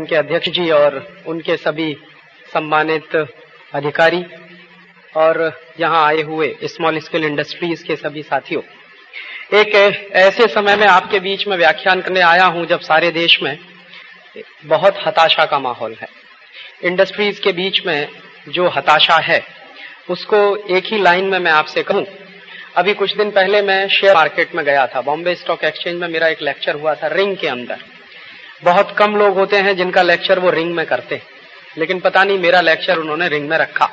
उनके अध्यक्ष जी और उनके सभी सम्मानित अधिकारी और यहाँ आए हुए स्मॉल स्केल इंडस्ट्रीज़ के सभी साथियों। एक ऐसे समय में आपके बीच में व्याख्यान करने आया हूँ जब सारे देश में बहुत हताशा का माहौल है। इंडस्ट्रीज़ के बीच में जो हताशा है, उसको एक ही लाइन में मैं आपसे कहूँ। अभी कुछ दिन पहले मैं शेयर मार्केट में गया था, बॉम्बे स्टॉक एक्सचेंज में मेरा एक लेक्चर हुआ था रिंग के अंदर। बहुत कम लोग होते हैं जिनका लेक्चर वो रिंग में करते हैं। लेकिन पता नहीं मेरा लेक्चर उन्होंने रिंग में रखा।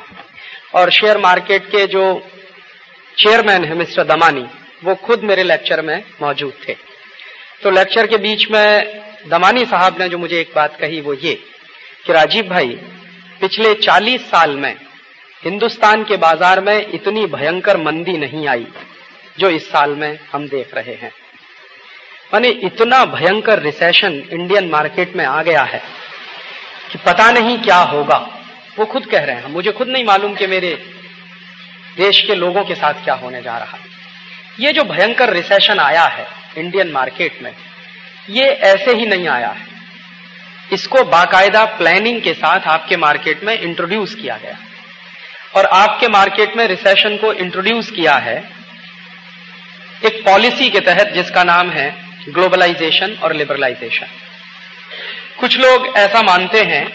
और शेयर मार्केट के जो चेयरमैन है, मिस्टर दमानी, वो खुद मेरे लेक्चर में मौजूद थे। तो लेक्चर के बीच में दमानी साहब ने जो मुझे एक बात कही, वो ये कि राजीव भाई, पिछले 40 साल में हिंदुस्तान के बाज़ार में इतनी भयंकर मंदी नहीं आई, जो इस साल में हम देख रहे हैं। माने इतना भयंकर रिसेशन इंडियन मार्केट में आ गया है कि पता नहीं क्या होगा। वो खुद कह रहे हैं, मुझे खुद नहीं मालूम कि मेरे देश के लोगों के साथ क्या होने जा रहा है। ये जो भयंकर रिसेशन आया है इंडियन मार्केट में, ये ऐसे ही नहीं आया है। इसको बाकायदा प्लानिंग के साथ आपके मार्केट में इंट्रोड्यूस किया गया। और आपके मार्केट में रिसेशन को इंट्रोड्यूस किया है एक पॉलिसी के तहत जिसका नाम है ग्लोबलाइजेशन और लिबरलाइजेशन। कुछ लोग ऐसा मानते हैं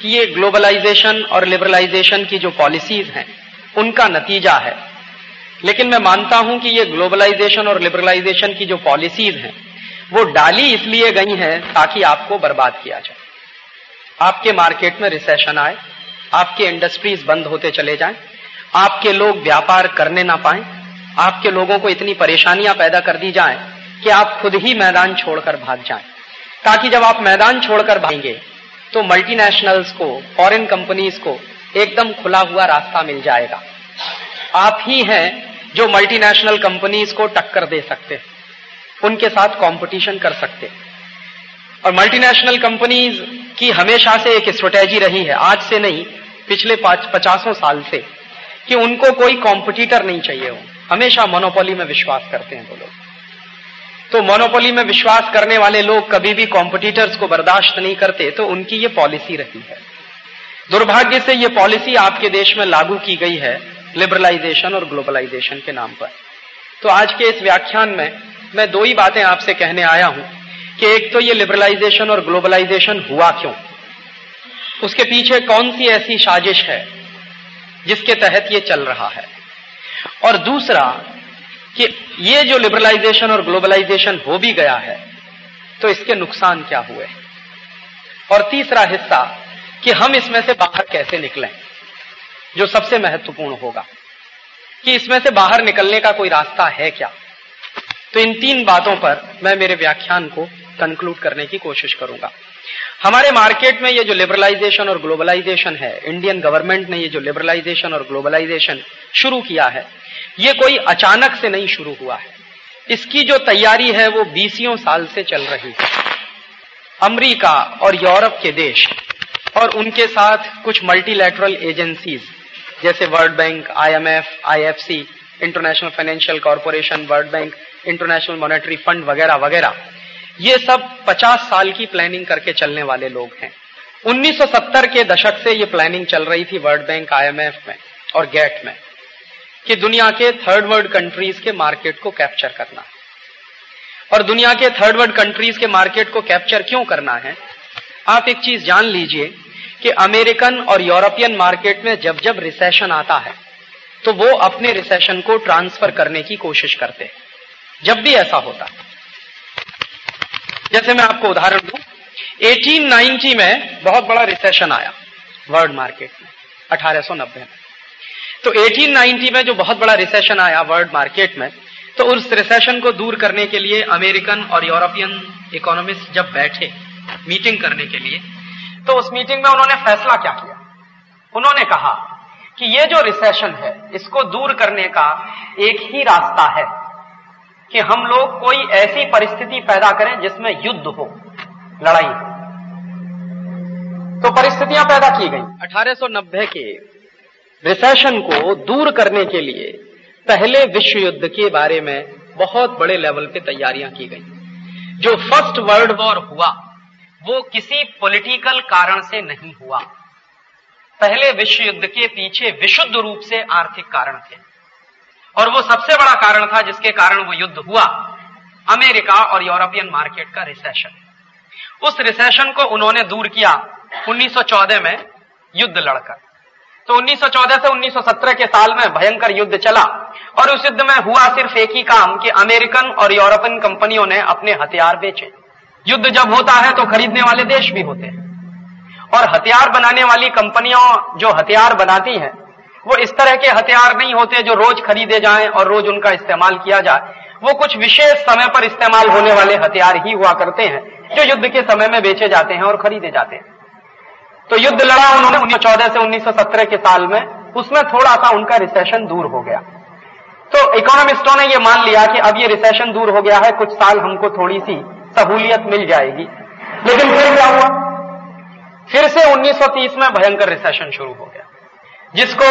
कि ये ग्लोबलाइजेशन और लिबरलाइजेशन की जो पॉलिसीज़ हैं उनका नतीजा है। लेकिन मैं मानता हूँ कि ये ग्लोबलाइजेशन और लिबरलाइजेशन की जो पॉलिसीज़ हैं वो डाली इसलिए गई हैं ताकि आपको बर्बाद किया जाए। आपके मार्केट में रिसेशन आए आपके इंडस्ट्रीज़ बंद होते चले जाएँ, आपके लोग व्यापार करने ना पाए आपके लोगों को इतनी परेशानियाँ पैदा कर दी जाएँ कि आप खुद ही मैदान छोड़कर भाग जाएँ। ताकि जब आप मैदान छोड़कर भागेंगे तो मल्टीनेशनल्स को फॉरेन कंपनीज़ को एकदम खुला हुआ रास्ता मिल जाएगा। आप ही हैं जो मल्टीनेशनल कंपनीज़ को टक्कर दे सकते उनके साथ कंपटीशन कर सकते और मल्टीनेशनल कंपनीज़ की हमेशा से एक स्ट्रेटेजी रही है, आज से नहीं, पिछले पचासों साल से, कि उनको कोई कॉम्पिटिटर नहीं चाहिए। हो हमेशा मोनोपोली में विश्वास करते हैं वो लोग। तो मोनोपोली में विश्वास करने वाले लोग कभी भी कॉम्पिटिटर्स को बर्दाश्त नहीं करते तो उनकी ये पॉलिसी रही है। दुर्भाग्य से ये पॉलिसी आपके देश में लागू की गई है लिबरलाइजेशन और ग्लोबलाइजेशन के नाम पर। तो आज के इस व्याख्यान में मैं दो ही बातें आपसे कहने आया हूँ कि एक तो ये लिबरलाइजेशन और ग्लोबलाइजेशन हुआ क्यों? उसके पीछे कौन सी ऐसी साजिश है जिसके तहत ये चल रहा है? और दूसरा कि ये जो लिबरलाइजेशन और ग्लोबलाइजेशन हो भी गया है तो इसके नुकसान क्या हुए? और तीसरा हिस्सा, कि हम इसमें से बाहर कैसे निकलें, जो सबसे महत्वपूर्ण होगा, कि इसमें से बाहर निकलने का कोई रास्ता है क्या? तो इन तीन बातों पर मैं मेरे व्याख्यान को कंक्लूड करने की कोशिश करूँगा। हमारे मार्केट में ये जो लिबरलाइजेशन और ग्लोबलाइजेशन है, इंडियन गवर्नमेंट ने ये जो लिबरलाइजेशन और ग्लोबलाइजेशन शुरू किया है, ये कोई अचानक से नहीं शुरू हुआ है। इसकी जो तैयारी है वो बीसियों साल से चल रही है। अमरीका और यूरोप के देश और उनके साथ कुछ मल्टीलैटरल एजेंसीज जैसे World Bank IMF IFC International Financial Corporation World Bank International Monetary Fund वगैरह वगैरह। ये सब 50 साल की प्लानिंग करके चलने वाले लोग हैं। 1970 के दशक से ये प्लानिंग चल रही थी वर्ल्ड बैंक आईएमएफ में और गेट में कि दुनिया के थर्ड वर्ल्ड कंट्रीज़ के मार्केट को कैप्चर करना। और दुनिया के थर्ड वर्ल्ड कंट्रीज़ के मार्केट को कैप्चर क्यों करना है? आप एक चीज़ जान लीजिए कि अमेरिकन और यूरोपियन मार्केट में जब जब रिसेशन आता है तो वो अपने रिसेशन को ट्रांसफ़र करने की कोशिश करते हैं। जब भी ऐसा होता है। जैसे मैं आपको उदाहरण दू 1890 में बहुत बड़ा रिसेशन आया वर्ल्ड मार्केट में 1890 में। तो 1890 में जो बहुत बड़ा रिसेशन आया वर्ल्ड मार्केट में तो उस रिसेशन को दूर करने के लिए अमेरिकन और यूरोपियन इकोनॉमिस्ट जब बैठे मीटिंग करने के लिए तो उस मीटिंग में उन्होंने फैसला क्या किया? उन्होंने कहा कि ये जो रिसेशन है, इसको दूर करने का एक ही रास्ता है। कि हम लोग कोई ऐसी परिस्थिति पैदा करें जिसमें युद्ध हो, लड़ाई तो परिस्थितियाँ पैदा की गई। 1890 के रिसेशन को दूर करने के लिए पहले विश्व युद्ध के बारे में बहुत बड़े लेवल पे तैयारियाँ की गई। जो फ़र्स्ट वर्ल्ड वॉर हुआ, वो किसी पॉलिटिकल कारण से नहीं हुआ। पहले विश्व युद्ध के पीछे विशुद्ध रूप से आर्थिक कारण थे। और वो सबसे बड़ा कारण था जिसके कारण वो युद्ध हुआ, अमेरिका और यूरोपियन मार्केट का रिसेशन। उस रिसेशन को उन्होंने दूर किया 1914 में युद्ध लड़कर। तो 1914 से 1917 के साल में भयंकर युद्ध चला और उस युद्ध में हुआ सिर्फ़ एक ही काम कि अमेरिकन और यूरोपियन कंपनियों ने अपने हथियार बेचे। युद्ध जब होता है तो खरीदने वाले देश भी होते हैं। और हथियार बनाने वाली कंपनियाँ जो हथियार बनाती हैं वो इस तरह के हथियार नहीं होते जो रोज खरीदे जाएँ और रोज उनका इस्तेमाल किया जाए। वो कुछ विशेष समय पर इस्तेमाल होने वाले हथियार ही हुआ करते हैं, जो युद्ध के समय में बेचे जाते हैं और खरीदे जाते हैं। तो युद्ध लड़ा उन्होंने उन्नीस चौदह से 1917 के साल में, उसमें थोड़ा सा उनका रिसेशन दूर हो गया। तो इकोनॉमिस्टों ने यह मान लिया कि अब ये रिसेशन दूर हो गया है, कुछ साल हमको थोड़ी सी सहूलियत मिल जाएगी। लेकिन फिर क्या हुआ? फिर से 1930 में भयंकर रिसेशन शुरू हो गया। जिसको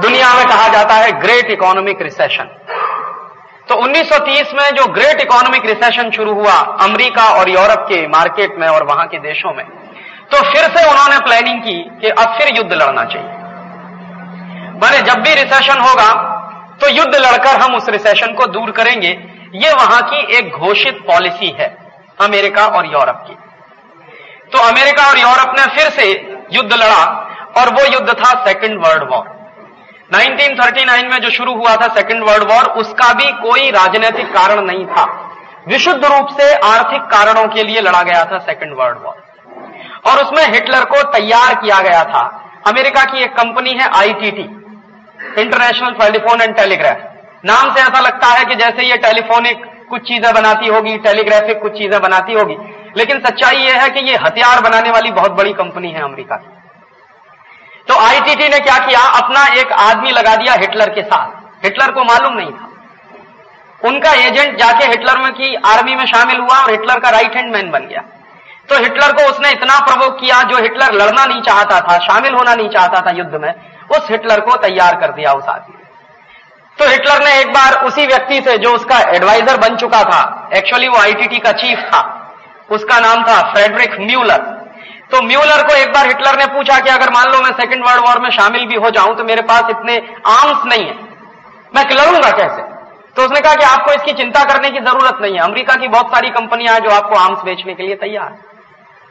दुनिया में कहा जाता है ग्रेट इकोनॉमिक रिसेशन तो 1930 में जो ग्रेट इकोनॉमिक रिसेशन शुरू हुआ, अमेरिका और यूरोप के मार्केट में और वहाँ के देशों में तो फिर से उन्होंने प्लानिंग की कि अब फिर युद्ध लड़ना चाहिए। माने जब भी रिसेशन होगा तो युद्ध लड़कर हम उस रिसेशन को दूर करेंगे। ये वहाँ की एक घोषित पॉलिसी है, अमेरिका और यूरोप की। तो अमेरिका और यूरोप ने फिर से युद्ध लड़ा और वो युद्ध था सेकंड वर्ल्ड वॉर 1939 में जो शुरू हुआ था सेकंड वर्ल्ड वॉर उसका भी कोई राजनीतिक कारण नहीं था। विशुद्ध रूप से आर्थिक कारणों के लिए लड़ा गया था सेकंड वर्ल्ड वॉर और उसमें हिटलर को तैयार किया गया था। अमेरिका की एक कंपनी है ITT International Telephone and Telegraph नाम से ऐसा लगता है कि जैसे ये टेलीफोनिक कुछ चीज़ें बनाती होगी, टेलीग्राफिक कुछ चीज़ें बनाती होगी। लेकिन सच्चाई यह है कि ये हथियार बनाने वाली बहुत बड़ी कंपनी है अमेरिका की। तो आईटीटी ने क्या किया? अपना एक आदमी लगा दिया हिटलर के साथ। हिटलर को मालूम नहीं था। उनका एजेंट जाके हिटलर में की आर्मी में शामिल हुआ और हिटलर का राइट हैंड मैन बन गया। तो हिटलर को उसने इतना प्रवोक किया, जो हिटलर लड़ना नहीं चाहता था, शामिल होना नहीं चाहता था युद्ध में, उस हिटलर को तैयार कर दिया उस आदमी तो हिटलर ने एक बार उसी व्यक्ति से, जो उसका एडवाइजर बन चुका था एक्चुअली वो आईटीटी का चीफ था, उसका नाम था फ्रेडरिक म्यूलर तो म्यूलर को एक बार हिटलर ने पूछा कि अगर मान लो मैं सेकेंड वर्ल्ड वॉर में शामिल भी हो जाऊँ तो मेरे पास इतने आर्म्स नहीं है। मैं लड़ूँगा कैसे? तो उसने कहा कि आपको इसकी चिंता करने की ज़रूरत नहीं है। अमेरिका की बहुत सारी कंपनियाँ हैं जो आपको आर्म्स बेचने के लिए तैयार है।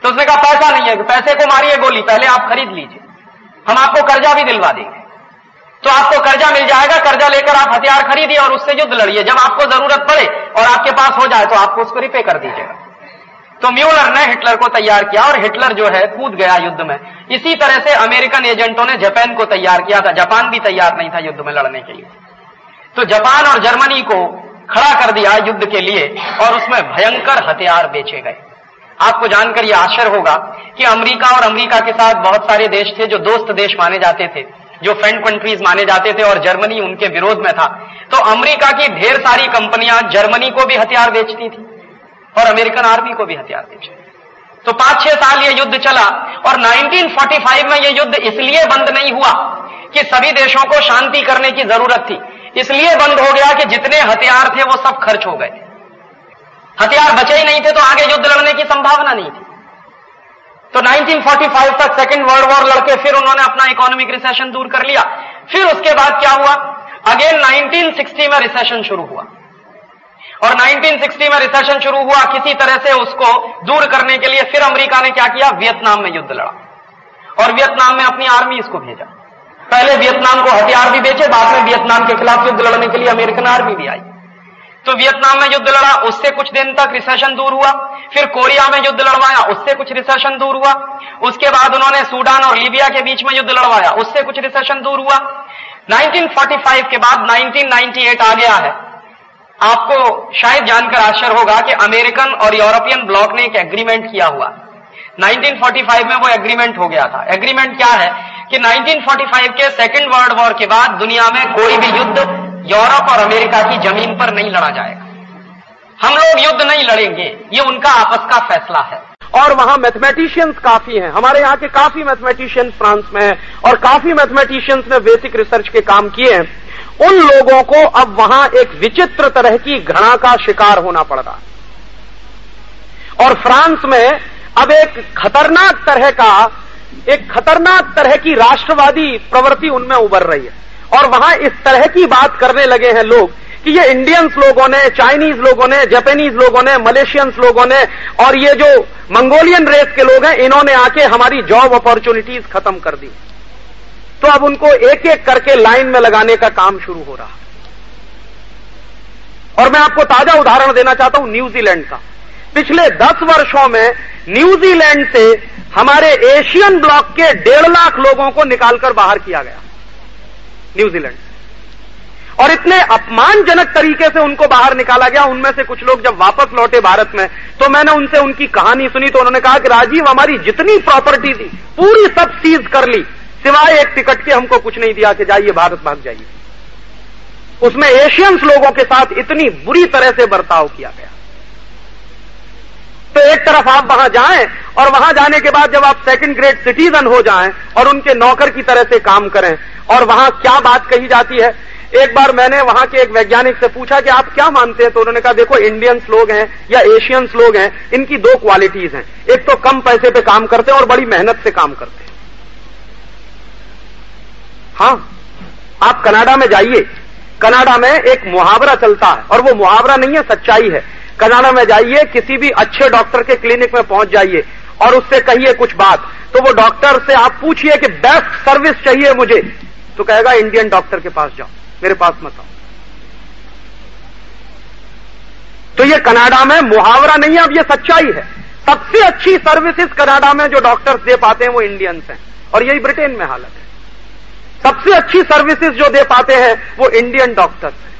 तो उसने कहा, पैसा नहीं है, पैसे को मारिए गोली, पहले आप खरीद लीजिए। हम आपको कर्जा भी दिलवा देंगे। तो आपको कर्जा मिल जाएगा, कर्जा लेकर आप हथियार खरीदिए और उससे युद्ध लड़िए। जब आपको ज़रूरत पड़े और आपके पास हो जाए तो आपको उसको रिपे कर दीजिएगा। तो म्यूलर ने हिटलर को तैयार किया और हिटलर जो है कूद गया युद्ध में। इसी तरह से अमेरिकन एजेंटों ने जापान को तैयार किया था। जापान भी तैयार नहीं था युद्ध में लड़ने के लिए। तो जापान और जर्मनी को खड़ा कर दिया युद्ध के लिए और उसमें भयंकर हथियार बेचे गए। आपको जानकर यह आश्चर्य होगा कि अमेरिका और अमेरिका के साथ बहुत सारे देश थे जो दोस्त देश माने जाते थे, जो फ्रेंड कंट्रीज़ माने जाते थे और जर्मनी उनके विरोध में था। तो अमेरिका की ढेर सारी कंपनियाँ जर्मनी को भी हथियार बेचती थी। और अमेरिकन आर्मी को भी हथियार बेचे तो पाँच छह साल ये युद्ध चला और 1945 में ये युद्ध इसलिए बंद नहीं हुआ कि सभी देशों को शांति करने की ज़रूरत थी। इसलिए बंद हो गया कि जितने हथियार थे वो सब खर्च हो गए। हथियार बचे ही नहीं थे तो आगे युद्ध लड़ने की संभावना नहीं थी। तो 1945 तक सेकेंड वर्ल्ड वॉर लड़के फिर उन्होंने अपना इकोनॉमिक रिसेशन दूर कर लिया। फिर उसके बाद क्या हुआ? अगेन 1960 में रिसेशन शुरू हुआ। और 1960 में रिसेशन शुरू हुआ, किसी तरह से उसको दूर करने के लिए फिर अमेरिका ने क्या किया? वियतनाम में युद्ध लड़ा। और वियतनाम में अपनी आर्मी इसको भेजा। पहले वियतनाम को हथियार भी बेचे, बाद में वियतनाम के खिलाफ युद्ध लड़ने के लिए अमेरिकन आर्मी भी आई। तो वियतनाम में युद्ध लड़ा, उससे कुछ दिन तक रिसेशन दूर हुआ। फिर कोरिया में युद्ध लड़वाया, उससे कुछ रिसेशन दूर हुआ। उसके बाद उन्होंने सूडान और लीबिया के बीच में युद्ध लड़वाया, उससे कुछ रिसेशन दूर हुआ। 1945 के बाद 1998 आ गया है। आपको शायद जानकर आश्चर्य होगा कि अमेरिकन और यूरोपियन ब्लॉक ने एक एग्रीमेंट किया हुआ। 1945 में वो एग्रीमेंट हो गया था। एग्रीमेंट क्या है? कि 1945 के सेकेंड वर्ल्ड वॉर के बाद दुनिया में कोई भी युद्ध यूरोप और अमेरिका की ज़मीन पर नहीं लड़ा जाएगा। हम लोग युद्ध नहीं लड़ेंगे। ये उनका आपस का फैसला है। और वहाँ मैथमेटिशियंस काफ़ी हैं। हमारे यहाँ के काफ़ी मैथमेटिशियंस फ्रांस में हैं और काफ़ी मैथमेटिशियंस ने बेसिक रिसर्च के काम किए हैं। उन लोगों को अब वहाँ एक विचित्र तरह की घृणा का शिकार होना पड़ रहा और फ्रांस में अब एक खतरनाक तरह का, एक खतरनाक तरह की राष्ट्रवादी प्रवृत्ति उनमें उभर रही है। और वहाँ इस तरह की बात करने लगे हैं लोग कि ये इंडियंस लोगों ने चाइनीज़ लोगों ने जापानीज लोगों ने मलेशियंस लोगों ने, और ये जो मंगोलियन रेस के लोग हैं, इन्होंने आके हमारी जॉब अपॉर्चुनिटीज़ खत्म कर दी। तो अब उनको एक एक करके लाइन में लगाने का काम शुरू हो रहा। और मैं आपको ताज़ा उदाहरण देना चाहता हूँ न्यूजीलैंड का। पिछले दस वर्षों में न्यूजीलैंड से हमारे एशियन ब्लॉक के डेढ़ लाख लोगों को निकालकर बाहर किया गया, न्यूजीलैंड। और इतने अपमानजनक तरीके से उनको बाहर निकाला गया, उनमें से कुछ लोग जब वापस लौटे भारत में तो मैंने उनसे उनकी कहानी सुनी तो उन्होंने कहा कि राजीव, हमारी जितनी प्रॉपर्टी थी, पूरी सब सीज कर ली। सिवाय एक टिकट के हमको कुछ नहीं दिया कि जाइए भारत भाग जाइए। उसमें एशियंस लोगों के साथ इतनी बुरी तरह से बर्ताव किया गया। तो एक तरफ़ आप वहाँ जाएँ और वहाँ जाने के बाद जब आप सेकंड ग्रेड सिटीजन हो जाएँ और उनके नौकर की तरह से काम करें, और वहाँ क्या बात कही जाती है? एक बार मैंने वहाँ के एक वैज्ञानिक से पूछा कि आप क्या मानते हैं? तो उन्होंने कहा, देखो इंडियंस लोग हैं या एशियंस लोग हैं, इनकी दो क्वालिटीज हैं। एक तो कम पैसे पे काम करते हैं और बड़ी मेहनत से काम करते हैं। हाँ, आप कनाडा में जाइए। कनाडा में एक मुहावरा चलता है, और वो मुहावरा नहीं है, सच्चाई है। कनाडा में जाइए, किसी भी अच्छे डॉक्टर के क्लिनिक में पहुँच जाइए, और उससे कहिए कुछ बात। तो वो डॉक्टर से आप पूछिए कि बेस्ट सर्विस चाहिए मुझे। तो कहेगा, इंडियन डॉक्टर के पास जाओ, मेरे पास मत आओ। तो ये कनाडा में मुहावरा नहीं है, अब ये सच्चाई है। सबसे अच्छी सर्विसेज़ कनाडा में जो डॉक्टर्स दे पाते हैं, वो इंडियंस हैं, और यही ब्रिटेन में हालत है। सबसे अच्छी सर्विसेज़ जो दे पाते हैं वो इंडियन डॉक्टर्स हैं।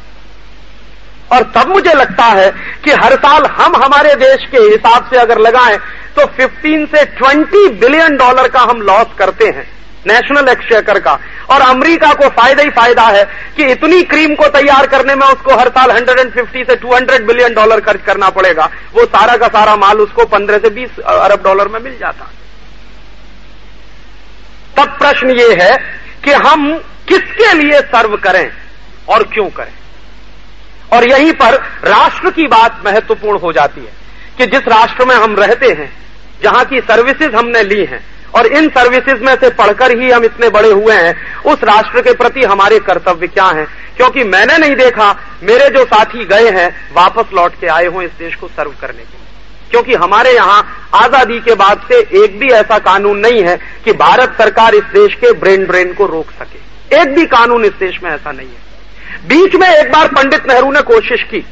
और तब मुझे लगता है कि हर साल हम हमारे देश के हिसाब से अगर लगाएँ तो 15 से 20 बिलियन डॉलर का हम लॉस करते हैं नेशनल एक्सचेकर का। और अमेरिका को फ़ायदा ही फ़ायदा है कि इतनी क्रीम को तैयार करने में उसको हर साल 150 से 200 बिलियन डॉलर खर्च करना पड़ेगा। वो सारा का सारा माल उसको 15 से 20 अरब डॉलर में मिल जाता। तब प्रश्न ये है कि हम किसके लिए सर्व करें और क्यों करें। और यहीं पर राष्ट्र की बात महत्वपूर्ण हो जाती है कि जिस राष्ट्र में हम रहते हैं, जहाँ की सर्विसेज़ हमने ली हैं, और इन सर्विसेज़ में से पढ़कर ही हम इतने बड़े हुए हैं, उस राष्ट्र के प्रति हमारे कर्तव्य क्या हैं? क्योंकि मैंने नहीं देखा, मेरे जो साथी गए हैं, वापस लौट के आए हों इस देश को सर्व करने के लिए। क्योंकि हमारे यहाँ आज़ादी के बाद से एक भी ऐसा कानून नहीं है कि भारत सरकार इस देश के ब्रेन ड्रेन को रोक सके। एक भी कानून इस देश में ऐसा नहीं है। बीच में एक बार पंडित नेहरू ने कोशिश की,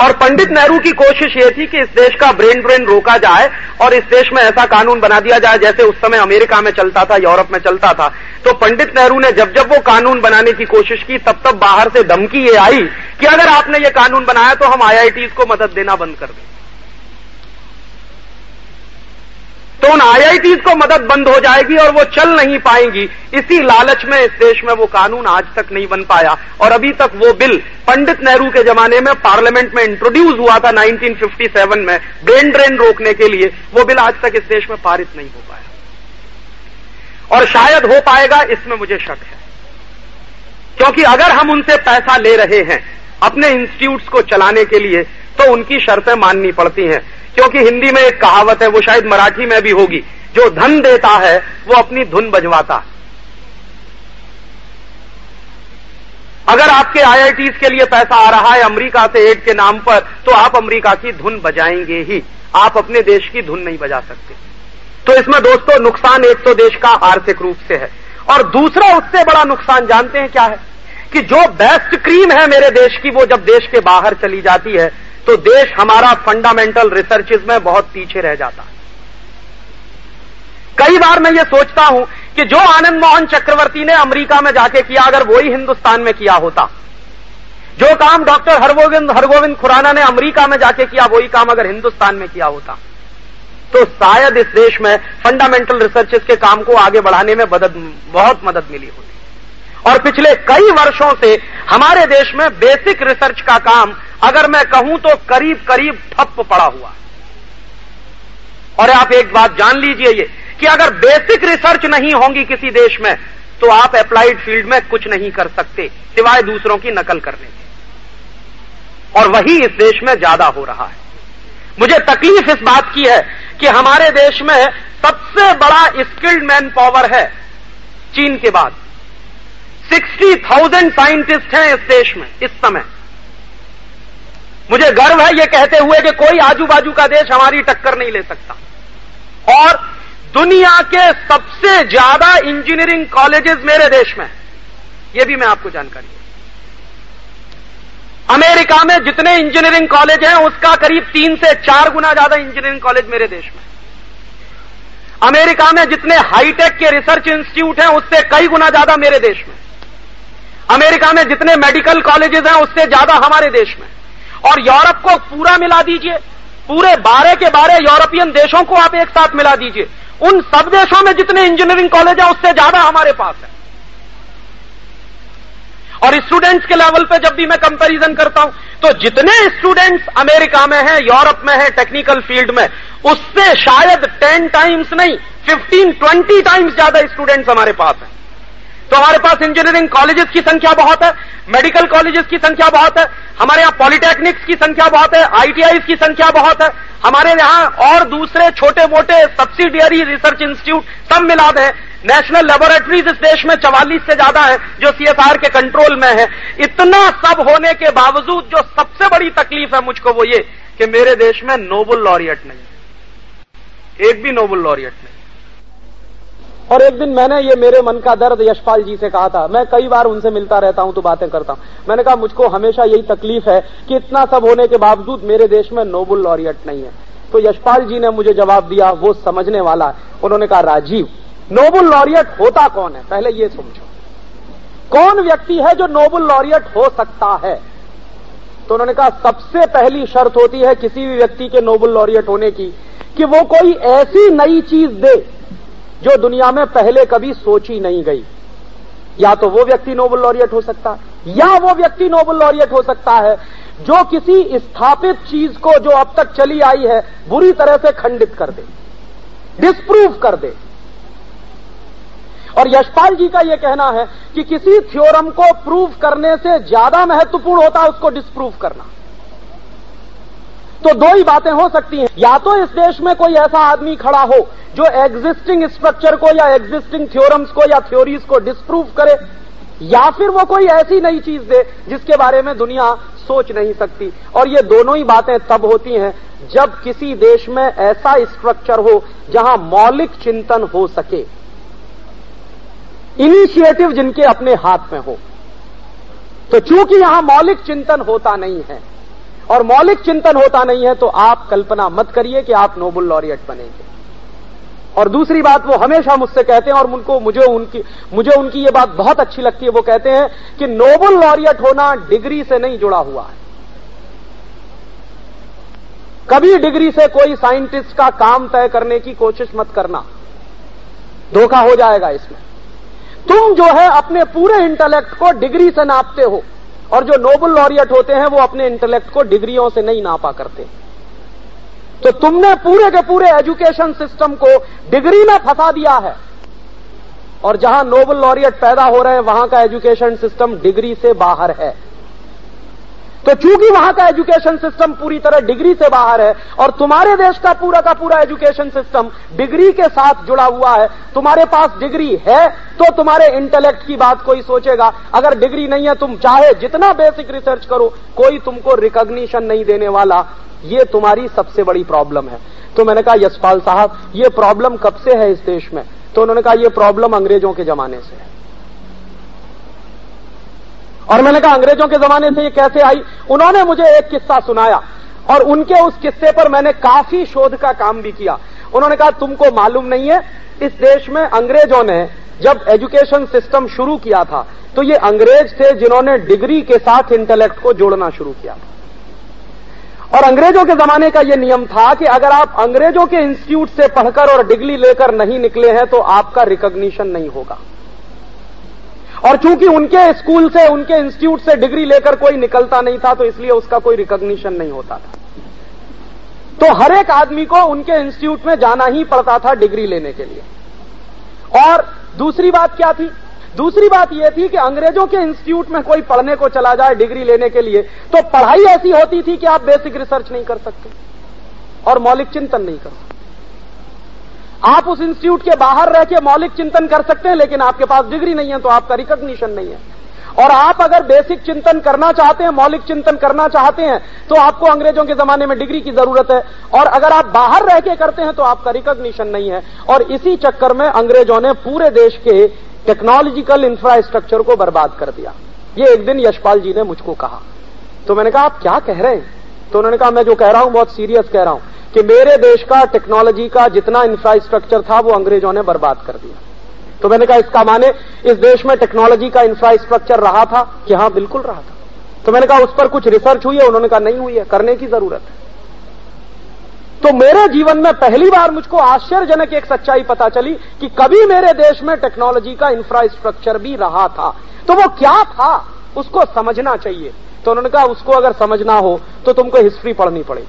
और पंडित नेहरू की कोशिश ये थी कि इस देश का ब्रेन ड्रेन रोका जाए और इस देश में ऐसा कानून बना दिया जाए जैसे उस समय अमेरिका में चलता था, यूरोप में चलता था। तो पंडित नेहरू ने जब जब वो कानून बनाने की कोशिश की, तब तब बाहर से धमकी ये आई कि अगर आपने ये कानून बनाया तो हम आईआईटीज को मदद देना बंद कर दें। तो उन आईआईटीज को मदद बंद हो जाएगी और वो चल नहीं पाएँगी। इसी लालच में इस देश में वो कानून आज तक नहीं बन पाया। और अभी तक वो बिल पंडित नेहरू के जमाने में पार्लियामेंट में इंट्रोड्यूस हुआ था 1957 में, ब्रेन ड्रेन रोकने के लिए। वो बिल आज तक इस देश में पारित नहीं हो पाया। और शायद हो पाएगा, इसमें मुझे शक है। क्योंकि अगर हम उनसे पैसा ले रहे हैं, अपने इंस्टीट्यूट्स को चलाने के लिए तो उनकी शर्तें माननी पड़ती हैं। क्योंकि हिंदी में एक कहावत है, वो शायद मराठी में भी होगी। जो धन देता है, वो अपनी धुन बजवाता है। अगर आपके आईआईटीज के लिए पैसा आ रहा है, अमेरिका से एड के नाम पर तो आप अमेरिका की धुन बजाएँगे ही। आप अपने देश की धुन नहीं बजा सकते। तो इसमें दोस्तों, नुकसान एक तो देश का आर्थिक रूप से है। और दूसरा, उससे बड़ा नुकसान जानते हैं क्या है? कि जो बेस्ट क्रीम है मेरे देश की, वो जब देश के बाहर चली जाती है तो देश हमारा फंडामेंटल रिसर्चेज में बहुत पीछे रह जाता है। कई बार मैं ये सोचता हूँ कि जो आनंद मोहन चक्रवर्ती ने अमेरिका में जाके किया, अगर वही हिंदुस्तान में किया होता। जो काम डॉक्टर हरगोविंद हरगोविंद खुराना ने अमेरिका में जाके किया, वही काम अगर हिंदुस्तान में किया होता। तो शायद इस देश में फंडामेंटल रिसर्चेस के काम को आगे बढ़ाने में मदद, बहुत मदद मिली होती। और पिछले कई वर्षों से हमारे देश में बेसिक रिसर्च का काम, अगर मैं कहूँ तो करीब करीब ठप पड़ा हुआ। और आप एक बात जान लीजिए ये, कि अगर बेसिक रिसर्च नहीं होंगी किसी देश में तो आप अप्लाइड फ़ील्ड में कुछ नहीं कर सकते, सिवाय दूसरों की नकल करने के। और वही इस देश में ज़्यादा हो रहा है। मुझे तकलीफ़ इस बात की है कि हमारे देश में सबसे बड़ा स्किल्ड मैन पावर है चीन के बाद। सिक्सटी थाउज़ेंड साइंटिस्ट हैं इस देश में, इस समय। मुझे गर्व है यह कहते हुए कि कोई आजू बाजू का देश हमारी टक्कर नहीं ले सकता। और दुनिया के सबसे ज़्यादा इंजीनियरिंग कॉलेजेस मेरे देश में यह भी मैं आपको जानकारी अमेरिका में जितने इंजीनियरिंग कॉलेज हैं, उसका करीब तीन से चार गुना ज़्यादा इंजीनियरिंग कॉलेज मेरे देश में। अमेरिका में जितने हाईटेक के रिसर्च इंस्टीट्यूट हैं, उससे कई गुना ज़्यादा मेरे देश में। अमेरिका में जितने मेडिकल कॉलेजेस हैं, उससे ज़्यादा हमारे देश में। और यूरोप को पूरा मिला दीजिए। पूरे बारह के बारह यूरोपियन देशों को आप एक साथ मिला दीजिए। उन सब देशों में जितने इंजीनियरिंग कॉलेज हैं, उससे ज़्यादा हमारे पास है। और स्टूडेंट्स के लेवल पे जब भी मैं कंपैरिजन करता हूँ तो जितने स्टूडेंट्स अमेरिका में हैं, यूरोप में हैं, टेक्निकल फ़ील्ड में, उससे शायद टेन टाइम्स नहीं, फिफ्टीन, ट्वेंटी टाइम्स ज़्यादा स्टूडेंट्स हमारे पास हैं। तो हमारे पास इंजीनियरिंग कॉलेजेस की संख्या बहुत है मेडिकल कॉलेजेस की संख्या बहुत है, हमारे यहाँ पॉलिटेक्निक्स की संख्या बहुत है आईटीआईज की संख्या बहुत है, हमारे यहाँ और दूसरे छोटे मोटे सब्सिडियरी रिसर्च इंस्टीट्यूट सब मिला दें नेशनल लेबोरेटरीज इस देश में चवालीस से ज़्यादा है, जो सीएसआर के कंट्रोल में है। इतना सब होने के बावजूद जो सबसे बड़ी तकलीफ़ है मुझको वो ये कि मेरे देश में नोबल लॉरियट नहीं एक भी नोबल लॉरियट नहीं और एक दिन मैंने ये मेरे मन का दर्द यशपाल जी से कहा था। मैं कई बार उनसे मिलता रहता हूँ तो बातें करता हूँ। मैंने कहा, मुझको हमेशा यही तकलीफ़ है कि इतना सब होने के बावजूद मेरे देश में नोबल लॉरियट नहीं है। तो यशपाल जी ने मुझे जवाब दिया, वो समझने वाला है। उन्होंने कहा, राजीव, नोबल लॉरियट होता कौन है? पहले ये समझो। कौन व्यक्ति है जो नोबल लॉरियट हो सकता है? तो उन्होंने कहा, सबसे पहली शर्त होती है किसी भी व्यक्ति के नोबल लॉरियट होने की कि वो कोई ऐसी नई चीज़ दे जो दुनिया में पहले कभी सोची नहीं गई। या तो वो व्यक्ति नोबल लॉरियट हो सकता है या वो व्यक्ति नोबल लॉरियट हो सकता है, जो किसी स्थापित चीज़ को जो अब तक चली आई है, बुरी तरह से खंडित कर दे डिस्प्रूव कर दे। और यशपाल जी का यह कहना है कि किसी थ्योरम को प्रूव करने से ज़्यादा महत्वपूर्ण होता है उसको डिस्प्रूव करना। तो दो ही बातें हो सकती हैं। या तो इस देश में कोई ऐसा आदमी खड़ा हो जो एग्जिस्टिंग स्ट्रक्चर को या एग्जिस्टिंग थ्योरम्स को या थ्योरीज को डिस्प्रूव करे, या फिर वो कोई ऐसी नई चीज़ दे जिसके बारे में दुनिया सोच नहीं सकती। और ये दोनों ही बातें तब होती हैं जब किसी देश में ऐसा स्ट्रक्चर हो जहाँ मौलिक चिंतन हो सके। इनिशिएटिव जिनके अपने हाथ में हो। तो चूँकि यहाँ मौलिक चिंतन होता नहीं है और मौलिक चिंतन होता नहीं है तो आप कल्पना मत करिए कि आप नोबल लॉरियट बनेंगे। और दूसरी बात, वो हमेशा मुझसे कहते हैं, और उनको मुझे उनकी मुझे उनकी ये बात बहुत अच्छी लगती है। वो कहते हैं कि नोबल लॉरियट होना डिग्री से नहीं जुड़ा हुआ है। कभी डिग्री से कोई साइंटिस्ट का काम तय करने की कोशिश मत करना। धोखा हो जाएगा इसमें। तुम जो है अपने पूरे इंटेलेक्ट को डिग्री से नापते हो। और जो नोबल लॉरियट होते हैं, वो अपने इंटेलेक्ट को डिग्रियों से नहीं नापा करते। तो तुमने पूरे के पूरे एजुकेशन सिस्टम को डिग्री में फंसा दिया है। और जहाँ नोबल लॉरियट पैदा हो रहे हैं, वहाँ का एजुकेशन सिस्टम डिग्री से बाहर है। तो चूँकि वहाँ का एजुकेशन सिस्टम पूरी तरह डिग्री से बाहर है, और तुम्हारे देश का पूरा का पूरा एजुकेशन सिस्टम डिग्री के साथ जुड़ा हुआ है, तुम्हारे पास डिग्री है तो तुम्हारे इंटेलेक्ट की बात कोई सोचेगा। अगर डिग्री नहीं है, तुम चाहे जितना बेसिक रिसर्च करो, कोई तुमको रिकॉग्निशन नहीं देने वाला। ये तुम्हारी सबसे बड़ी प्रॉब्लम है। तो मैंने कहा, यशपाल साहब, ये प्रॉब्लम कब से है इस देश में? तो उन्होंने कहा, ये प्रॉब्लम अंग्रेज़ों के जमाने से है। और मैंने कहा, अंग्रेज़ों के जमाने से ये कैसे आई? उन्होंने मुझे एक किस्सा सुनाया और उनके उस किस्से पर मैंने काफ़ी शोध का काम भी किया। उन्होंने कहा, तुमको मालूम नहीं है, इस देश में अंग्रेज़ों ने जब एजुकेशन सिस्टम शुरू किया था तो ये अंग्रेज़ थे जिन्होंने डिग्री के साथ इंटेलेक्ट को जोड़ना शुरू किया था। और अंग्रेज़ों के जमाने का यह नियम था कि अगर आप अंग्रेज़ों के इंस्टीट्यूट से पढ़कर और डिग्री लेकर नहीं निकले हैं तो आपका रिकॉग्निशन नहीं होगा। और चूँकि उनके स्कूल से, उनके इंस्टीट्यूट से डिग्री लेकर कोई निकलता नहीं था तो इसलिए उसका कोई रिकॉग्निशन नहीं होता था। तो हर एक आदमी को उनके इंस्टीट्यूट में जाना ही पड़ता था डिग्री लेने के लिए। और दूसरी बात क्या थी? दूसरी बात यह थी कि अंग्रेज़ों के इंस्टीट्यूट में कोई पढ़ने को चला जाए डिग्री लेने के लिए तो पढ़ाई ऐसी होती थी कि आप बेसिक रिसर्च नहीं कर सकते और मौलिक चिंतन नहीं कर सकते। आप उस इंस्टीट्यूट के बाहर रह के मौलिक चिंतन कर सकते हैं, लेकिन आपके पास डिग्री नहीं है तो आपका रिकॉग्निशन नहीं है। और आप अगर बेसिक चिंतन करना चाहते हैं, मौलिक चिंतन करना चाहते हैं तो आपको अंग्रेज़ों के जमाने में डिग्री की ज़रूरत है। और अगर आप बाहर रह के करते हैं तो आपका रिकॉग्निशन नहीं है। और इसी चक्कर में अंग्रेज़ों ने पूरे देश के टेक्नोलॉजिकल इंफ्रास्ट्रक्चर को बर्बाद कर दिया। ये एक दिन यशपाल जी ने मुझको कहा। तो मैंने कहा, आप क्या कह रहे हैं? तो उन्होंने कहा, मैं जो कह रहा हूँ, बहुत सीरियस कह रहा हूँ। कि मेरे देश का टेक्नोलॉजी का जितना इंफ्रास्ट्रक्चर था, वो अंग्रेज़ों ने बर्बाद कर दिया। तो मैंने कहा, इसका माने, इस देश में टेक्नोलॉजी का इंफ्रास्ट्रक्चर रहा था? कि हाँ बिल्कुल रहा था। तो मैंने कहा, उस पर कुछ रिसर्च हुई है? उन्होंने कहा, नहीं हुई है, करने की ज़रूरत है। तो मेरे जीवन में पहली बार मुझको आश्चर्यजनक एक सच्चाई पता चली कि कभी मेरे देश में टेक्नोलॉजी का इंफ्रास्ट्रक्चर भी रहा था। तो वो क्या था? उसको समझना चाहिए। तो उन्होंने कहा, उसको अगर समझना हो तो तुमको हिस्ट्री पढ़नी पड़ेगी।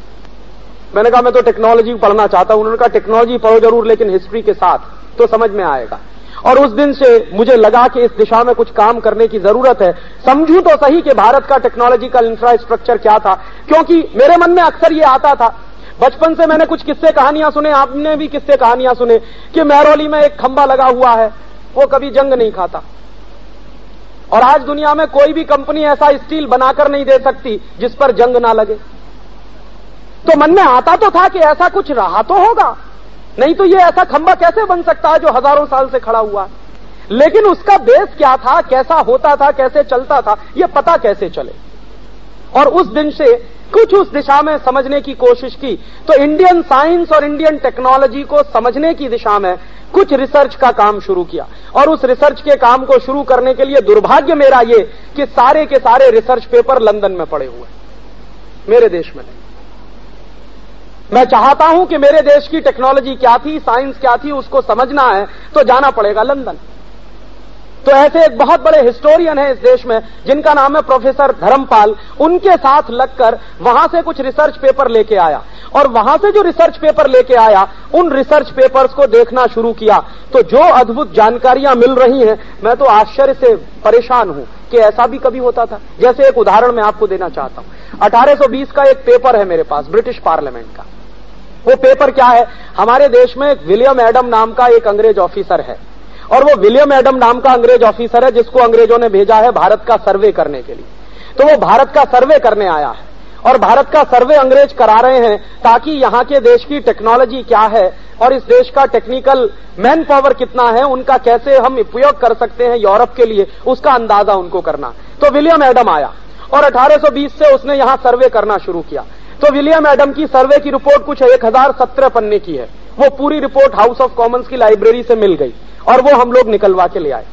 मैंने कहा, मैं तो टेक्नोलॉजी पढ़ना चाहता हूँ। उन्होंने कहा टेक्नोलॉजी पढ़ो ज़रूर, लेकिन हिस्ट्री के साथ तो समझ में आएगा। और उस दिन से मुझे लगा कि इस दिशा में कुछ काम करने की ज़रूरत है। समझू तो सही कि भारत का टेक्नोलॉजिकल इंफ्रास्ट्रक्चर क्या था, क्योंकि मेरे मन में अक्सर ये आता था। बचपन से मैंने कुछ किस्से कहानियाँ सुने, आपने भी किस्से कहानियाँ सुने, कि मैरोली में एक खंबा लगा हुआ है, वो कभी जंग नहीं खाता। और आज दुनिया में कोई भी कंपनी ऐसा स्टील बनाकर नहीं दे सकती, जिस पर जंग ना लगे। तो मन में आता तो था कि ऐसा कुछ रहा तो होगा। नहीं तो ये ऐसा खंबा कैसे बन सकता है जो हज़ारों साल से खड़ा हुआ? लेकिन उसका बेस क्या था, कैसा होता था, कैसे चलता था, ये पता कैसे चले? और उस दिन से कुछ उस दिशा में समझने की कोशिश की। तो इंडियन साइंस और इंडियन टेक्नोलॉजी को समझने की दिशा में कुछ रिसर्च का काम शुरू किया। और उस रिसर्च के काम को शुरू करने के लिए दुर्भाग्य मेरा ये कि सारे के सारे रिसर्च पेपर लंदन में पड़े हुए मेरे देश में नहीं। मैं चाहता हूँ कि मेरे देश की टेक्नोलॉजी क्या थी साइंस क्या थी, उसको समझना है तो जाना पड़ेगा लंदन। तो ऐसे एक बहुत बड़े हिस्टोरियन है इस देश में, जिनका नाम है प्रोफेसर धर्मपाल। उनके साथ लगकर वहाँ से कुछ रिसर्च पेपर लेके आया। और वहाँ से जो रिसर्च पेपर लेके आया, उन रिसर्च पेपर्स को देखना शुरू किया। तो जो अद्भुत जानकारियाँ मिल रही हैं, मैं तो आश्चर्य से परेशान हूँ कि ऐसा भी कभी होता था। जैसे एक उदाहरण मैं आपको देना चाहता हूँ। 1820 का एक पेपर है मेरे पास, ब्रिटिश पार्लियामेंट का। वो पेपर क्या है? हमारे देश में विलियम एडम नाम का एक अंग्रेज़ ऑफिसर है। और वो विलियम एडम नाम का अंग्रेज़ ऑफिसर है, जिसको अंग्रेज़ों ने भेजा है भारत का सर्वे करने के लिए। तो वो भारत का सर्वे करने आया है। और भारत का सर्वे अंग्रेज़ करा रहे हैं ताकि यहाँ के देश की टेक्नोलॉजी क्या है और इस देश का टेक्निकल मैन पावर कितना है, उनका कैसे हम उपयोग कर सकते हैं यूरोप के लिए, उसका अंदाज़ा उनको करना। तो विलियम एडम आया और 1820 से उसने यहाँ सर्वे करना शुरू किया। तो विलियम एडम की सर्वे की रिपोर्ट कुछ एक हज़ार सत्रह पन्ने की है। वो पूरी रिपोर्ट हाउस ऑफ़ कॉमन्स की लाइब्रेरी से मिल गई और वो हम लोग निकलवा के ले आए।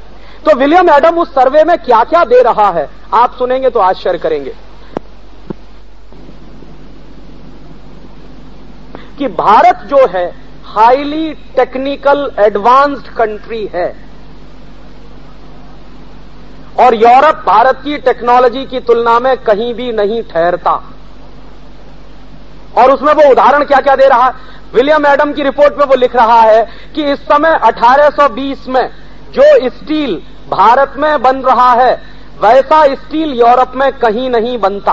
तो विलियम एडम उस सर्वे में क्या क्या दे रहा है, आप सुनेंगे तो आश्चर्य करेंगे। कि भारत जो है हाईली टेक्निकल एडवांस्ड कंट्री है। और यूरोप भारत की टेक्नोलॉजी की तुलना में कहीं भी नहीं ठहरता। और उसमें वो उदाहरण क्या क्या दे रहा? है विलियम एडम की रिपोर्ट में वो लिख रहा है कि इस समय 1820 में जो स्टील भारत में बन रहा है, वैसा स्टील यूरोप में कहीं नहीं बनता।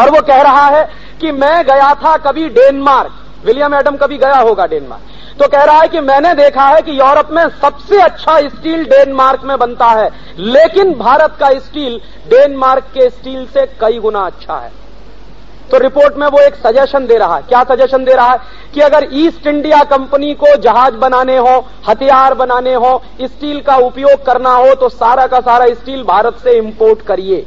और वो कह रहा है कि मैं गया था कभी डेनमार्क। विलियम एडम कभी गया होगा डेनमार्क। तो कह रहा है कि मैंने देखा है कि यूरोप में सबसे अच्छा स्टील डेनमार्क में बनता है, लेकिन भारत का स्टील डेनमार्क के स्टील से कई गुना अच्छा है। तो रिपोर्ट में वो एक सजेशन दे रहा है। क्या सजेशन दे रहा है? कि अगर ईस्ट इंडिया कंपनी को जहाज़ बनाने हो, हथियार बनाने हो, स्टील का उपयोग करना हो तो सारा का सारा स्टील भारत से इंपोर्ट करिए।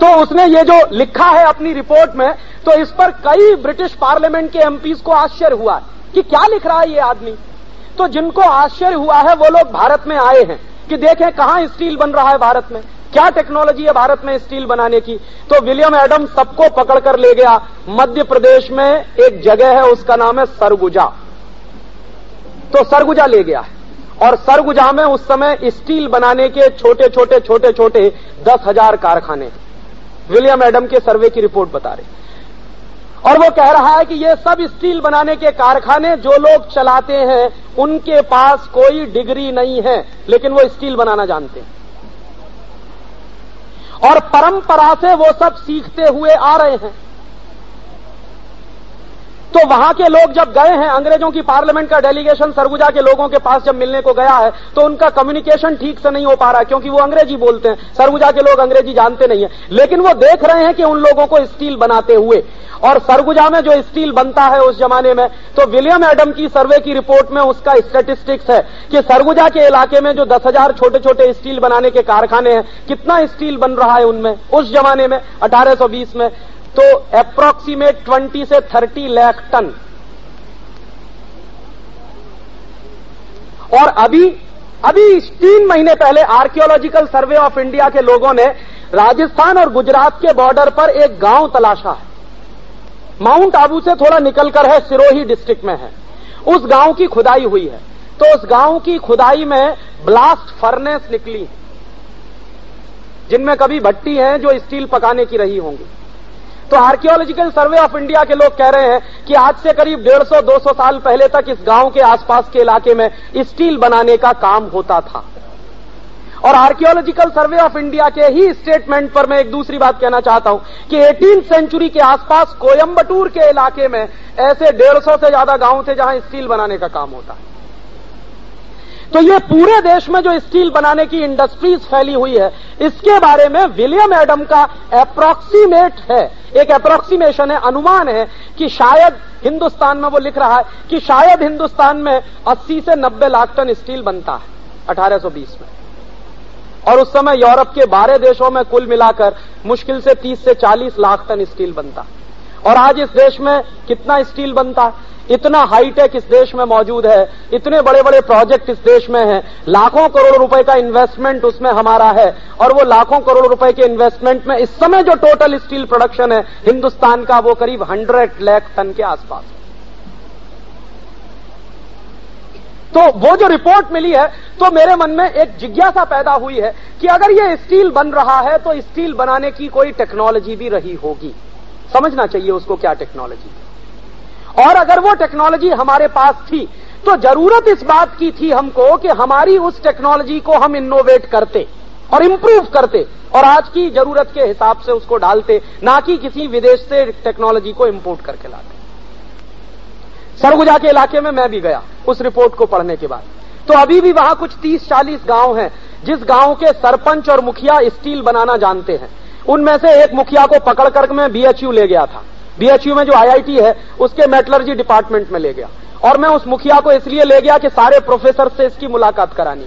तो उसने ये जो लिखा है अपनी रिपोर्ट में तो इस पर कई ब्रिटिश पार्लियामेंट के एमपीज को आश्चर्य हुआ कि क्या लिख रहा है ये आदमी? तो जिनको आश्चर्य हुआ है, वो लोग भारत में आए हैं कि देखें कहाँ स्टील बन रहा है भारत में। क्या टेक्नोलॉजी है भारत में स्टील बनाने की? तो विलियम एडम सबको पकड़कर ले गया। मध्य प्रदेश में एक जगह है, उसका नाम है सरगुजा। तो सरगुजा ले गया और सरगुजा में उस समय स्टील बनाने के छोटे छोटे छोटे छोटे दस हज़ार कारखाने। विलियम एडम के सर्वे की रिपोर्ट बता रहे और वो कह रहा है कि ये सब स्टील बनाने के कारखाने जो लोग चलाते हैं, उनके पास कोई डिग्री नहीं है, लेकिन वो स्टील बनाना जानते हैं। और परंपरा से वो सब सीखते हुए आ रहे हैं। तो वहाँ के लोग जब गए हैं, अंग्रेज़ों की पार्लियामेंट का डेलीगेशन सरगुजा के लोगों के पास जब मिलने को गया है तो उनका कम्युनिकेशन ठीक से नहीं हो पा रहा है, क्योंकि वो अंग्रेज़ी बोलते हैं। सरगुजा के लोग अंग्रेज़ी जानते नहीं है। लेकिन वो देख रहे हैं कि उन लोगों को स्टील बनाते हुए। और सरगुजा में जो स्टील बनता है उस जमाने में तो विलियम एडम की सर्वे की रिपोर्ट में उसका स्टेटिस्टिक्स है कि सरगुजा के इलाके में जो दस हज़ार छोटे छोटे स्टील बनाने के कारखाने हैं, कितना स्टील बन रहा है उनमें? उस जमाने में 1820 में। तो अप्रोक्सीमेट 20 से 30 लाख टन और अभी अभी तीन महीने पहले आर्कियोलॉजिकल सर्वे ऑफ़ इंडिया के लोगों ने राजस्थान और गुजरात के बॉर्डर पर एक गाँव तलाशा है। माउंट आबू से थोड़ा निकलकर है, सिरोही डिस्ट्रिक्ट में है। उस गाँव की खुदाई हुई है। तो उस गाँव की खुदाई में ब्लास्ट फर्नेस निकली जिनमें कभी भट्टी हैं जो स्टील पकाने की रही होंगी। तो आर्कियोलॉजिकल सर्वे ऑफ़ इंडिया के लोग कह रहे हैं कि आज से करीब 150-200 साल पहले तक इस गाँव के आसपास के इलाके में स्टील बनाने का काम होता था। और आर्कियोलॉजिकल सर्वे ऑफ़ इंडिया के ही स्टेटमेंट पर मैं एक दूसरी बात कहना चाहता हूँ कि एटीन सेंचुरी के आसपास कोयम्बटूर के इलाके में ऐसे डेढ़ सौ से ज़्यादा गाँव थे जहाँ स्टील बनाने का काम होता है। तो ये पूरे देश में जो स्टील बनाने की इंडस्ट्रीज़ फैली हुई है, इसके बारे में विलियम एडम का अप्रोक्सीमेट है। एक अप्रोक्सीमेशन है, अनुमान है कि शायद हिंदुस्तान में वो लिख रहा है कि शायद हिंदुस्तान में 80 से 90 लाख टन स्टील बनता है 1820 में। और उस समय यूरोप के बारह देशों में कुल मिलाकर मुश्किल से 30 से 40 लाख टन स्टील बनता। और आज इस देश में कितना स्टील बनता? इतना हाईटेक इस देश में मौजूद है, इतने बड़े बड़े प्रोजेक्ट इस देश में हैं, लाखों करोड़ रुपए का इन्वेस्टमेंट उसमें हमारा है, और वो लाखों करोड़ रुपए के इन्वेस्टमेंट में इस समय जो टोटल स्टील प्रोडक्शन है, हिंदुस्तान का वो करीब हंड्रेड लाख टन के आसपास तो वो जो रिपोर्ट मिली है तो मेरे मन में एक जिज्ञासा पैदा हुई है कि अगर ये स्टील बन रहा है तो स्टील बनाने की कोई टेक्नोलॉजी भी रही होगी। समझना चाहिए उसको क्या टेक्नोलॉजी और अगर वो टेक्नोलॉजी हमारे पास थी तो ज़रूरत इस बात की थी हमको कि हमारी उस टेक्नोलॉजी को हम इनोवेट करते और इंप्रूव करते और आज की ज़रूरत के हिसाब से उसको डालते, ना कि किसी विदेश से टेक्नोलॉजी को इंपोर्ट करके लाते। सरगुजा के इलाके में मैं भी गया, उस रिपोर्ट को पढ़ने के बाद। तो अभी भी वहाँ कुछ 30-40 गाँव हैं, जिस गाँव के सरपंच और मुखिया स्टील बनाना जानते हैं। उनमें से एक मुखिया को पकड़ कर मैं बीएचयू ले गया था। बीएचयू में जो आईआईटी है, उसके मेटलर्जी डिपार्टमेंट में ले गया। और मैं उस मुखिया को इसलिए ले गया कि सारे प्रोफेसर से इसकी मुलाकात करानी।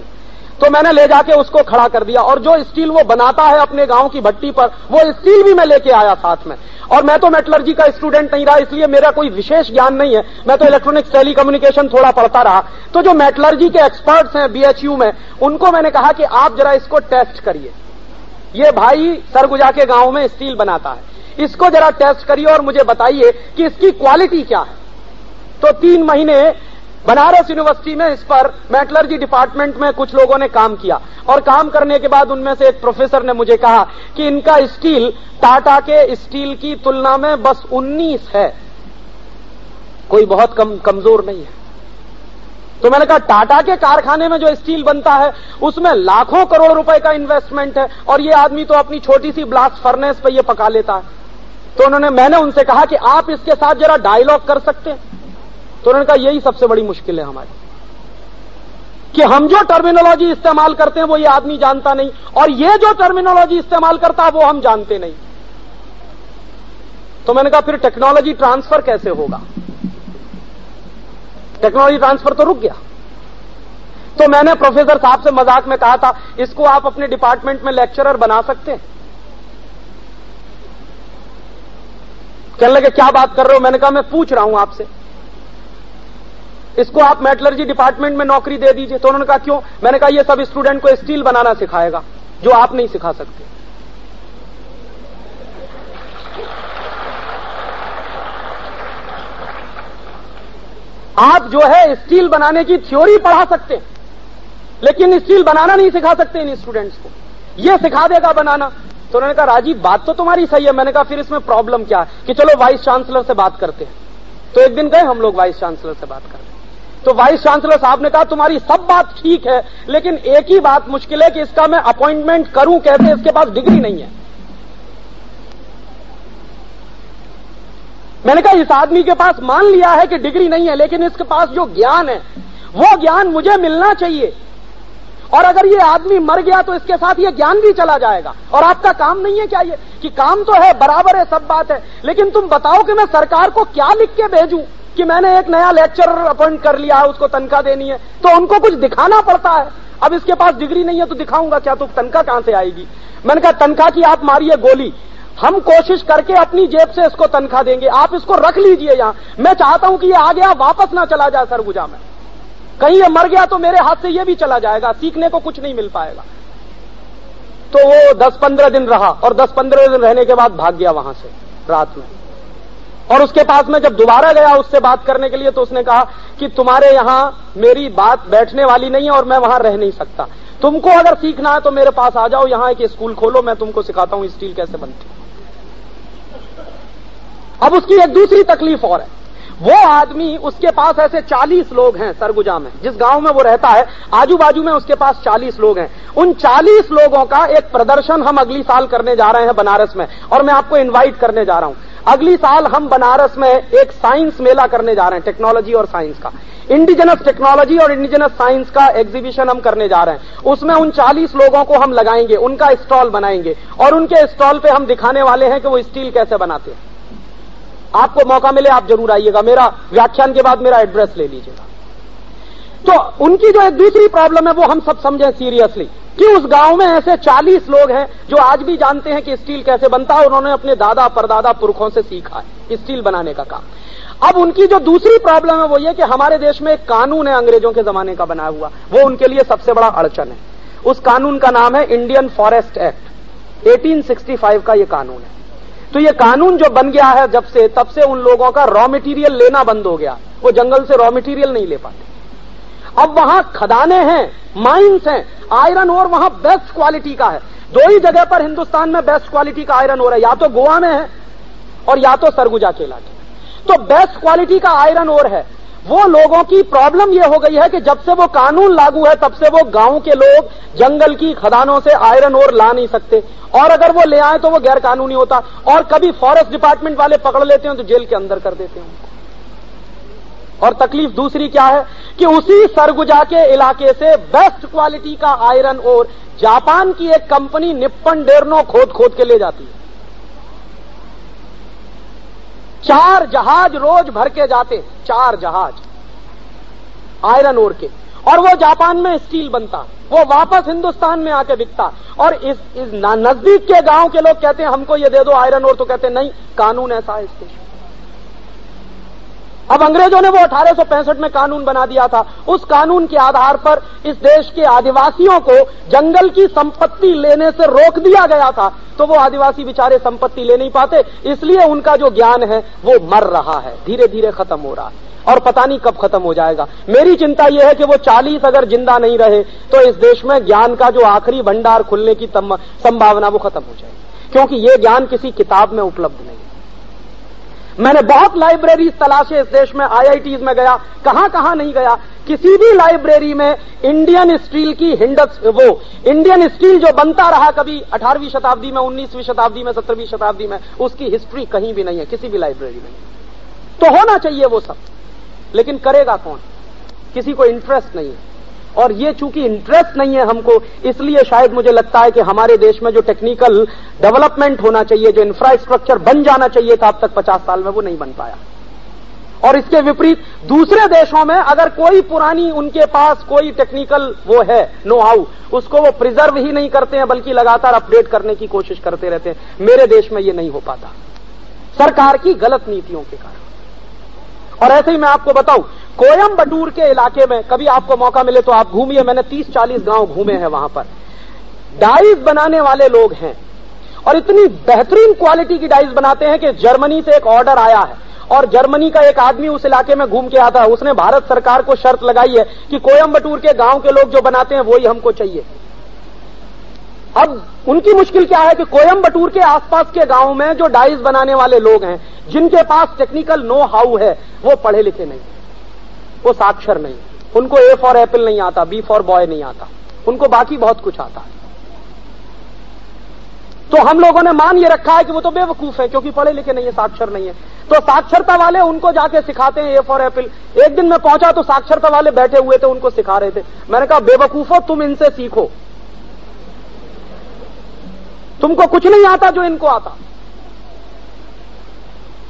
तो मैंने ले जाके उसको खड़ा कर दिया। और जो स्टील वो बनाता है अपने गाँव की भट्टी पर, वो स्टील भी मैं लेके आया साथ में। और मैं तो मेटलर्जी का स्टूडेंट नहीं रहा, इसलिए मेरा कोई विशेष ज्ञान नहीं है। मैं तो इलेक्ट्रॉनिक्स टेली कम्युनिकेशन थोड़ा पढ़ता रहा। तो जो मेटलर्जी के एक्सपर्ट्स हैं बीएचयू में, उनको मैंने कहा कि आप जरा इसको टेस्ट करिए। ये भाई सरगुजा के गाँव में स्टील बनाता है। इसको जरा टेस्ट करिए और मुझे बताइए कि इसकी क्वालिटी क्या है। तो तीन महीने बनारस यूनिवर्सिटी में इस पर मेटलर्जी डिपार्टमेंट में कुछ लोगों ने काम किया और काम करने के बाद उनमें से एक प्रोफेसर ने मुझे कहा कि इनका स्टील, टाटा के स्टील की तुलना में बस 19 है। कोई बहुत कम, कमज़ोर नहीं है। तो मैंने कहा, टाटा के कारखाने में जो स्टील बनता है, उसमें लाखों करोड़ रुपए का इन्वेस्टमेंट है और ये आदमी तो अपनी छोटी सी ब्लास्ट फर्नेस पर ये पका लेता है। तो उन्होंने, मैंने उनसे कहा कि आप इसके साथ जरा डायलॉग कर सकते हैं। तो उन्होंने कहा, यही सबसे बड़ी मुश्किल है हमारी। कि हम जो टर्मिनोलॉजी इस्तेमाल करते हैं, वो ये आदमी जानता नहीं। और ये जो टर्मिनोलॉजी इस्तेमाल करता है, वो हम जानते नहीं। तो मैंने कहा, फिर टेक्नोलॉजी ट्रांसफ़र कैसे होगा? टेक्नोलॉजी ट्रांसफ़र तो रुक गया। तो मैंने प्रोफेसर साहब से मज़ाक में कहा था, इसको आप अपने डिपार्टमेंट में लेक्चरर बना सकते हैं। कहने लगे, क्या बात कर रहे हो? मैंने कहा, मैं पूछ रहा हूँ आपसे। इसको आप मेटलर्जी डिपार्टमेंट में नौकरी दे दीजिए। तो उन्होंने कहा, क्यों? मैंने कहा, ये सब स्टूडेंट को स्टील बनाना सिखाएगा, जो आप नहीं सिखा सकते। आप जो है, स्टील बनाने की थ्योरी पढ़ा सकते हैं, लेकिन स्टील बनाना नहीं सिखा सकते इन स्टूडेंट्स को। यह सिखा देगा बनाना। तो उन्होंने कहा, राजीव, बात तो तुम्हारी सही है। मैंने कहा, फिर इसमें प्रॉब्लम क्या है? कि चलो वाइस चांसलर से बात करते हैं। तो एक दिन गए हम लोग वाइस चांसलर से बात करते तो वाइस चांसलर साहब ने कहा, तुम्हारी सब बात ठीक है, लेकिन एक ही बात मुश्किल है कि इसका मैं अपॉइंटमेंट करूँ कैसे? इसके पास डिग्री नहीं है। मैंने कहा, इस आदमी के पास मान लिया है कि डिग्री नहीं है, लेकिन इसके पास जो ज्ञान है, वो ज्ञान मुझे मिलना चाहिए। और अगर ये आदमी मर गया तो इसके साथ ये ज्ञान भी चला जाएगा। और आपका काम नहीं है क्या ये? कि काम तो है, बराबर है, सब बात है। लेकिन तुम बताओ कि मैं सरकार को क्या लिख के भेजू? कि मैंने एक नया लेक्चरर अपॉइंट कर लिया है, उसको तनख्वाह देनी है। तो उनको कुछ दिखाना पड़ता है। अब इसके पास डिग्री नहीं है तो दिखाऊँगा क्या? तो तनख्वाह कहाँ से आएगी? मैंने कहा, तनख्वाह की आप मारिए गोली। हम कोशिश करके अपनी जेब से इसको तनख्वाह देंगे। आप इसको रख लीजिए यहाँ। मैं चाहता हूँ कि ये आ गया वापस ना चला जाए सरगुजा में। कहीं ये मर गया तो मेरे हाथ से ये भी चला जाएगा, सीखने को कुछ नहीं मिल पाएगा। तो वो दस पंद्रह दिन रहा, और दस पंद्रह दिन रहने के बाद भाग गया वहाँ से, रात में। और उसके पास में जब दोबारा गया उससे बात करने के लिए तो उसने कहा कि तुम्हारे यहाँ मेरी बात बैठने वाली नहीं है और मैं वहाँ रह नहीं सकता। तुमको अगर सीखना है तो मेरे पास आ जाओ, यहाँ एक स्कूल खोलो, मैं तुमको सिखाता हूँ स्टील कैसे बनती अब उसकी एक दूसरी तकलीफ़ और है। वो आदमी उसके पास ऐसे 40 लोग हैं सरगुजा में। जिस गाँव में वो रहता है आजू बाजू में उसके पास 40 लोग हैं। उन 40 लोगों का एक प्रदर्शन हम अगली साल करने जा रहे हैं बनारस में। और मैं आपको इनवाइट करने जा रहा हूँ। अगली साल हम बनारस में एक साइंस मेला करने जा रहे हैं टेक्नोलॉजी और साइंस का। इंडिजिनस टेक्नोलॉजी और इंडिजिनस साइंस का एग्जीबिशन हम करने जा रहे हैं। उसमें उन 40 लोगों को हम लगाएँगे, उनका स्टॉल बनाएँगे। और उनके स्टॉल पे हम दिखाने वाले हैं कि वो स्टील कैसे बनाते हैं। आपको मौका मिले, आप ज़रूर आइएगा। मेरा व्याख्यान के बाद मेरा एड्रेस ले लीजिएगा। तो उनकी जो एक दूसरी प्रॉब्लम है, वो हम सब समझें सीरियसली कि उस गाँव में ऐसे 40 लोग हैं, जो आज भी जानते हैं कि स्टील कैसे बनता है उन्होंने अपने दादा, परदादा पुरखों से सीखा है स्टील बनाने का काम। अब उनकी जो दूसरी प्रॉब्लम है, वो ये कि हमारे देश में एक कानून है अंग्रेज़ों के जमाने का बनाया हुआ। वो उनके लिए सबसे बड़ा अड़चन है। उस कानून का नाम है इंडियन फॉरेस्ट एक्ट 1865 का ये कानून है। तो ये कानून जो बन गया है जब से, तब से उन लोगों का रॉ मटेरियल लेना बंद हो गया। वो जंगल से रॉ मटेरियल नहीं ले पाते। अब वहाँ खदाने हैं माइंस हैं आयरन और वहाँ बेस्ट क्वालिटी का है। दो ही जगह पर हिंदुस्तान में बेस्ट क्वालिटी का आयरन और है। या तो गोवा में है, और या तो सरगुजा के इलाके तो बेस्ट क्वालिटी का आयरन और है। वो लोगों की प्रॉब्लम ये हो गई है कि जब से वो कानून लागू है, तब से वो गाँव के लोग जंगल की खदानों से आयरन और ला नहीं सकते। और अगर वो ले आए तो वो गैर कानूनी होता। और कभी फॉरेस्ट डिपार्टमेंट वाले पकड़ लेते हैं तो जेल के अंदर कर देते हैं और तकलीफ़ दूसरी क्या है कि उसी सरगुजा के इलाके से बेस्ट क्वालिटी का आयरन और जापान की एक कंपनी निप्पन डेरनो खोद खोद के ले जाती है। चार जहाज़ रोज भर के जाते चार जहाज़। आयरन ओर के। और वो जापान में स्टील बनता वो वापस हिंदुस्तान में आके बिकता। और इस, इस नज़दीक के गाँव के लोग कहते हैं हमको ये दे दो आयरन ओर तो कहते हैं नहीं कानून ऐसा है इसके अब अंग्रेज़ों ने वो अठारह सौ पैंसठ में कानून बना दिया था। उस कानून के आधार पर इस देश के आदिवासियों को जंगल की संपत्ति लेने से रोक दिया गया था। तो वो आदिवासी बेचारे संपत्ति ले नहीं पाते, इसलिए उनका जो ज्ञान है, वो मर रहा है। धीरे धीरे खत्म हो रहा है। और पता नहीं कब खत्म हो जाएगा। मेरी चिंता यह है कि वो चालीस अगर ज़िंदा नहीं रहे तो इस देश में ज्ञान का जो आखिरी भंडार खुलने की संभावना वो खत्म हो जाएगी। क्योंकि ये ज्ञान किसी किताब में उपलब्ध नहीं मैंने बहुत लाइब्रेरीज तलाशे इस देश में आईआईटीज में गया कहाँ कहाँ नहीं गया। किसी भी लाइब्रेरी में इंडियन स्टील की हिंडस वो इंडियन स्टील जो बनता रहा कभी 18वीं शताब्दी में 19वीं शताब्दी में 17वीं शताब्दी में, उसकी हिस्ट्री कहीं भी नहीं है, किसी भी लाइब्रेरी में। तो होना चाहिए वो सब, लेकिन करेगा कौन? किसी को इंटरेस्ट नहीं है। और ये चूँकि इंटरेस्ट नहीं है हमको, इसलिए शायद मुझे लगता है कि हमारे देश में जो टेक्निकल डेवलपमेंट होना चाहिए, जो इंफ्रास्ट्रक्चर बन जाना चाहिए था अब तक पचास साल में, वो नहीं बन पाया। और इसके विपरीत, दूसरे देशों में अगर कोई पुरानी उनके पास कोई टेक्निकल वो है नो हाउ उसको वो प्रिजर्व ही नहीं करते हैं, बल्कि लगातार अपडेट करने की कोशिश करते रहते हैं, मेरे देश में ये नहीं हो पाता। सरकार की गलत नीतियों के कारण। और ऐसे ही मैं आपको बताऊँ कोयम बटूर के इलाके में कभी आपको मौका मिले तो आप घूमिए, मैंने 30-40 गाँव घूमे हैं वहाँ पर। डाइस बनाने वाले लोग हैं और इतनी बेहतरीन क्वालिटी की डाइस बनाते हैं कि जर्मनी से एक ऑर्डर आया है और जर्मनी का एक आदमी उस इलाके में घूम के आता है। उसने भारत सरकार को शर्त लगाई है कि कोयम्बटूर के गाँव के लोग जो बनाते हैं वही हमको चाहिए। अब उनकी मुश्किल क्या है कि कोयम्बटूर के आसपास के गाँव में जो डाइस बनाने वाले लोग हैं जिनके पास टेक्निकल नो हाउ है, वो पढ़े लिखे नहीं। वो साक्षर नहीं। उनको ए फॉर एप्पल नहीं आता बी फॉर बॉय नहीं आता। उनको बाकी बहुत कुछ आता है। तो हम लोगों ने मान ये रखा है कि वो तो बेवकूफ़ है, क्योंकि पढ़े लिखे नहीं है, साक्षर नहीं है। तो साक्षरता वाले उनको जाके सिखाते हैं ए फॉर एप्पल एक दिन मैं पहुँचा तो साक्षरता वाले बैठे हुए थे, उनको सिखा रहे थे। मैंने कहा, बेवकूफो, तुम इनसे सीखो। तुमको कुछ नहीं आता जो इनको आता।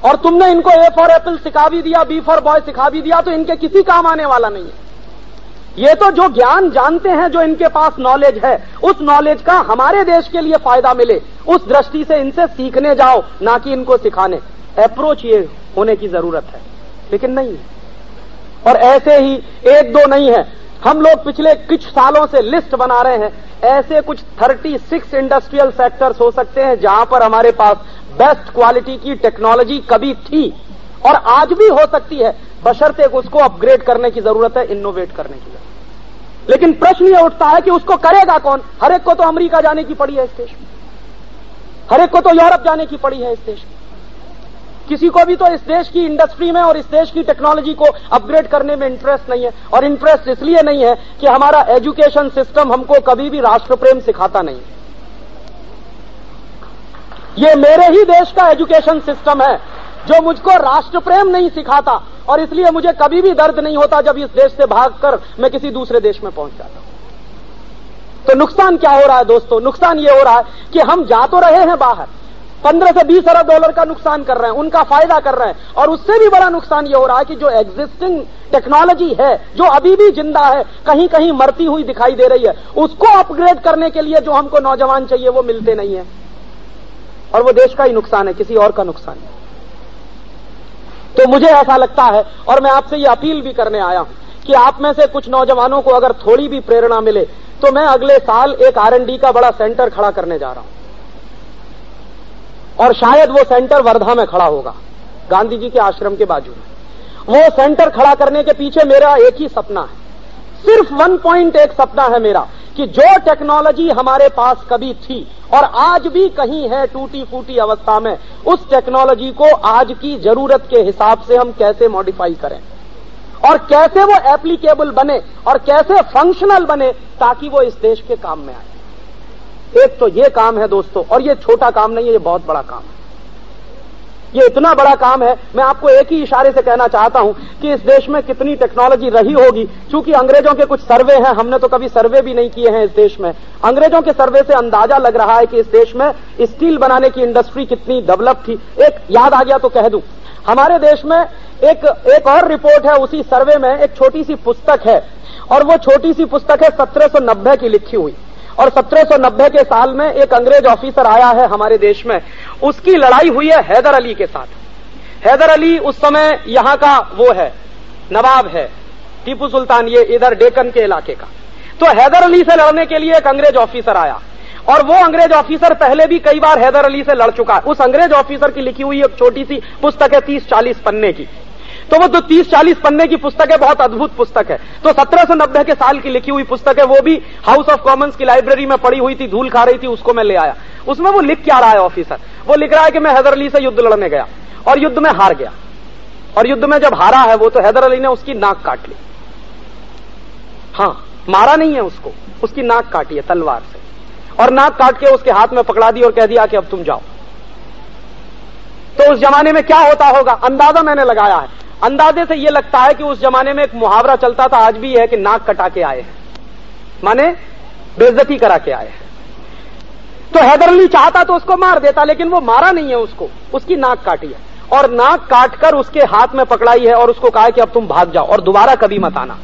और तुमने इनको ए फॉर एप्पल सिखा भी दिया बी फॉर बॉय सिखा भी दिया तो इनके किसी काम आने वाला नहीं है। ये तो जो ज्ञान जानते हैं, जो इनके पास नॉलेज है, उस नॉलेज का हमारे देश के लिए फ़ायदा मिले। उस दृष्टि से इनसे सीखने जाओ, ना कि इनको सिखाने। अप्रोच ये होने की ज़रूरत है, लेकिन नहीं है। और ऐसे ही एक दो नहीं है। हम लोग पिछले कुछ सालों से लिस्ट बना रहे हैं। ऐसे कुछ 36 इंडस्ट्रियल सेक्टर्स हो सकते हैं जहाँ पर हमारे पास बेस्ट क्वालिटी की टेक्नोलॉजी कभी थी। और आज भी हो सकती है। बशर्ते उसको अपग्रेड करने की ज़रूरत है इनोवेट करने की ज़रूरत लेकिन प्रश्न यह उठता है कि उसको करेगा कौन? हर एक को तो अमेरिका जाने की पड़ी है इस देश में। हर एक को तो यूरोप जाने की पड़ी है इस देश में। किसी को भी तो इस देश की इंडस्ट्री में और इस देश की टेक्नोलॉजी को अपग्रेड करने में इंटरेस्ट नहीं है। और इंटरेस्ट इसलिए नहीं है कि हमारा एजुकेशन सिस्टम हमको कभी भी राष्ट्र प्रेम सिखाता नहीं। ये मेरे ही देश का एजुकेशन सिस्टम है, जो मुझको राष्ट्र प्रेम नहीं सिखाता और इसलिए मुझे कभी भी दर्द नहीं होता जब इस देश से भागकर मैं किसी दूसरे देश में पहुँच जाता हूँ। तो नुकसान क्या हो रहा है दोस्तों? नुकसान ये हो रहा है कि हम जा तो रहे हैं बाहर पंद्रह से बीस अरब डॉलर का नुकसान कर रहे हैं, उनका फ़ायदा कर रहे हैं। और उससे भी बड़ा नुकसान ये हो रहा है कि जो एग्जिस्टिंग टेक्नोलॉजी है, जो अभी भी ज़िंदा है कहीं कहीं मरती हुई दिखाई दे रही है, उसको अपग्रेड करने के लिए जो हमको नौजवान चाहिए, वो मिलते नहीं है। और वो देश का ही नुकसान है, किसी और का नुकसान है। तो मुझे ऐसा लगता है, और मैं आपसे ये अपील भी करने आया हूँ, कि आप में से कुछ नौजवानों को अगर थोड़ी भी प्रेरणा मिले तो मैं अगले साल एक आरएनडी का बड़ा सेंटर खड़ा करने जा रहा हूँ। और शायद वो सेंटर वर्धा में खड़ा होगा। गांधी जी के आश्रम के बाजू में। वो सेंटर खड़ा करने के पीछे मेरा एक ही सपना है। सिर्फ़ वन पॉइंट एक सपना है मेरा कि जो टेक्नोलॉजी हमारे पास कभी थी और आज भी कहीं है टूटी फूटी अवस्था में, उस टेक्नोलॉजी को आज की ज़रूरत के हिसाब से हम कैसे मॉडिफाई करें? और कैसे वो एप्लीकेबल बने और कैसे फंक्शनल बने ताकि वो इस देश के काम में आए? एक तो ये काम है दोस्तों, और ये छोटा काम नहीं है, ये बहुत बड़ा काम है। ये इतना बड़ा काम है, मैं आपको एक ही इशारे से कहना चाहता हूँ कि इस देश में कितनी टेक्नोलॉजी रही होगी, क्योंकि अंग्रेज़ों के कुछ सर्वे हैं, हमने तो कभी सर्वे भी नहीं किए हैं इस देश में। अंग्रेज़ों के सर्वे से अंदाज़ा लग रहा है कि इस देश में स्टील बनाने की इंडस्ट्री कितनी डेवलप थी। एक याद आ गया तो कह दूँ, हमारे देश में एक एक और रिपोर्ट है, उसी सर्वे में एक छोटी सी पुस्तक है, और वो छोटी सी पुस्तक है सत्रह सौ नब्बे की लिखी हुई। और 1790 के साल में एक अंग्रेज़ ऑफिसर आया है हमारे देश में। उसकी लड़ाई हुई है हैदर अली के साथ। हैदर अली उस समय यहाँ का वो है, नवाब है, टीपू सुल्तान, ये इधर डेकन के इलाके का। तो हैदर अली से लड़ने के लिए एक अंग्रेज़ ऑफिसर आया। और वो अंग्रेज़ ऑफिसर पहले भी कई बार हैदर अली से लड़ चुका है। उस अंग्रेज़ ऑफिसर की लिखी हुई एक छोटी सी पुस्तक है तीस चालीस पन्ने की। तो वो तो तीस चालीस पन्ने की पुस्तक है, बहुत अद्भुत पुस्तक है। तो सत्रह सौ नब्बे के साल की लिखी हुई पुस्तक है, वो भी हाउस ऑफ़ कॉमन्स की लाइब्रेरी में पड़ी हुई थी, धूल खा रही थी, उसको मैं ले आया। उसमें वो लिख क्या रहा है ऑफिसर वो लिख रहा है कि मैं हैदर अली से युद्ध लड़ने गया, और युद्ध में हार गया। और युद्ध में जब हारा है वो तो हैदर अली ने उसकी नाक काट ली। हाँ मारा नहीं है उसको, उसकी नाक काटी है तलवार से। और नाक काट के उसके हाथ में पकड़ा दी और कह दिया कि अब तुम जाओ। तो उस जमाने में क्या होता होगा? अंदाज़ा मैंने लगाया है। अंदाजे से यह लगता है कि उस जमाने में एक मुहावरा चलता था, आज भी है कि नाक कटा के आए हैं। माने बेजती करा के आए हैं। तो हैदर अली चाहता तो उसको मार देता, लेकिन वो मारा नहीं है उसको। उसकी नाक काटी है। और नाक काटकर उसके हाथ में पकड़ाई है और उसको कहा कि अब तुम भाग जाओ और दोबारा कभी मत आना।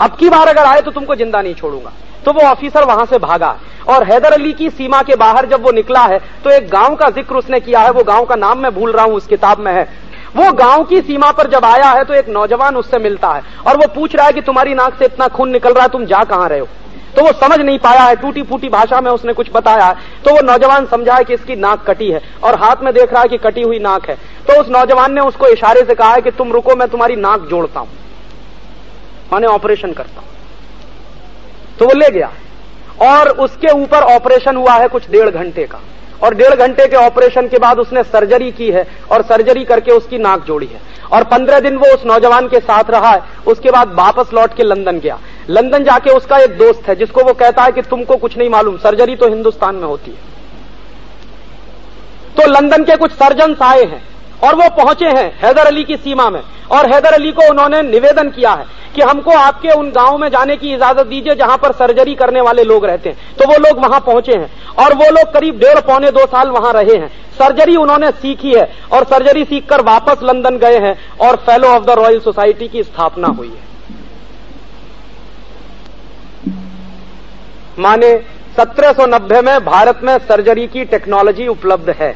अब की बार अगर आए तो तुमको ज़िंदा नहीं छोड़ूँगा। तो वो ऑफिसर वहाँ से भागा और हैदर अली की सीमा के बाहर जब वो निकला है तो एक गाँव का ज़िक्र उसने किया है। वो गाँव का नाम मैं भूल रहा हूँ, उस किताब में है। वो गाँव की सीमा पर जब आया है तो एक नौजवान उससे मिलता है और वो पूछ रहा है कि तुम्हारी नाक से इतना खून निकल रहा है, तुम जा कहाँ रहे हो? तो वो समझ नहीं पाया है टूटी फूटी भाषा में उसने कुछ बताया है। तो वो नौजवान समझा है कि इसकी नाक कटी है और हाथ में देख रहा है कि कटी हुई नाक है। तो उस नौजवान ने उसको इशारे से कहा है कि तुम रुको, मैं तुम्हारी नाक जोड़ता हूँ। माने ऑपरेशन करता हूँ। तो वो ले गया और उसके ऊपर ऑपरेशन हुआ है कुछ डेढ़ घंटे का। और डेढ़ घंटे के ऑपरेशन के बाद उसने सर्जरी की है और सर्जरी करके उसकी नाक जोड़ी है। और पंद्रह दिन वो उस नौजवान के साथ रहा है, उसके बाद वापस लौट के लंदन गया। लंदन जाके उसका एक दोस्त है, जिसको वो कहता है कि तुमको कुछ नहीं मालूम, सर्जरी तो हिंदुस्तान में होती है। तो लंदन के कुछ सर्जन आए हैं। और वो पहुँचे हैं हैदर अली की सीमा में। और हैदर अली को उन्होंने निवेदन किया है कि हमको आपके उन गाँव में जाने की इजाज़त दीजिए जहाँ पर सर्जरी करने वाले लोग रहते हैं। तो वो लोग वहाँ पहुँचे हैं और वो लोग करीब डेढ़ पौने दो साल वहाँ रहे हैं। सर्जरी उन्होंने सीखी है और सर्जरी सीखकर वापस लंदन गए हैं और fellow of the Royal Society की स्थापना हुई है। माने 1790 में भारत में सर्जरी की टेक्नोलॉजी उपलब्ध है।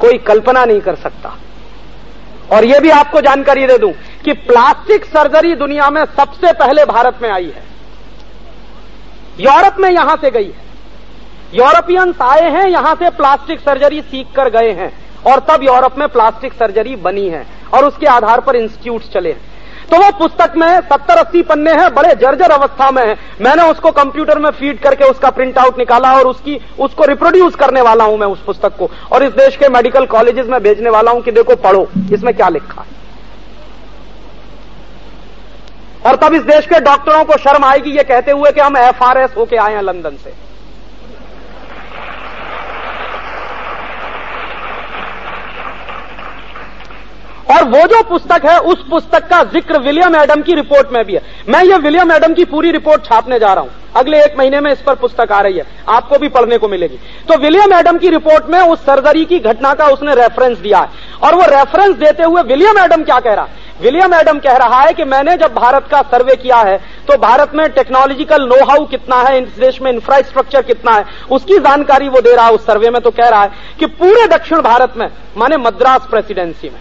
कोई कल्पना नहीं कर सकता। और यह भी आपको जानकारी दे दूँ कि प्लास्टिक सर्जरी दुनिया में सबसे पहले भारत में आई है। यूरोप में यहाँ से गई है। यूरोपियंस आए हैं, यहाँ से प्लास्टिक सर्जरी सीख कर गए हैं। और तब यूरोप में प्लास्टिक सर्जरी बनी है और उसके आधार पर इंस्टीट्यूट चले हैं। तो वो पुस्तक में सत्तर अस्सी पन्ने हैं, बड़े जर्जर अवस्था में है। मैंने उसको कंप्यूटर में फ़ीड करके उसका प्रिंट आउट निकाला और उसकी, उसको रिप्रोड्यूस करने वाला हूँ मैं उस पुस्तक को। और इस देश के मेडिकल कॉलेजेस में भेजने वाला हूँ कि देखो, पढ़ो, इसमें क्या लिखा है। और तब इस देश के डॉक्टरों को शर्म आएगी ये कहते हुए कि हम एफआरएस होके आए हैं लंदन से। और वो जो पुस्तक है, उस पुस्तक का ज़िक्र विलियम एडम की रिपोर्ट में भी है। मैं ये विलियम एडम की पूरी रिपोर्ट छापने जा रहा हूँ। अगले एक महीने में इस पर पुस्तक आ रही है। आपको भी पढ़ने को मिलेगी। तो विलियम एडम की रिपोर्ट में उस सर्जरी की घटना का उसने रेफरेंस दिया है। और वो रेफरेंस देते हुए विलियम एडम क्या कह रहा है? विलियम एडम कह रहा है कि मैंने जब भारत का सर्वे किया है तो भारत में टेक्नोलॉजिकल नो हाउ कितना है, इस देश में इंफ्रास्ट्रक्चर कितना है, उसकी जानकारी वो दे रहा है उस सर्वे में तो कह रहा है कि पूरे दक्षिण भारत में, माने मद्रास प्रेसिडेंसी में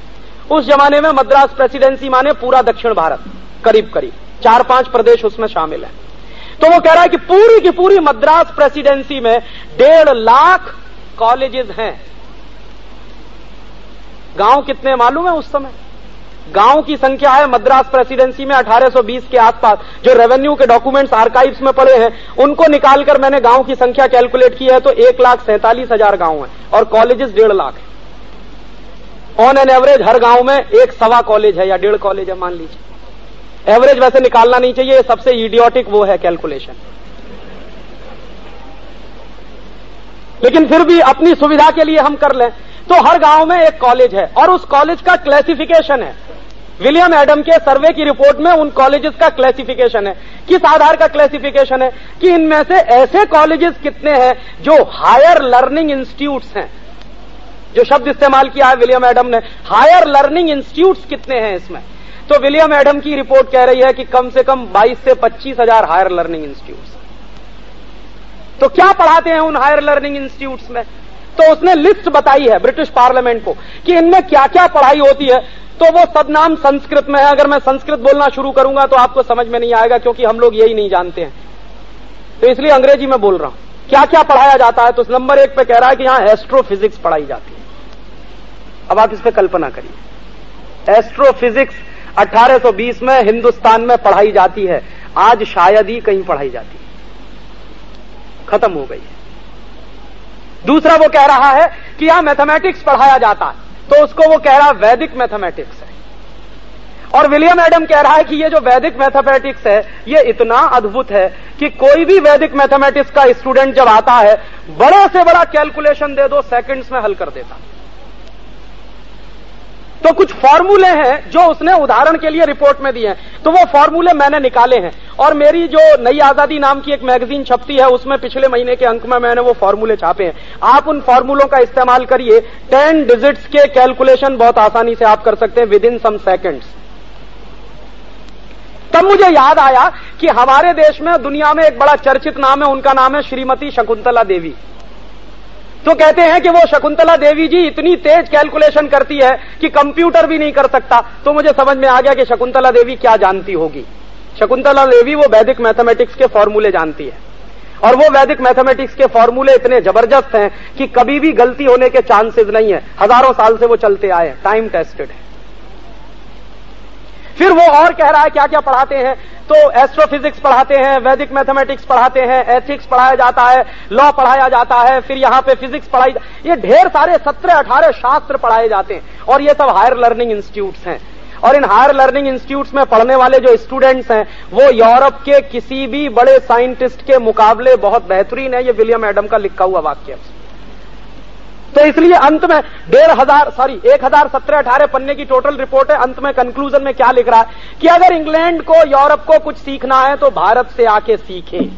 उस जमाने में मद्रास प्रेसिडेंसी माने पूरा दक्षिण भारत, करीब करीब। चार पाँच प्रदेश उसमें शामिल है। तो वो कह रहा है कि पूरी की पूरी मद्रास प्रेसिडेंसी में डेढ़ लाख कॉलेजेस हैं। गाँव कितने मालूम है उस समय? गाँव की संख्या है मद्रास प्रेसिडेंसी में 1820 के आसपास। जो रेवेन्यू के डॉक्यूमेंट्स आर्काइव्स में पड़े हैं, उनको निकालकर मैंने गाँव की संख्या कैलकुलेट की है तो एक लाख सैंतालीस हज़ार गाँव है और कॉलेजेस डेढ़ लाख है। ऑन एन एवरेज हर गाँव में एक सवा कॉलेज है या डेढ़ कॉलेज है, मान लीजिए। एवरेज वैसे निकालना नहीं चाहिए सबसे इडियोटिक वो है कैलकुलेशन लेकिन फिर भी अपनी सुविधा के लिए हम कर लें तो हर गाँव में एक कॉलेज है, और उस कॉलेज का क्लासिफिकेशन है। विलियम एडम के सर्वे की रिपोर्ट में उन कॉलेजेस का क्लासिफिकेशन है। किस आधार का क्लासिफिकेशन है? कि इनमें से ऐसे कॉलेजेस कितने हैं जो हायर लर्निंग इंस्टीट्यूट्स हैं? जो शब्द इस्तेमाल किया है विलियम एडम ने हायर लर्निंग इंस्टीट्यूट कितने हैं इसमें? तो विलियम एडम की रिपोर्ट कह रही है कि कम से कम 22 से पच्चीस हज़ार हायर लर्निंग इंस्टीट्यूट तो क्या पढ़ाते हैं उन हायर लर्निंग इंस्टीट्यूट में? तो उसने लिस्ट बताई है ब्रिटिश पार्लियामेंट को कि इनमें क्या क्या पढ़ाई होती है। तो वो सब नाम संस्कृत में है। अगर मैं संस्कृत बोलना शुरू करूँगा तो आपको समझ में नहीं आएगा क्योंकि हम लोग यही नहीं जानते हैं। तो इसलिए अंग्रेज़ी में बोल रहा हूँ। क्या क्या पढ़ाया जाता है? तो नंबर एक पे कह रहा है कि यहाँ एस्ट्रोफिजिक्स पढ़ाई जाती है। अब आप इस पर कल्पना करिए। एस्ट्रोफिजिक्स 1820 में हिंदुस्तान में पढ़ाई जाती है। आज शायद ही कहीं पढ़ाई जाती है। खत्म हो गई है। दूसरा वो कह रहा है कि यहाँ मैथमेटिक्स पढ़ाया जाता है। तो उसको वो कह रहा है वैदिक मैथमेटिक्स है। और विलियम एडम कह रहा है कि ये जो वैदिक मैथमेटिक्स है, ये इतना अद्भुत है कि कोई भी वैदिक मैथमेटिक्स का स्टूडेंट जब आता है, बड़े से बड़ा कैलकुलेशन दे दो सेकंड्स में हल कर देता। है तो कुछ फॉर्मूले हैं जो उसने उदाहरण के लिए रिपोर्ट में दिए हैं। तो वो फॉर्मूले मैंने निकाले हैं। और मेरी जो नई आज़ादी नाम की एक मैगजीन छपती है, उसमें पिछले महीने के अंक में मैंने वो फॉर्मूले छापे हैं। आप उन फॉर्मूलों का इस्तेमाल करिए। टेन डिजिट्स के कैलकुलेशन बहुत आसानी से आप कर सकते हैं विद इन सम सेकेंड्स तब मुझे याद आया कि हमारे देश में दुनिया में एक बड़ा चर्चित नाम है, उनका नाम है श्रीमती शकुंतला देवी। तो कहते हैं कि वो शकुंतला देवी जी इतनी तेज कैलकुलेशन करती है कि कंप्यूटर भी नहीं कर सकता। तो मुझे समझ में आ गया कि शकुंतला देवी क्या जानती होगी। शकुंतला देवी वो वैदिक मैथमेटिक्स के फॉर्मूले जानती है। और वो वैदिक मैथमेटिक्स के फॉर्मूले इतने ज़बरदस्त हैं कि कभी भी गलती होने के चांसेस नहीं है। हज़ारों साल से वो चलते आए टाइम टेस्टेड है। फिर वो और कह रहा है क्या क्या पढ़ाते हैं? तो एस्ट्रोफिजिक्स पढ़ाते हैं वैदिक मैथमेटिक्स पढ़ाते हैं एथिक्स पढ़ाया जाता है लॉ पढ़ाया जाता है, फिर यहाँ पे फिजिक्स पढ़ाई ये ढेर सारे सत्रह अठारह शास्त्र पढ़ाए जाते हैं और ये सब हायर लर्निंग इंस्टीट्यूट्स हैं। और इन हायर लर्निंग इंस्टीट्यूट्स में पढ़ने वाले जो स्टूडेंट्स हैं, वो यूरोप के किसी भी बड़े साइंटिस्ट के मुकाबले बहुत बेहतरीन है, ये विलियम एडम का लिखा हुआ वाक्य तो इसलिए अंत में डेढ़ हज़ार सॉरी एक हज़ार सत्रह अठारह पन्ने की टोटल रिपोर्ट है। अंत में कंक्लूजन में क्या लिख रहा है? कि अगर इंग्लैंड को, यूरोप को कुछ सीखना है तो भारत से आके सीखे।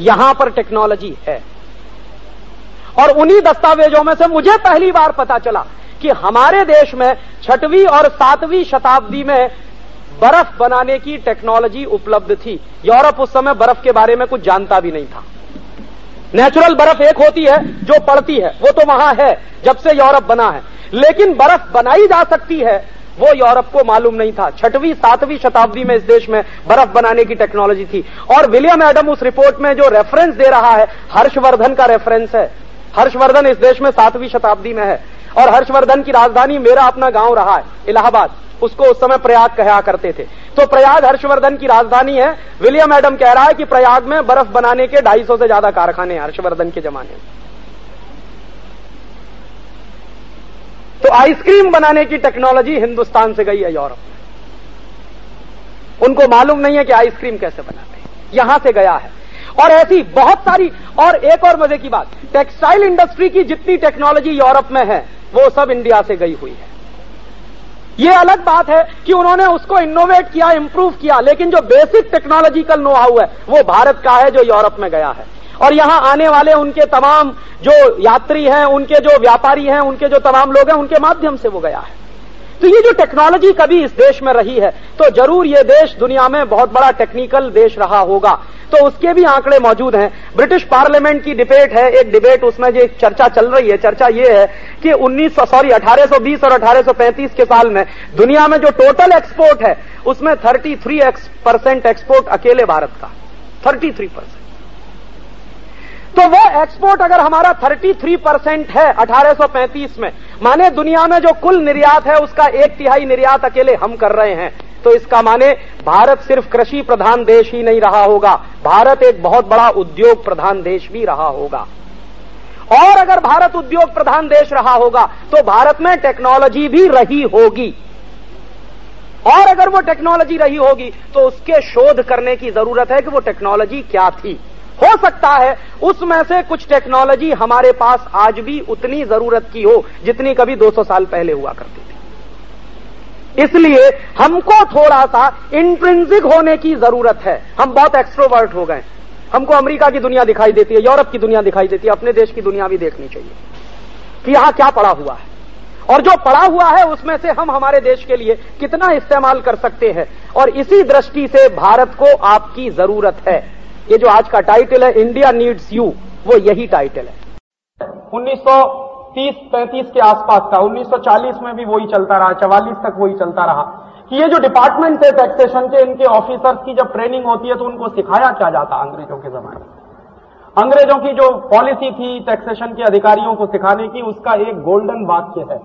यहाँ पर टेक्नोलॉजी है। और उन्हीं दस्तावेजों में से मुझे पहली बार पता चला कि हमारे देश में छठवीं और सातवीं शताब्दी में बर्फ़ बनाने की टेक्नोलॉजी उपलब्ध थी। यूरोप उस समय बर्फ़ के बारे में कुछ जानता भी नहीं था। नेचुरल बर्फ़ एक होती है, जो पड़ती है, वो तो वहाँ है, जब से यूरोप बना है। लेकिन बर्फ़ बनाई जा सकती है, वो यूरोप को मालूम नहीं था। छठवीं, सातवीं शताब्दी में इस देश में बर्फ़ बनाने की टेक्नोलॉजी थी। और विलियम एडम उस रिपोर्ट में जो रेफरेंस दे रहा है, हर्षवर्धन का रेफरेंस है। हर्षवर्धन इस देश में सातवीं शताब्दी में है। और हर्षवर्धन की राजधानी मेरा अपना गाँव रहा है, इलाहाबाद। उसको उस समय प्रयाग कहा करते थे। तो प्रयाग हर्षवर्धन की राजधानी है। विलियम एडम कह रहा है कि प्रयाग में बर्फ़ बनाने के ढाई सौ से ज़्यादा कारखाने हैं हर्षवर्धन के जमाने में। तो आइसक्रीम बनाने की टेक्नोलॉजी हिंदुस्तान से गई है यूरोप में। उनको मालूम नहीं है कि आइसक्रीम कैसे बनाते हैं। यहाँ से गया है। और ऐसी बहुत सारी, और एक और मज़े की बात, टेक्सटाइल इंडस्ट्री की जितनी टेक्नोलॉजी यूरोप में है, वो सब इंडिया से गई हुई है। ये अलग बात है कि उन्होंने उसको इनोवेट किया इम्प्रूव किया, लेकिन जो बेसिक टेक्नोलॉजिकल नो हाउ है, वो भारत का है, जो यूरोप में गया है। और यहाँ आने वाले उनके तमाम जो यात्री हैं, उनके जो व्यापारी हैं, उनके जो तमाम लोग हैं, उनके माध्यम से वो गया है। तो ये जो टेक्नोलॉजी कभी इस देश में रही है तो ज़रूर ये देश दुनिया में बहुत बड़ा टेक्निकल देश रहा होगा। तो उसके भी आंकड़े मौजूद हैं। ब्रिटिश पार्लियामेंट की डिबेट है, एक डिबेट उसमें जो चर्चा चल रही है। चर्चा ये है कि 1900 सॉरी 1820 और 1835 के साल में दुनिया में जो टोटल एक्सपोर्ट है, उसमें 33 परसेंट एक्सपोर्ट अकेले भारत का। 33 परसेंट तो वो एक्सपोर्ट अगर हमारा 33 परसेंट है 1835 में, माने दुनिया में जो कुल निर्यात है उसका एक तिहाई निर्यात अकेले हम कर रहे हैं। तो इसका माने भारत सिर्फ़ कृषि प्रधान देश ही नहीं रहा होगा, भारत एक बहुत बड़ा उद्योग प्रधान देश भी रहा होगा। और अगर भारत उद्योग प्रधान देश रहा होगा तो भारत में टेक्नोलॉजी भी रही होगी। और अगर वो टेक्नोलॉजी रही होगी तो उसके शोध करने की ज़रूरत है कि वो टेक्नोलॉजी क्या थी। हो सकता है उसमें से कुछ टेक्नोलॉजी हमारे पास आज भी उतनी ज़रूरत की हो जितनी कभी 200 साल पहले हुआ करती थी। इसलिए हमको थोड़ा सा इंट्रेंसिक होने की ज़रूरत है। हम बहुत एक्सट्रोवर्ट हो गए। हमको अमेरिका की दुनिया दिखाई देती है, यूरोप की दुनिया दिखाई देती है, अपने देश की दुनिया भी देखनी चाहिए कि यहाँ क्या पड़ा हुआ है। और जो पड़ा हुआ है उसमें से हम हमारे देश के लिए कितना इस्तेमाल कर सकते हैं। और इसी दृष्टि से भारत को आपकी ज़रूरत है। ये जो आज का टाइटल है इंडिया नीड्स यू वो यही टाइटल है। 1930-35 के आसपास का 1940 में भी वही चलता रहा 44 तक वही चलता रहा। कि ये जो डिपार्टमेंट है टैक्सेशन के, इनके ऑफिसर्स की जब ट्रेनिंग होती है तो उनको सिखाया क्या जाता अंग्रेज़ों के जमाने अंग्रेज़ों की जो पॉलिसी थी टैक्सेशन के अधिकारियों को सिखाने की, उसका एक गोल्डन वाक्य है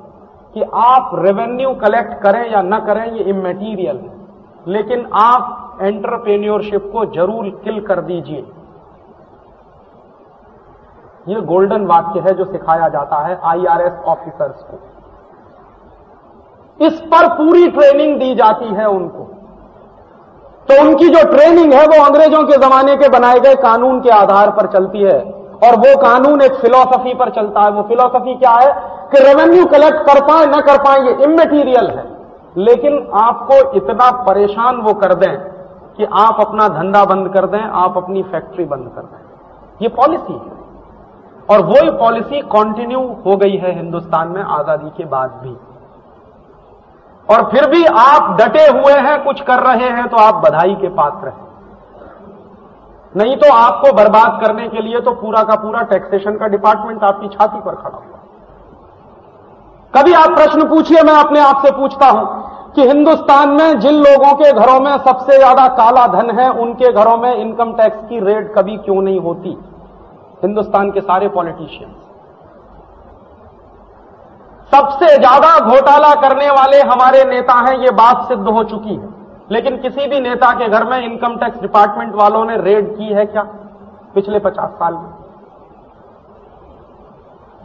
कि आप रेवेन्यू कलेक्ट करें या न करें, ये इमेटीरियल है। लेकिन आप एंटरप्रेन्योरशिप को ज़रूर किल कर दीजिए। ये गोल्डन वाक्य है जो सिखाया जाता है आईआरएस ऑफिसर्स को। इस पर पूरी ट्रेनिंग दी जाती है उनको। तो उनकी जो ट्रेनिंग है वो अंग्रेज़ों के जमाने के बनाए गए कानून के आधार पर चलती है। और वो कानून एक फिलोसफी पर चलता है। वो फिलोसफी क्या है? कि रेवेन्यू कलेक्ट कर पाए, ना कर पाए, ये इमेटीरियल है। लेकिन आपको इतना परेशान वो कर दें कि आप अपना धंधा बंद कर दें, आप अपनी फैक्ट्री बंद कर दें। ये पॉलिसी है। और वो पॉलिसी कंटिन्यू हो गई है हिंदुस्तान में आज़ादी के बाद भी। और फिर भी आप डटे हुए हैं, कुछ कर रहे हैं तो आप बधाई के पात्र हैं। नहीं तो आपको बर्बाद करने के लिए तो पूरा का पूरा टैक्सेशन का डिपार्टमेंट आपकी छाती पर खड़ा हुआ। कभी आप प्रश्न पूछिए, मैं अपने आप से पूछता हूँ कि हिंदुस्तान में जिन लोगों के घरों में सबसे ज़्यादा काला धन है, उनके घरों में इनकम टैक्स की रेट कभी क्यों नहीं होती? हिंदुस्तान के सारे पॉलिटिशियंस। सबसे ज़्यादा घोटाला करने वाले हमारे नेता हैं, ये बात सिद्ध हो चुकी है। लेकिन किसी भी नेता के घर में इनकम टैक्स डिपार्टमेंट वालों ने रेड की है क्या पिछले पचास साल में?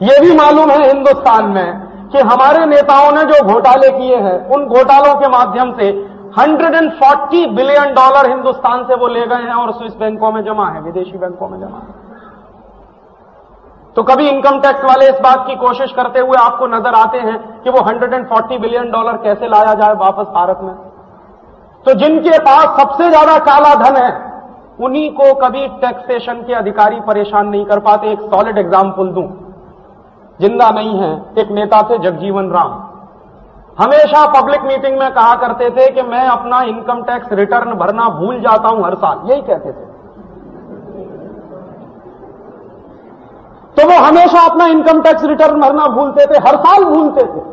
यह भी मालूम है हिंदुस्तान में कि हमारे नेताओं ने जो घोटाले किए हैं, उन घोटालों के माध्यम से 140 बिलियन डॉलर हिंदुस्तान से वो ले गए हैं और स्विस बैंकों में जमा है, विदेशी बैंकों में जमा है। तो कभी इनकम टैक्स वाले इस बात की कोशिश करते हुए आपको नज़र आते हैं कि वो 140 बिलियन डॉलर कैसे लाया जाए वापस भारत में? तो जिनके पास सबसे ज़्यादा काला धन है, उन्हीं को कभी टैक्सेशन के अधिकारी परेशान नहीं कर पाते। एक सॉलिड एग्ज़ाम्पल दूँ। ज़िंदा नहीं है, एक नेता थे जगजीवन राम। हमेशा पब्लिक मीटिंग में कहा करते थे कि मैं अपना इनकम टैक्स रिटर्न भरना भूल जाता हूँ हर साल। यही कहते थे। तो वो हमेशा अपना इनकम टैक्स रिटर्न भरना भूलते थे, हर साल भूलते थे।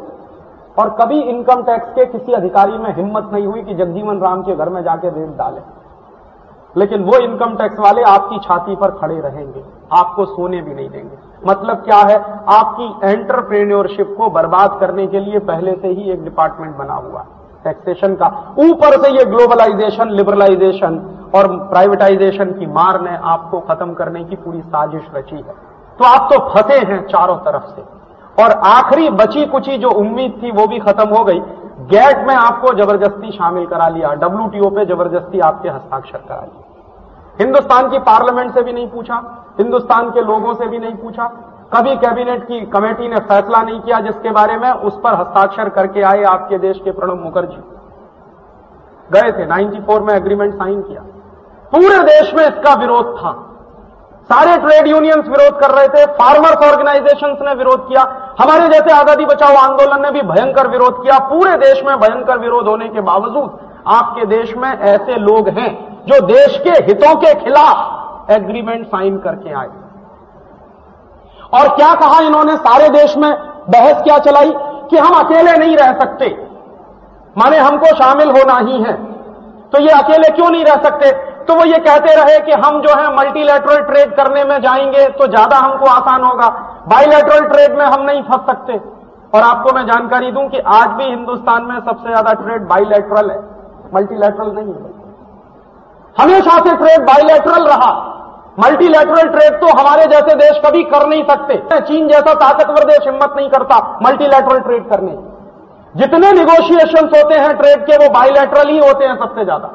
और कभी इनकम टैक्स के किसी अधिकारी में हिम्मत नहीं हुई कि जगजीवन राम के घर में जाके रेट डाले। लेकिन वो इनकम टैक्स वाले आपकी छाती पर खड़े रहेंगे, आपको सोने भी नहीं देंगे। मतलब क्या है? आपकी एंटरप्रेन्योरशिप को बर्बाद करने के लिए पहले से ही एक डिपार्टमेंट बना हुआ है, टैक्सेशन का। ऊपर से ये ग्लोबलाइजेशन, लिबरलाइजेशन और प्राइवेटाइजेशन की मार ने आपको खत्म करने की पूरी साजिश रची है। तो आप तो फंसे हैं चारों तरफ़ से। और आखिरी बची कुची जो उम्मीद थी वो भी खत्म हो गई। गैट में आपको ज़बरदस्ती शामिल करा लिया डब्ल्यूटीओ पे ज़बरदस्ती आपके हस्ताक्षर करा लिया। हिंदुस्तान की पार्लियामेंट से भी नहीं पूछा, हिंदुस्तान के लोगों से भी नहीं पूछा। कभी कैबिनेट की कमेटी ने फैसला नहीं किया जिसके बारे में उस पर हस्ताक्षर करके आए आपके देश के प्रणब मुखर्जी। गए थे 94 में एग्रीमेंट साइन किया। पूरे देश में इसका विरोध था। सारे ट्रेड यूनियंस विरोध कर रहे थे फार्मर्स ऑर्गेनाइजेशंस ने विरोध किया। हमारे जैसे आज़ादी बचाओ आंदोलन ने भी भयंकर विरोध किया। पूरे देश में भयंकर विरोध होने के बावजूद आपके देश में ऐसे लोग हैं जो देश के हितों के खिलाफ एग्रीमेंट साइन करके आए। और क्या कहा इन्होंने सारे देश में? बहस क्या चलाई? कि हम अकेले नहीं रह सकते। माने हमको शामिल होना ही है। तो ये अकेले क्यों नहीं रह सकते? तो वो ये कहते रहे कि हम जो है मल्टीलेटरल ट्रेड करने में जाएँगे तो ज़्यादा हमको आसान होगा। बाइलेटरल ट्रेड में हम नहीं फंस सकते। और आपको मैं जानकारी दूँ कि आज भी हिंदुस्तान में सबसे ज़्यादा ट्रेड बाइलेटरल है। मल्टीलेटरल नहीं है। हमेशा से ट्रेड बाइलेटरल रहा। मल्टीलेटरल ट्रेड तो हमारे जैसे देश कभी कर नहीं सकते। चीन जैसा ताकतवर देश हिम्मत नहीं करता मल्टीलेटरल ट्रेड करने जितने निगोशिएशन होते हैं ट्रेड के, वो बाइलेटरल ही होते हैं सबसे ज़्यादा।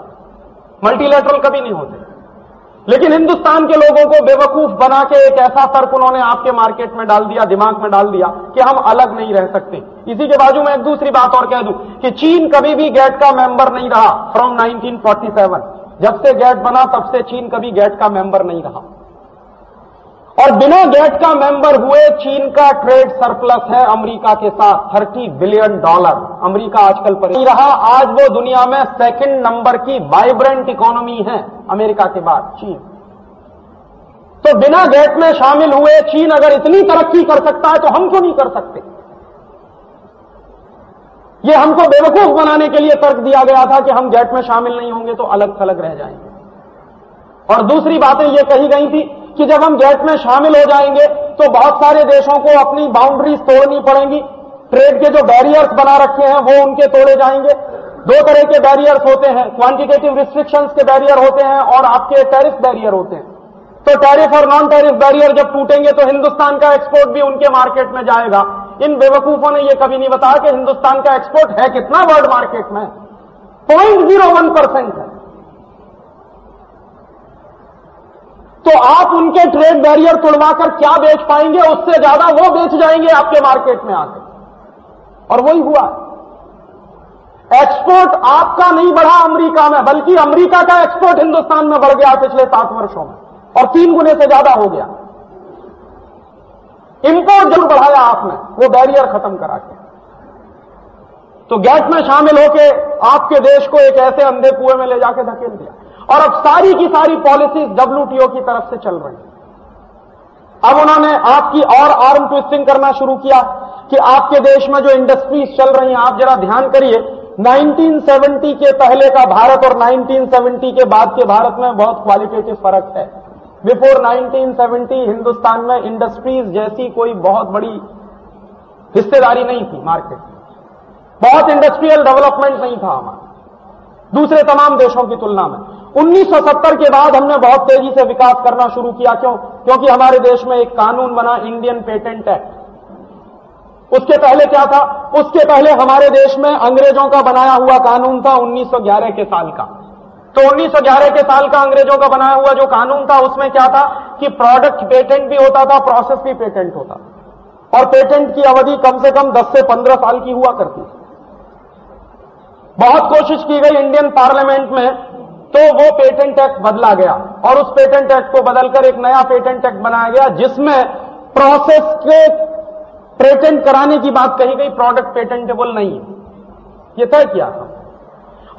मल्टीलेटरल कभी नहीं होते। लेकिन हिंदुस्तान के लोगों को बेवकूफ़ बना के एक ऐसा तर्क उन्होंने आपके मार्केट में डाल दिया, दिमाग में डाल दिया कि हम अलग नहीं रह सकते। इसी के बाजू में एक दूसरी बात और कह दूँ कि चीन कभी भी गेट का मेंबर नहीं रहा फ्रॉम 1947 जब से गैट बना, तब से चीन कभी गैट का मेंबर नहीं रहा। और बिना गैट का मेंबर हुए, चीन का ट्रेड सरप्लस है अमेरिका के साथ 30 बिलियन डॉलर अमेरिका आजकल पर नहीं रहा, आज वो दुनिया में सेकंड नंबर की वाइब्रेंट इकोनॉमी है, अमेरिका के बाद, चीन। तो बिना गैट में शामिल हुए, चीन अगर इतनी तरक्की कर सकता है तो हम क्यों नहीं कर सकते? ये हमको बेवकूफ़ बनाने के लिए तर्क दिया गया था कि हम गैट में शामिल नहीं होंगे तो अलग थलग रह जाएँगे। और दूसरी बातें ये कही गई थी कि जब हम गैट में शामिल हो जाएँगे तो बहुत सारे देशों को अपनी बाउंड्रीज तोड़नी पड़ेंगी। ट्रेड के जो बैरियर्स बना रखे हैं, वो उनके तोड़े जाएँगे। दो तरह के बैरियर्स होते हैं क्वांटिटेटिव रिस्ट्रिक्शंस के बैरियर होते हैं और आपके टैरिफ बैरियर होते हैं। तो टैरिफ और नॉन टैरिफ बैरियर जब टूटेंगे तो हिंदुस्तान का एक्सपोर्ट भी उनके मार्केट में जाएगा। इन बेवकूफों ने यह कभी नहीं बताया कि हिंदुस्तान का एक्सपोर्ट है कितना वर्ल्ड मार्केट में? पॉइंट ज़ीरो वन परसेंट है। तो आप उनके ट्रेड बैरियर तोड़वाकर क्या बेच पाएँगे? उससे ज़्यादा वो बेच जाएँगे आपके मार्केट में आकर और वही हुआ। एक्सपोर्ट आपका नहीं बढ़ा अमेरिका में, बल्कि अमेरिका का एक्सपोर्ट हिंदुस्तान में बढ़ गया पिछले सात वर्षों में, और तीन गुने से ज़्यादा हो गया। इंपोर्ट ज़रूर बढ़ाया आपने, वो बैरियर खत्म करा के। तो गैस में शामिल होकर आपके देश को एक ऐसे अंधे कुएँ में ले जाके धकेल दिया। और अब सारी की सारी पॉलिसीज़ डब्ल्यूटीओ की तरफ़ से चल रही। अब उन्होंने आपकी और आर्म ट्विस्टिंग करना शुरू किया कि आपके देश में जो इंडस्ट्रीज़ चल रही हैं, आप जरा ध्यान करिए 1970 के पहले का भारत और 1970 के बाद के भारत में बहुत क्वालिटेटिव फ़र्क है। बिफोर 1970 हिंदुस्तान में इंडस्ट्रीज़ जैसी कोई बहुत बड़ी हिस्सेदारी नहीं थी मार्केट में। बहुत इंडस्ट्रियल डेवलपमेंट नहीं था हमारा। दूसरे तमाम देशों की तुलना में। 1970 के बाद हमने बहुत तेज़ी से विकास करना शुरू किया। क्यों? क्योंकि हमारे देश में एक कानून बना इंडियन पेटेंट एक्ट उसके पहले क्या था? उसके पहले हमारे देश में अंग्रेज़ों का बनाया हुआ कानून था 1911 के साल का। तो 1911 के साल का अंग्रेज़ों का बनाया हुआ जो कानून था, उसमें क्या था कि प्रोडक्ट पेटेंट भी होता था प्रोसेस भी पेटेंट होता और पेटेंट की अवधि कम से कम 10 से 15 साल की हुआ करती बहुत कोशिश की गई इंडियन पार्लियामेंट में तो वो पेटेंट एक्ट बदला गया। और उस पेटेंट एक्ट को बदलकर एक नया पेटेंट एक्ट बनाया गया, जिसमें प्रोसेस के पेटेंट कराने की बात कही गई प्रोडक्ट पेटेंटेबल नहीं है। यह तय किया था।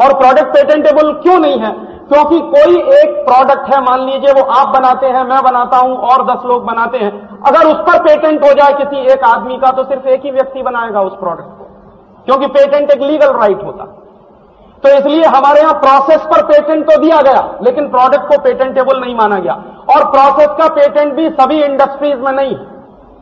और प्रोडक्ट पेटेंटेबल क्यों नहीं है? क्योंकि कोई एक प्रोडक्ट है, मान लीजिए, वो आप बनाते हैं, मैं बनाता हूँ, और दस लोग बनाते हैं। अगर उस पर पेटेंट हो जाए किसी एक आदमी का तो सिर्फ़ एक ही व्यक्ति बनाएगा उस प्रोडक्ट को। क्योंकि पेटेंट एक लीगल राइट होता। तो इसलिए हमारे यहाँ प्रोसेस पर पेटेंट तो दिया गया, लेकिन प्रोडक्ट को पेटेंटेबल नहीं माना गया। और प्रोसेस का पेटेंट भी सभी इंडस्ट्रीज़ में नहीं है।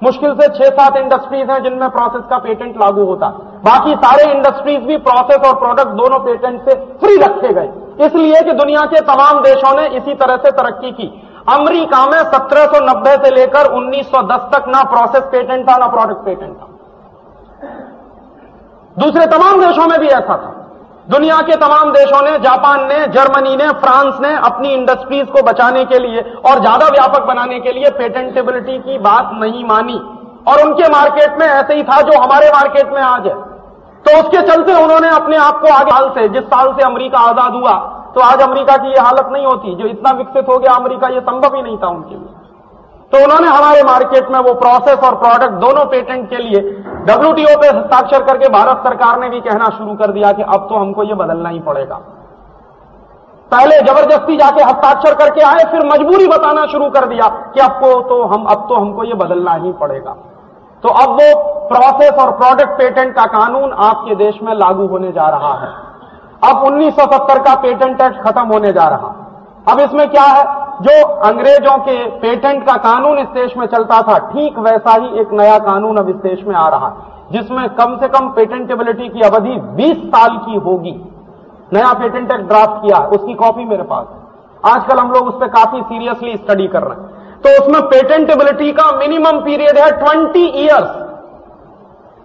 मुश्किल से छह सात इंडस्ट्रीज़ हैं जिनमें प्रोसेस का पेटेंट लागू होता। बाकी सारे इंडस्ट्रीज़ भी प्रोसेस और प्रोडक्ट दोनों पेटेंट से फ्री रखे गए। इसलिए कि दुनिया के तमाम देशों ने इसी तरह से तरक्की की। अमेरिका में 1790 से लेकर 1910 तक ना प्रोसेस पेटेंट था, ना प्रोडक्ट पेटेंट था। दूसरे तमाम देशों में भी ऐसा था। दुनिया के तमाम देशों ने, जापान ने, जर्मनी ने, फ्रांस ने अपनी इंडस्ट्रीज़ को बचाने के लिए और ज़्यादा व्यापक बनाने के लिए पेटेंटेबिलिटी की बात नहीं मानी। और उनके मार्केट में ऐसे ही था जो हमारे मार्केट में आज है। तो उसके चलते उन्होंने अपने आप को आगे साल से, जिस साल से अमेरिका आज़ाद हुआ तो आज अमेरिका की यह हालत नहीं होती, जो इतना विकसित हो गया अमेरिका यह संभव ही नहीं था उनके लिए। तो उन्होंने हमारे मार्केट में वो प्रोसेस और प्रोडक्ट दोनों पेटेंट के लिए डब्ल्यूटीओ पे हस्ताक्षर करके भारत सरकार ने भी कहना शुरू कर दिया कि अब तो हमको ये बदलना ही पड़ेगा। पहले ज़बरदस्ती जाके हस्ताक्षर करके आए, फिर मजबूरी बताना शुरू कर दिया कि आपको तो हम, अब तो हमको ये बदलना ही पड़ेगा। तो अब वो प्रोसेस और प्रोडक्ट पेटेंट का कानून आपके देश में लागू होने जा रहा है। अब 1970 का पेटेंट एक्ट खत्म होने जा रहा। अब इसमें क्या है? जो अंग्रेज़ों के पेटेंट का कानून इस देश में चलता था, ठीक वैसा ही एक नया कानून अब इस देश में आ रहा। है जिसमें कम से कम पेटेंटेबिलिटी की अवधि 20 साल की होगी। नया पेटेंट एक्ट ड्राफ्ट किया, उसकी कॉपी मेरे पास। है आजकल हम लोग उस पर काफ़ी सीरियसली स्टडी कर रहे हैं। तो उसमें पेटेंटेबिलिटी का मिनिमम पीरियड है ट्वेंटी ईयर्स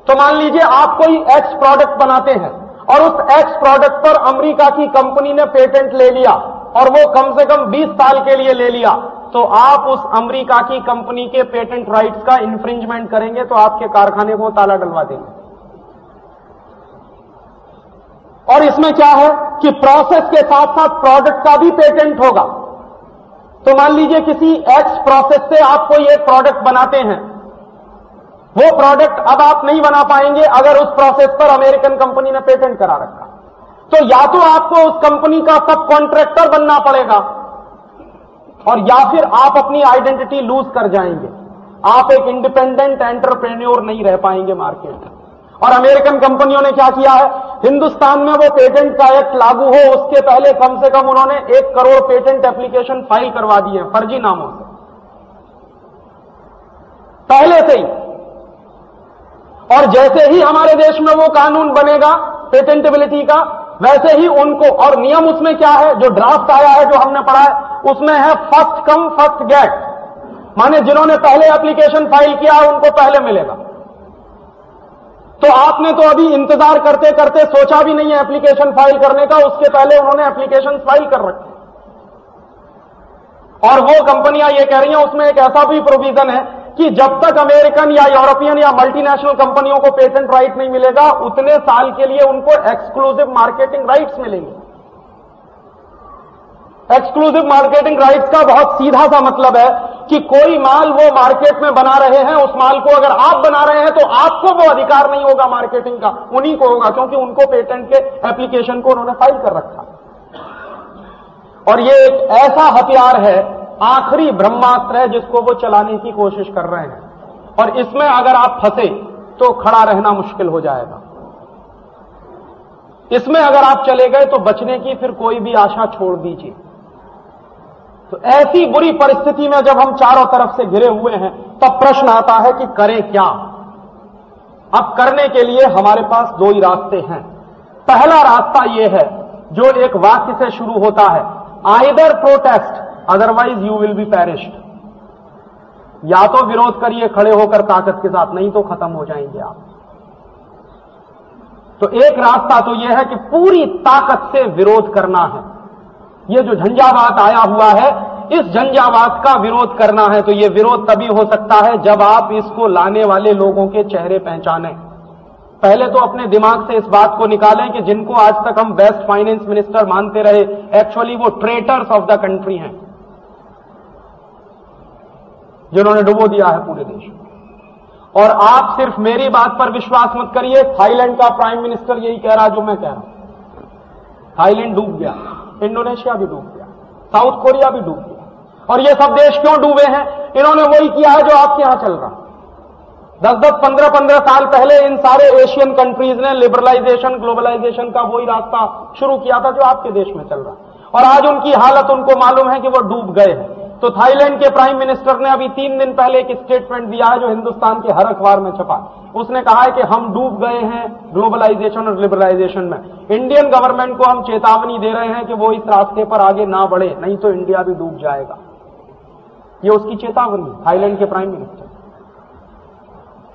तो मान लीजिए आप कोई एक्स प्रोडक्ट बनाते हैं और उस एक्स प्रोडक्ट पर अमेरिका की कंपनी ने पेटेंट ले लिया और वो कम से कम 20 साल के लिए ले लिया तो आप उस अमेरिका की कंपनी के पेटेंट राइट्स का इंफ्रिंजमेंट करेंगे तो आपके कारखाने को ताला डलवा देंगे। और इसमें क्या है कि प्रोसेस के साथ साथ प्रोडक्ट का भी पेटेंट होगा। तो मान लीजिए किसी एक्स प्रोसेस से आप कोई एक प्रोडक्ट बनाते हैं। वो प्रोडक्ट अब आप नहीं बना पाएँगे अगर उस प्रोसेस पर अमेरिकन कंपनी ने पेटेंट करा रखा। तो या तो आपको उस कंपनी का सब कॉन्ट्रैक्टर बनना पड़ेगा, और या फिर आप अपनी आइडेंटिटी लूज कर जाएँगे। आप एक इंडिपेंडेंट एंटरप्रेन्योर नहीं रह पाएँगे मार्केट में। और अमेरिकन कंपनियों ने क्या किया है? हिंदुस्तान में वो पेटेंट का एक्ट लागू हो, उसके पहले कम से कम उन्होंने एक करोड़ पेटेंट एप्लीकेशन फ़ाइल करवा दिए, फर्जी नामों से। पहले से ही। और जैसे ही हमारे देश में वो कानून बनेगा, पेटेंटेबिलिटी का, वैसे ही उनको, और नियम उसमें क्या है? जो ड्राफ्ट आया है, जो हमने पढ़ा है, उसमें है फ़र्स्ट कम, फ़र्स्ट गेट। माने जिन्होंने पहले एप्लीकेशन फ़ाइल किया है, उनको पहले मिलेगा। तो आपने तो अभी इंतज़ार करते करते सोचा भी नहीं है एप्लीकेशन फ़ाइल करने का, उसके पहले उन्होंने एप्लीकेशन फ़ाइल कर रखी। और वो कंपनियाँ ये कह रही हैं, उसमें एक ऐसा भी प्रोविज़न है कि जब तक अमेरिकन या यूरोपियन या मल्टीनेशनल कंपनियों को पेटेंट राइट नहीं मिलेगा, उतने साल के लिए उनको एक्सक्लूसिव मार्केटिंग राइट्स मिलेंगे। एक्सक्लूसिव मार्केटिंग राइट्स का बहुत सीधा सा मतलब है कि कोई माल वो मार्केट में बना रहे हैं, उस माल को अगर आप बना रहे हैं तो आपको वो अधिकार नहीं होगा मार्केटिंग का, उन्हीं को होगा, क्योंकि उनको पेटेंट के एप्लीकेशन को उन्होंने फ़ाइल कर रखा और ये एक ऐसा हथियार है, आखिरी ब्रह्मास्त्र है, जिसको वो चलाने की कोशिश कर रहे हैं। और इसमें अगर आप फंसे तो खड़ा रहना मुश्किल हो जाएगा। इसमें अगर आप चले गए तो बचने की फिर कोई भी आशा छोड़ दीजिए। तो ऐसी बुरी परिस्थिति में जब हम चारों तरफ़ से घिरे हुए हैं, तब प्रश्न आता है कि करें क्या? अब करने के लिए हमारे पास दो ही रास्ते हैं। पहला रास्ता यह है, जो एक वाक्य से शुरू होता है, either protest, otherwise you will be perished. या तो विरोध करिए, खड़े होकर ताकत के साथ, नहीं तो खत्म हो जाएँगे आप। तो एक रास्ता तो यह है कि पूरी ताकत से विरोध करना है। ये जो झंझावात आया हुआ है, इस झंझावात का विरोध करना है तो ये विरोध तभी हो सकता है जब आप इसको लाने वाले लोगों के चेहरे पहचाने। पहले तो अपने दिमाग से इस बात को निकालें कि जिनको आज तक हम बेस्ट फाइनेंस मिनिस्टर मानते रहे एक्चुअली वो ट्रेटर्स ऑफ़ द कंट्री हैं। जिन्होंने डुबो दिया है पूरे देश। और आप सिर्फ़ मेरी बात पर विश्वास मत करिए, थाईलैंड का प्राइम मिनिस्टर यही कह रहा जो मैं कह रहा हूँ। थाईलैंड डूब गया। इंडोनेशिया भी डूब गया, साउथ कोरिया भी डूब गया। और ये सब देश क्यों डूबे हैं? इन्होंने वही किया है जो आपके यहाँ चल रहा दस दस पंद्रह पंद्रह साल पहले इन सारे एशियन कंट्रीज़ ने लिबरलाइजेशन, ग्लोबलाइजेशन का वही रास्ता शुरू किया था जो आपके देश में चल रहा और आज उनकी हालत उनको मालूम है कि वो डूब गए हैं। तो थाईलैंड के प्राइम मिनिस्टर ने अभी तीन दिन पहले एक स्टेटमेंट दिया है जो हिंदुस्तान के हर अखबार में छपा उसने कहा है कि हम डूब गए हैं ग्लोबलाइजेशन और लिबरलाइजेशन में। इंडियन गवर्नमेंट को हम चेतावनी दे रहे हैं कि वो इस रास्ते पर आगे ना बढ़े, नहीं तो इंडिया भी डूब जाएगा। ये उसकी चेतावनी थाईलैंड के प्राइम मिनिस्टर।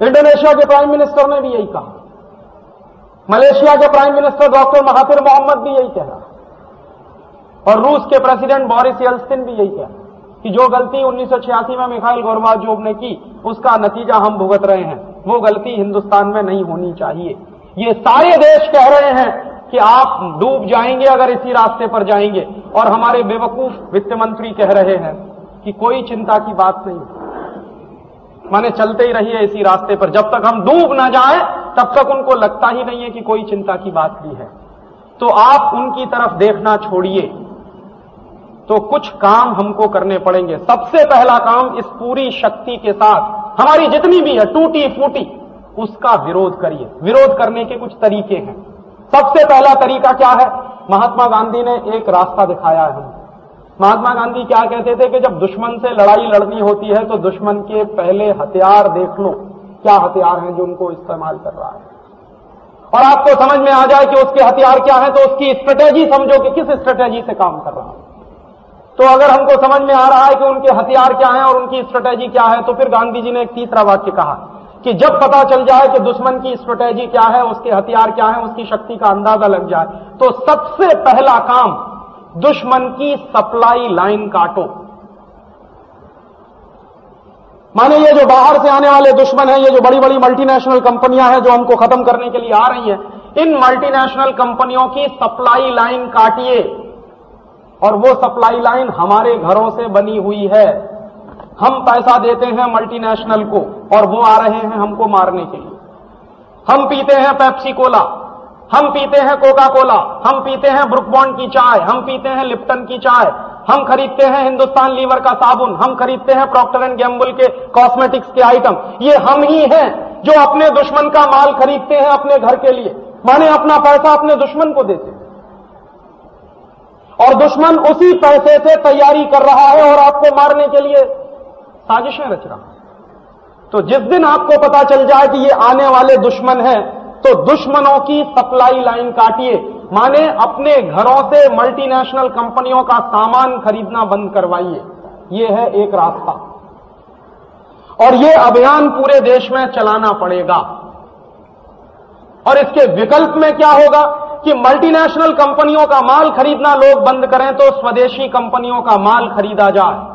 इंडोनेशिया के प्राइम मिनिस्टर ने भी यही कहा। मलेशिया के prime minister doctor Mahathir Mohamad भी यही कह रहा और रूस के प्रेसिडेंट बोरिस यल्स्टिन भी यही कह रहा कि जो गलती 1986 में मिखाइल गोरबाजोव ने की, उसका नतीजा हम भुगत रहे हैं। वो गलती हिंदुस्तान में नहीं होनी चाहिए। ये सारे देश कह रहे हैं कि आप डूब जाएँगे अगर इसी रास्ते पर जाएँगे। और हमारे बेवकूफ़ वित्त मंत्री कह रहे हैं कि कोई चिंता की बात नहीं। माने चलते ही रहिए इसी रास्ते पर। जब तक हम डूब ना जाए, तब तक उनको लगता ही नहीं है कि कोई चिंता की बात भी है। तो आप उनकी तरफ़ देखना छोड़िए। तो कुछ काम हमको करने पड़ेंगे। सबसे पहला काम इस पूरी शक्ति के साथ, हमारी जितनी भी है टूटी फूटी उसका विरोध करिए। विरोध करने के कुछ तरीके हैं। सबसे पहला तरीका क्या है? महात्मा गांधी ने एक रास्ता दिखाया है। महात्मा गांधी क्या कहते थे कि जब दुश्मन से लड़ाई लड़नी होती है तो दुश्मन के पहले हथियार देख लो, क्या हथियार हैं जो उनको इस्तेमाल कर रहा है। और आपको समझ में आ जाए कि उसके हथियार क्या है तो उसकी स्ट्रेटेजी समझो कि किस स्ट्रेटेजी से काम कर रहा है। तो अगर हमको समझ में आ रहा है कि उनके हथियार क्या हैं और उनकी स्ट्रेटेजी क्या है तो फिर गांधी जी ने एक तीसरा वाक्य कहा कि जब पता चल जाए कि दुश्मन की स्ट्रेटेजी क्या है, उसके हथियार क्या है, उसकी शक्ति का अंदाज़ा लग जाए तो सबसे पहला काम, दुश्मन की सप्लाई लाइन काटो। माने ये जो बाहर से आने वाले दुश्मन हैं, ये जो बड़ी बड़ी मल्टीनेशनल कंपनियाँ हैं, जो हमको खत्म करने के लिए आ रही हैं, इन मल्टीनेशनल कंपनियों की सप्लाई लाइन काटिए। और वो सप्लाई लाइन हमारे घरों से बनी हुई है। हम पैसा देते हैं मल्टीनेशनल को और वो आ रहे हैं हमको मारने के लिए। हम पीते हैं पेप्सी कोला हम पीते हैं कोका कोला हम पीते हैं ब्रुकबॉन्ड की चाय, हम पीते हैं लिप्टन की चाय, हम खरीदते हैं हिंदुस्तान लीवर का साबुन, हम खरीदते हैं प्रॉक्टर एंड गैम्बुल के कॉस्मेटिक्स के आइटम ये हम ही हैं जो अपने दुश्मन का माल खरीदते हैं अपने घर के लिए। माने अपना पैसा अपने दुश्मन को देते हैं। और दुश्मन उसी पैसे से तैयारी कर रहा है और आपको मारने के लिए साजिशें रच रहा है। तो जिस दिन आपको पता चल जाए कि ये आने वाले दुश्मन हैं तो दुश्मनों की सप्लाई लाइन काटिए। माने अपने घरों से मल्टीनेशनल कंपनियों का सामान खरीदना बंद करवाइए। ये है एक रास्ता। और ये अभियान पूरे देश में चलाना पड़ेगा। और इसके विकल्प में क्या होगा? कि मल्टीनेशनल कंपनियों का माल खरीदना लोग बंद करें तो स्वदेशी कंपनियों का माल खरीदा जाए।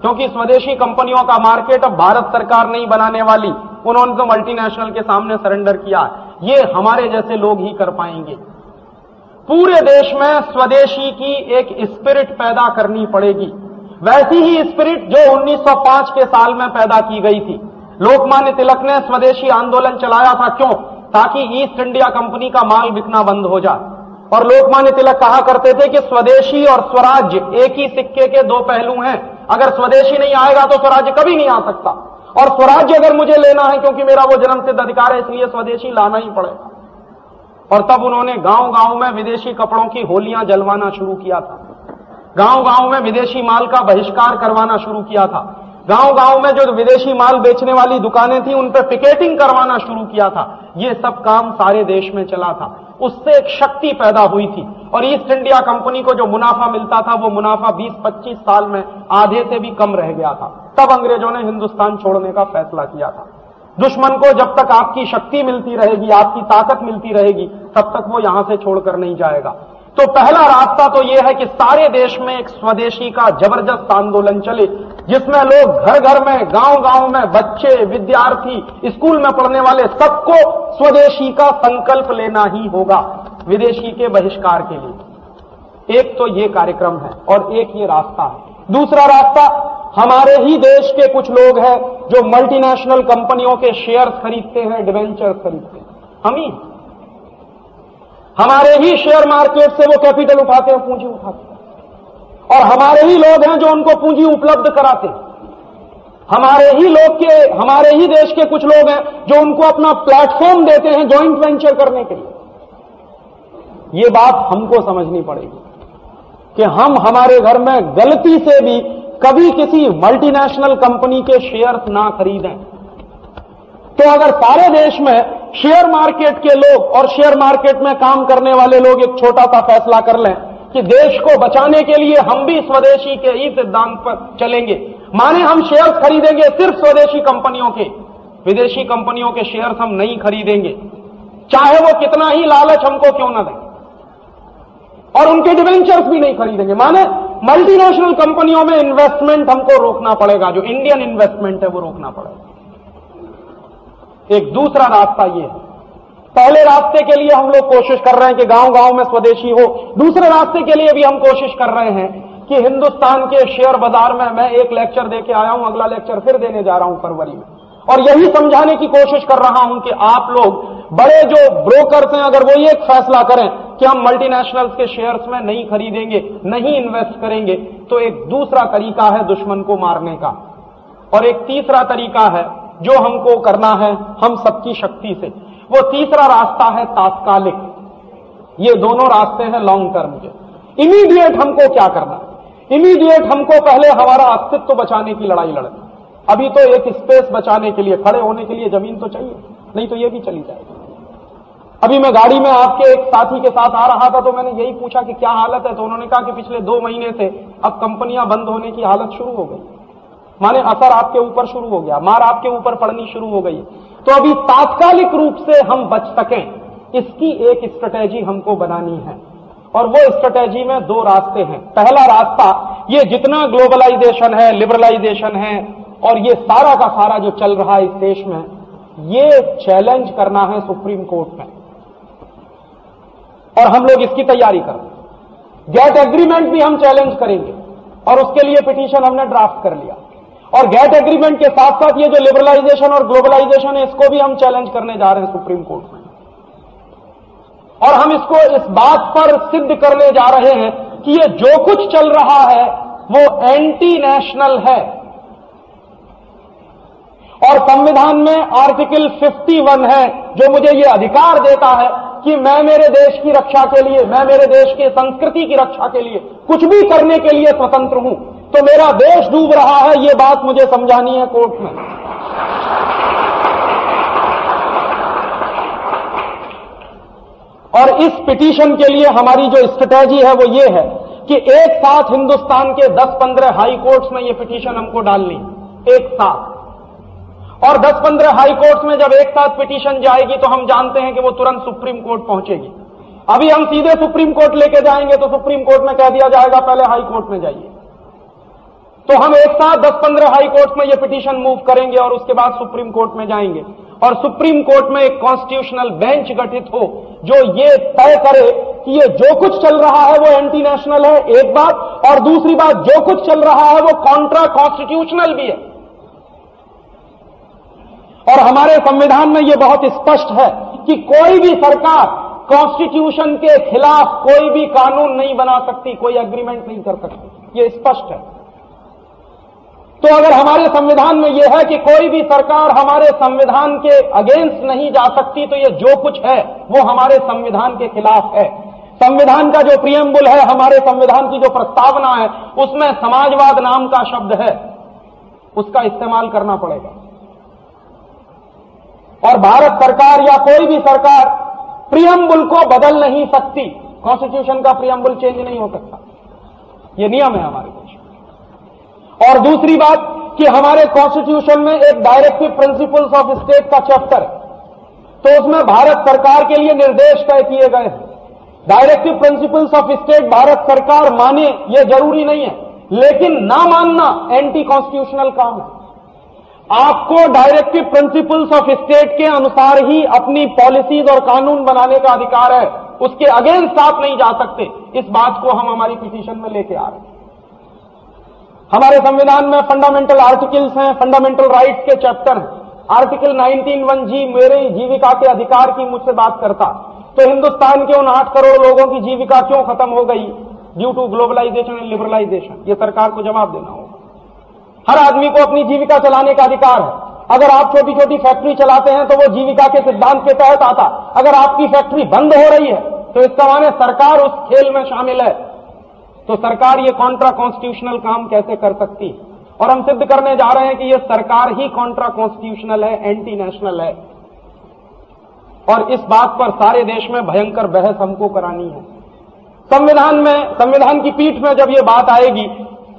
क्योंकि स्वदेशी कंपनियों का मार्केट अब भारत सरकार नहीं बनाने वाली, उन्होंने तो मल्टीनेशनल के सामने सरेंडर किया ये हमारे जैसे लोग ही कर पाएँगे। पूरे देश में स्वदेशी की एक स्पिरिट पैदा करनी पड़ेगी। वैसी ही स्पिरिट जो 1905 के साल में पैदा की गई थी। लोकमान्य तिलक ने स्वदेशी आंदोलन चलाया था क्यों? ताकि ईस्ट इंडिया कंपनी का माल बिकना बंद हो जाए। और लोकमान्य तिलक कहा करते थे कि स्वदेशी और स्वराज्य एक ही सिक्के के दो पहलू हैं। अगर स्वदेशी नहीं आएगा तो स्वराज्य कभी नहीं आ सकता। और स्वराज्य अगर मुझे लेना है, क्योंकि मेरा वो जन्म सिद्ध अधिकार है, इसलिए स्वदेशी लाना ही पड़ेगा। और तब उन्होंने गाँव गाँव में विदेशी कपड़ों की होलियाँ जलवाना शुरू किया था। गाँव गाँव में विदेशी माल का बहिष्कार करवाना शुरू किया था। गाँव गाँव में जो विदेशी माल बेचने वाली दुकानें थी, उन पर पिकेटिंग करवाना शुरू किया था। ये सब काम सारे देश में चला था। उससे एक शक्ति पैदा हुई थी। और ईस्ट इंडिया कंपनी को जो मुनाफा मिलता था, वो मुनाफा 20-25 साल में आधे से भी कम रह गया था। तब अंग्रेज़ों ने हिंदुस्तान छोड़ने का फैसला किया था। दुश्मन को जब तक आपकी शक्ति मिलती रहेगी, आपकी ताकत मिलती रहेगी, तब तक वो यहाँ से छोड़कर नहीं जाएगा। तो पहला रास्ता तो यह है कि सारे देश में एक स्वदेशी का ज़बरदस्त आंदोलन चले, जिसमें लोग घर घर में गाँव गाँव में बच्चे, विद्यार्थी, स्कूल में पढ़ने वाले सबको स्वदेशी का संकल्प लेना ही होगा, विदेशी के बहिष्कार के लिए। एक तो ये कार्यक्रम है और एक ये रास्ता है। दूसरा रास्ता, हमारे ही देश के कुछ लोग हैं जो मल्टीनेशनल कंपनियों के शेयर्स खरीदते हैं डिवेंचर्स खरीदते हैं। हम ही। हमारे ही शेयर मार्केट से वो कैपिटल उठाते हैं, पूंजी उठाते हैं। और हमारे ही लोग हैं जो उनको पूंजी उपलब्ध कराते हैं। हमारे ही लोग के, हमारे ही देश के कुछ लोग हैं जो उनको अपना प्लेटफॉर्म देते हैं ज्वाइंट वेंचर करने के लिए। ये बात हमको समझनी पड़ेगी कि हम हमारे घर में गलती से भी कभी किसी मल्टीनेशनल कंपनी के शेयर्स ना खरीदें। तो अगर सारे देश में शेयर मार्केट के लोग और शेयर मार्केट में काम करने वाले लोग एक छोटा सा फैसला कर लें कि देश को बचाने के लिए हम भी स्वदेशी के ही सिद्धांत पर चलेंगे। माने हम शेयर्स खरीदेंगे सिर्फ़ स्वदेशी कंपनियों के। विदेशी कंपनियों के शेयर्स हम नहीं खरीदेंगे। चाहे वो कितना ही लालच हमको क्यों ना दें। और उनके डिवेंचर्स भी नहीं खरीदेंगे। माने मल्टीनेशनल कंपनियों में इन्वेस्टमेंट हमको रोकना पड़ेगा। जो इंडियन इन्वेस्टमेंट है, वो रोकना पड़ेगा। एक दूसरा रास्ता ये है। पहले रास्ते के लिए हम लोग कोशिश कर रहे हैं कि गाँव गाँव में स्वदेशी हो। दूसरे रास्ते के लिए भी हम कोशिश कर रहे हैं कि हिंदुस्तान के शेयर बाज़ार में मैं एक लेक्चर देके आया हूँ, अगला लेक्चर फिर देने जा रहा हूँ फरवरी में। और यही समझाने की कोशिश कर रहा हूँ कि आप लोग बड़े जो ब्रोकर्स हैं, अगर वो ये फैसला करें कि हम मल्टीनेशनल्स के शेयर्स में नहीं खरीदेंगे, नहीं इन्वेस्ट करेंगे तो एक दूसरा तरीका है दुश्मन को मारने का। और एक तीसरा तरीका है जो हमको करना है, हम सबकी शक्ति से। वो तीसरा रास्ता है तात्कालिक। ये दोनों रास्ते हैं लॉन्ग टर्म के। इमीडिएट हमको क्या करना? है इमीडिएट हमको पहले हमारा अस्तित्व बचाने की लड़ाई लड़नी। अभी तो एक स्पेस बचाने के लिए, खड़े होने के लिए ज़मीन तो चाहिए। नहीं तो ये भी चली जाएगी। अभी मैं गाड़ी में आपके एक साथी के साथ आ रहा था तो मैंने यही पूछा कि क्या हालत है? तो उन्होंने कहा कि पिछले दो महीने से अब कंपनियाँ बंद होने की हालत शुरू हो गई। माने असर आपके ऊपर शुरू हो गया, मार आपके ऊपर पड़नी शुरू हो गई। तो अभी तात्कालिक रूप से हम बच सकें, इसकी एक स्ट्रेटेजी हमको बनानी है। और वो स्ट्रेटेजी में दो रास्ते हैं। पहला रास्ता, ये जितना ग्लोबलाइजेशन है लिबरलाइजेशन है, और ये सारा का सारा जो चल रहा है इस देश में, ये चैलेंज करना है सुप्रीम कोर्ट में। और हम लोग इसकी तैयारी कर। गेट एग्रीमेंट भी हम चैलेंज करेंगे, और उसके लिए पिटीशन हमने ड्राफ्ट कर लिया। और गैट एग्रीमेंट के साथ साथ ये जो लिबरलाइजेशन और ग्लोबलाइजेशन है, इसको भी हम चैलेंज करने जा रहे हैं सुप्रीम कोर्ट में। और हम इसको इस बात पर सिद्ध करने जा रहे हैं कि ये जो कुछ चल रहा है, वो एंटी नेशनल है। और संविधान में आर्टिकल 51 है, जो मुझे ये अधिकार देता है कि मैं मेरे देश की रक्षा के लिए, मैं मेरे देश की संस्कृति की रक्षा के लिए, कुछ भी करने के लिए स्वतंत्र हूँ। तो मेरा देश डूब रहा है, ये बात मुझे समझानी है कोर्ट में। और इस पिटीशन के लिए हमारी जो स्ट्रेटेजी है, वो ये है कि एक साथ हिंदुस्तान के 10-15 हाई कोर्ट्स में ये पिटीशन हमको डालनी। एक साथ। और 10-15 हाई कोर्ट्स में जब एक साथ पिटीशन जाएगी तो हम जानते हैं कि वो तुरंत सुप्रीम कोर्ट पहुंचेगी। अभी हम सीधे सुप्रीम कोर्ट लेके जाएँगे तो सुप्रीम कोर्ट में कह दिया जाएगा, पहले हाई कोर्ट में जाइए। तो हम एक साथ दस पंद्रह हाई कोर्ट में ये पिटीशन मूव करेंगे और उसके बाद सुप्रीम कोर्ट में जाएँगे। और सुप्रीम कोर्ट में एक कॉन्स्टिट्यूशनल बेंच गठित हो, जो ये तय करे कि ये जो कुछ चल रहा है वो एंटी नेशनल है, एक बात, और दूसरी बात, जो कुछ चल रहा है वो कॉन्ट्रा कॉन्स्टिट्यूशनल भी है। और हमारे संविधान में यह बहुत स्पष्ट है कि कोई भी सरकार कॉन्स्टिट्यूशन के खिलाफ कोई भी कानून नहीं बना सकती, कोई एग्रीमेंट नहीं कर सकती। ये स्पष्ट है। तो अगर हमारे संविधान में यह है कि कोई भी सरकार हमारे संविधान के अगेंस्ट नहीं जा सकती तो ये जो कुछ है, वो हमारे संविधान के खिलाफ है। संविधान का जो प्रियम्बुल है, हमारे संविधान की जो प्रस्तावना है, उसमें समाजवाद नाम का शब्द है। उसका इस्तेमाल करना पड़ेगा। और भारत सरकार या कोई भी सरकार प्रियम्बुल को बदल नहीं सकती। कॉन्स्टिट्यूशन का प्रियम्बुल चेंज नहीं हो सकता। यह नियम है हमारे और दूसरी बात कि हमारे कॉन्स्टिट्यूशन में एक डायरेक्टिव प्रिंसिपल्स ऑफ़ स्टेट का चैप्टर तो उसमें भारत सरकार के लिए निर्देश तय किए गए हैं। Directive principles of state Bharat सरकार माने ये ज़रूरी नहीं है। लेकिन ना मानना एंटी कॉन्स्टिट्यूशनल काम है। आपको डायरेक्टिव प्रिंसिपल्स ऑफ़ स्टेट के अनुसार ही अपनी पॉलिसीज़ और कानून बनाने का अधिकार है। उसके अगेंस्ट आप नहीं जा सकते। इस बात को हम हमारी पिटीशन में लेके आ रहे हैं। हमारे संविधान में फंडामेंटल आर्टिकल्स हैं फंडामेंटल राइट्स के चैप्टर आर्टिकल 19 जी मेरे जीविका के अधिकार की मुझसे बात करता। तो हिंदुस्तान के उन आठ करोड़ लोगों की जीविका क्यों खत्म हो गई? Due to globalisation and liberalisation ये सरकार को जवाब देना होगा। हर आदमी को अपनी जीविका चलाने का अधिकार है। अगर आप छोटी छोटी फैक्ट्री चलाते हैं तो वो जीविका के सिद्धांत के तहत आता। अगर आपकी फैक्ट्री बंद हो रही है तो इसका माने सरकार उस खेल में शामिल है। तो सरकार ये कॉन्ट्रा कॉन्स्टिट्यूशनल काम कैसे कर सकती और हम सिद्ध करने जा रहे हैं कि ये सरकार ही कॉन्ट्रा कॉन्स्टिट्यूशनल है एंटी नेशनल है। और इस बात पर सारे देश में भयंकर बहस हमको करानी है। संविधान में, संविधान की पीठ में जब ये बात आएगी,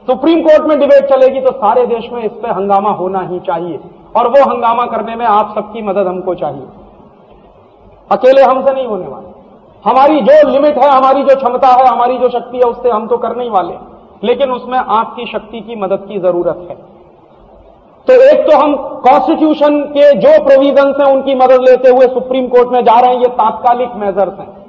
सुप्रीम कोर्ट में डिबेट चलेगी तो सारे देश में इस पर हंगामा होना ही चाहिए। और वो हंगामा करने में आप सबकी मदद हमको चाहिए। अकेले हमसे नहीं होने वाले। हमारी जो लिमिट है, हमारी जो क्षमता है, हमारी जो शक्ति है, उससे हम तो करने ही वाले। लेकिन उसमें आपकी शक्ति की मदद की ज़रूरत है। तो एक तो हम कॉन्स्टिट्यूशन के जो प्रोविजंस हैं, उनकी मदद लेते हुए सुप्रीम कोर्ट में जा रहे हैं, ये तात्कालिक मेजर्स हैं।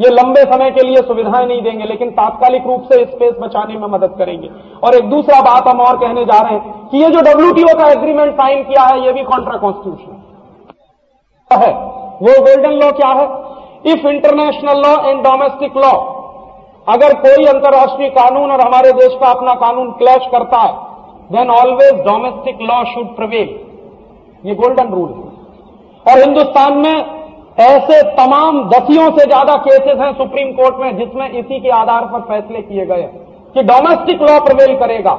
ये लंबे समय के लिए सुविधाएँ नहीं देंगे, लेकिन तात्कालिक रूप से स्पेस बचाने में मदद करेंगे। और एक दूसरा बात हम और कहने जा रहे हैं कि ये जो डब्ल्यूटीओ का एग्रीमेंट साइन किया है, ये भी कॉन्ट्रा कॉन्स्टिट्यूशन है। वो गोल्डन लॉ क्या है? If international law and domestic law अगर कोई अंतर्राष्ट्रीय कानून और हमारे देश का अपना कानून क्लैश करता है then always domestic law should prevail ये गोल्डन रूल है। और हिंदुस्तान में ऐसे तमाम दसियों से ज़्यादा केसेस हैं सुप्रीम कोर्ट में जिसमें इसी के आधार पर फैसले किए गए कि डोमेस्टिक लॉ प्रवेल करेगा।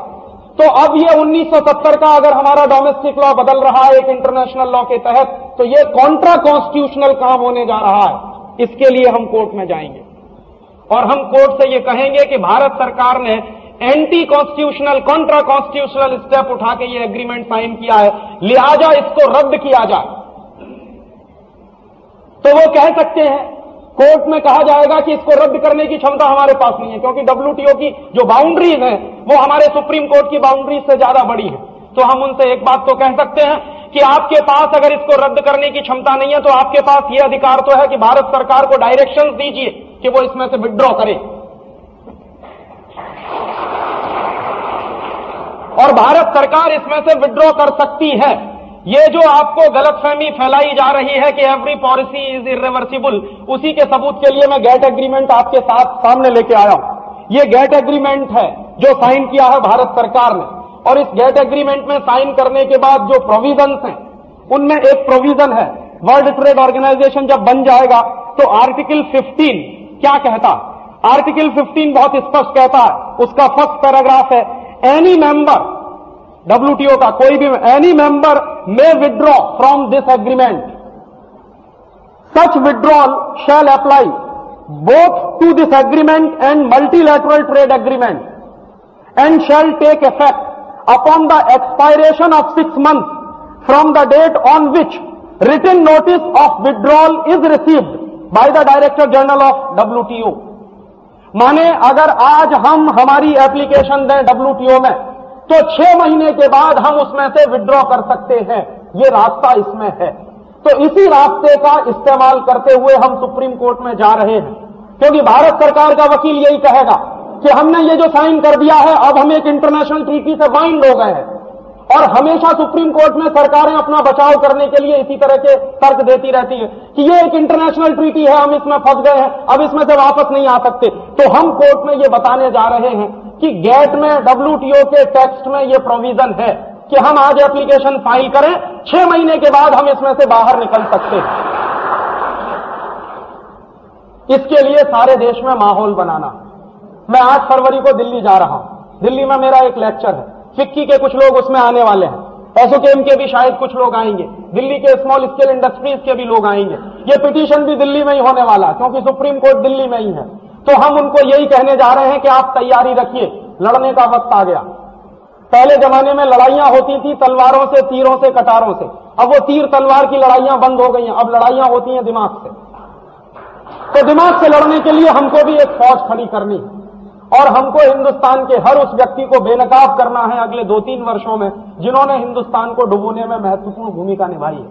तो अब ये 1970 का अगर हमारा डोमेस्टिक लॉ बदल रहा है एक इंटरनेशनल लॉ के तहत तो ये कॉन्ट्रा कॉन्स्टिट्यूशनल काम होने जा रहा है? इसके लिए हम कोर्ट में जाएँगे। और हम कोर्ट से ये कहेंगे कि भारत सरकार ने anti constitutional contra constitutional step उठा के ये एग्रीमेंट साइन किया है। लिहाजा इसको रद्द किया जाए। तो वो कह सकते हैं, कोर्ट में कहा जाएगा कि इसको रद्द करने की क्षमता हमारे पास नहीं है, क्योंकि डब्ल्यूटीओ की जो बाउंड्रीज हैं, वो हमारे सुप्रीम कोर्ट की बाउंड्रीज से ज़्यादा बड़ी है। तो हम उनसे एक बात तो कह सकते हैं कि आपके पास अगर इसको रद्द करने की क्षमता नहीं है तो आपके पास यह अधिकार तो है कि भारत सरकार को डायरेक्शन दीजिए कि वो इसमें से विड्रॉ करे। और भारत सरकार इसमें से विड्रॉ कर सकती है। ये जो आपको गलतफहमी फैलाई जा रही है कि एवरी पॉलिसी इज़ इरिवर्सिबल उसी के सबूत के लिए मैं गेट एग्रीमेंट आपके साथ सामने लेके आया हूँ। ये गेट एग्रीमेंट है जो साइन किया है भारत सरकार ने। और इस गेट एग्रीमेंट में साइन करने के बाद जो प्रोविजंस हैं, उनमें एक प्रोविज़न है वर्ल्ड ट्रेड ऑर्गेनाइजेशन जब बन जाएगा तो आर्टिकल 15 क्या कहता? आर्टिकल 15 बहुत स्पष्ट कहता है, उसका फ़र्स्ट पैराग्राफ है एनी मेंबर डब्ल्यूटीओ का कोई भी any member may withdraw from this agreement such withdrawal shall apply both to this agreement and multilateral trade agreement and shall take effect upon the expiration of six month from the date on which written notice of withdrawal is received by the director general of WTO माने अगर आज हम हमारी application दें WTO में तो छह महीने के बाद हम उसमें से विड्रॉ कर सकते हैं। ये रास्ता इसमें है। तो इसी रास्ते का इस्तेमाल करते हुए हम सुप्रीम कोर्ट में जा रहे हैं, क्योंकि भारत सरकार का वकील यही कहेगा। कि हमने ये जो साइन कर दिया है, अब हम एक इंटरनेशनल ट्रीटी से बाइंड हो गए हैं। और हमेशा सुप्रीम कोर्ट में सरकारें अपना बचाव करने के लिए इसी तरह के तर्क देती रहती है कि ये एक इंटरनेशनल ट्रीटी है, हम इसमें फंस गए हैं, अब इसमें से वापस नहीं आ सकते। तो हम कोर्ट में ये बताने जा रहे हैं कि गेट में डब्ल्यूटीओ के टेक्स्ट में ये प्रोविज़न है कि हम आज एप्लीकेशन फ़ाइल करें, छह महीने के बाद हम इसमें से बाहर निकल सकते हैं। इसके लिए सारे देश में माहौल बनाना। मैं आठ फरवरी को दिल्ली जा रहा हूँ। दिल्ली में मेरा एक लेक्चर है। फिक्की के कुछ लोग उसमें आने वाले हैं। एसोकेम के भी शायद कुछ लोग आएँगे। दिल्ली के स्मॉल स्केल इंडस्ट्रीज़ के भी लोग आएँगे। ये पिटीशन भी दिल्ली में ही होने वाला है, क्योंकि सुप्रीम कोर्ट दिल्ली में ही है। तो हम उनको यही कहने जा रहे हैं कि आप तैयारी रखिए। लड़ने का वक्त आ गया। पहले जमाने में लड़ाइयाँ होती थी तलवारों से, तीरों से कटारों से। अब वो तीर तलवार की लड़ाइयाँ बंद हो गई हैं। अब लड़ाइयाँ होती हैं दिमाग से। तो दिमाग से लड़ने के लिए हमको भी एक फौज खड़ी करनी है। और हमको हिंदुस्तान के हर उस व्यक्ति को बेनकाब करना है अगले दो तीन वर्षों में, जिन्होंने हिंदुस्तान को डुबोने में महत्वपूर्ण भूमिका निभाई है।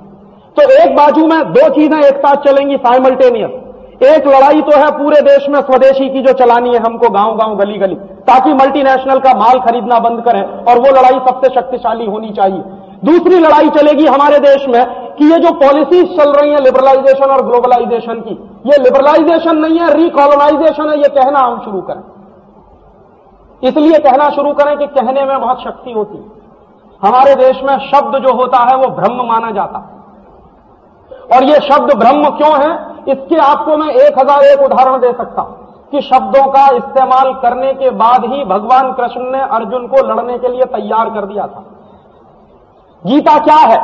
तो एक बाजू में दो चीज़ें एक साथ चलेंगी साइमल्टेनियस एक लड़ाई तो है पूरे देश में स्वदेशी की जो चलानी है हमको गाँव गाँव गली गली ताकि मल्टीनेशनल का माल खरीदना बंद करें और वो लड़ाई सबसे शक्तिशाली होनी चाहिए। दूसरी लड़ाई चलेगी हमारे देश में कि ये जो पॉलिसीज़ चल रही हैं लिबरलाइजेशन और ग्लोबलाइजेशन की, ये लिबरलाइजेशन नहीं है रिकॉलोनाइजेशन है, ये कहना हम शुरू करें। इसलिए कहना शुरू करें कि कहने में बहुत शक्ति होती है। हमारे देश में शब्द जो होता है वो ब्रह्म माना जाता है। और ये शब्द ब्रह्म क्यों है? इसके आपको मैं एक हज़ार एक उदाहरण दे सकता हूँ कि शब्दों का इस्तेमाल करने के बाद ही भगवान कृष्ण ने अर्जुन को लड़ने के लिए तैयार कर दिया था। गीता क्या है?